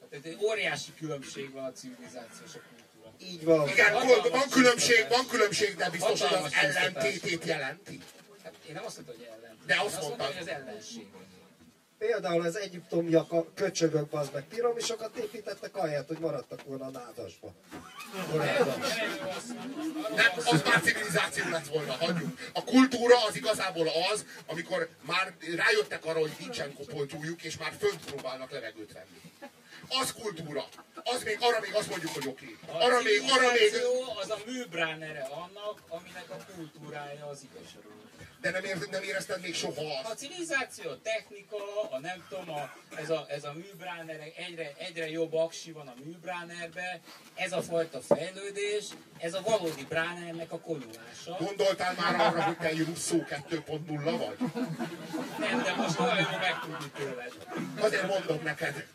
Tehát egy óriási különbség van a civilizáció és a kultúra. Így van. Igen, van különbség, van különbség, de biztos, hogy az ellentétét jelenti. Én nem azt mondtam, hogy ellen. De azt azt mondtam, hogy az ellenség. Például az egyiptomiak a köcsögök az meg piramisokat építettek, ahelyett, hogy maradtak volna a nádasba. Korábban. Nem, az már civilizáció lett volna, hagyjuk. A kultúra az igazából az, amikor már rájöttek arra, hogy nincsen kopoltyújuk, és már fönt próbálnak levegőt venni. Az kultúra. Az még, arra még azt mondjuk, hogy oké. A Arra még, arra még, az a műbránere annak, aminek a kultúrája az igaz. De nem, ér, nem érezted még soha A azt. civilizáció, a technika, a nem tudom, a, ez, a, ez a műbráner, egyre, egyre jobb aksi van a műbránerbe, ez a fajta fejlődés, ez a valódi bránernek a konyulása. Gondoltál már arra, hogy te egy Russzó 2.0 vagy? Nem, de most nagyon jó megtudni tőled. Azért mondom neked.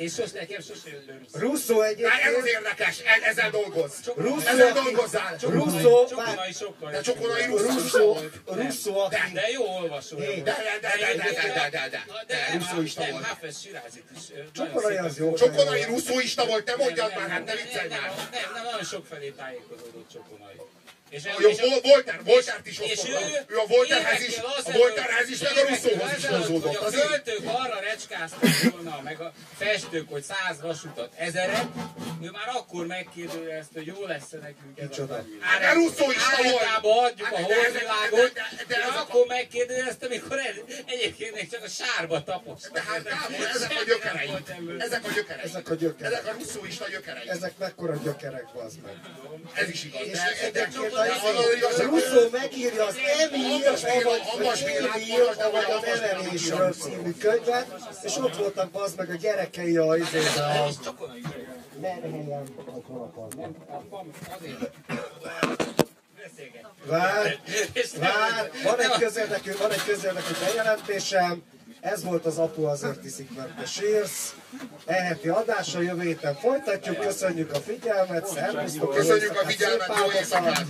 És sos, nekem sose jön. Russo Már ez az érdekes, e- ezzel dolgozz. Russo, Ezzel dolgozzál. Russo, Csokonai sokkal De. Csokonai Russo. Russo, aki De jó olvasó. De, de, de, de, de, de, de, de. Russzóista nem, volt. Hafez Sirázit is. Csokonai az jó. Csokonai russzóista volt, te mondjad már, hát ne viccelj már. Nem, nem, nagyon sok felé tájékozódott Csokonai. És, Jó, Vol- Voltaire, Voltaire-t is és osztottam. ő, Ő a Voltairehez is, a Voltairehez is, meg a Rousseauhoz is vonzódott. A költők arra recskáztak volna, meg a festők, hogy száz vasutat, ezeret, ő már akkor megkérdőjelezte, hogy jó lesz nekünk ez Micsoda? a Hát de Rousseauista volt. Adjuk a Hát de ezek- holdvilágot, de- de- de de ezek a- akkor megkérdőjelezte, mikor ez- egyébként még csak a sárba taposta. De hát ezek a gyökerei. Ezek a gyökerei. Ezek a gyökerek. Ezek a russzóista gyökerei. ezek mekkora gyökerek, az meg. Ez is igaz. És De, de, a Russo megírja az Hangas Béla, vagy Emil, a nevelésről című könyvet, és ott voltak az meg a gyerekei a, izébe, a. Vár, És nem- vár, van egy közérdekű, van egy közérdekű bejelentésem. Ez volt az Apu azért iszik, mert te sírsz. Eheti adása jövő héten folytatjuk. Köszönjük a figyelmet, szervusztok! Köszönjük a figyelmet, jó éjszakát!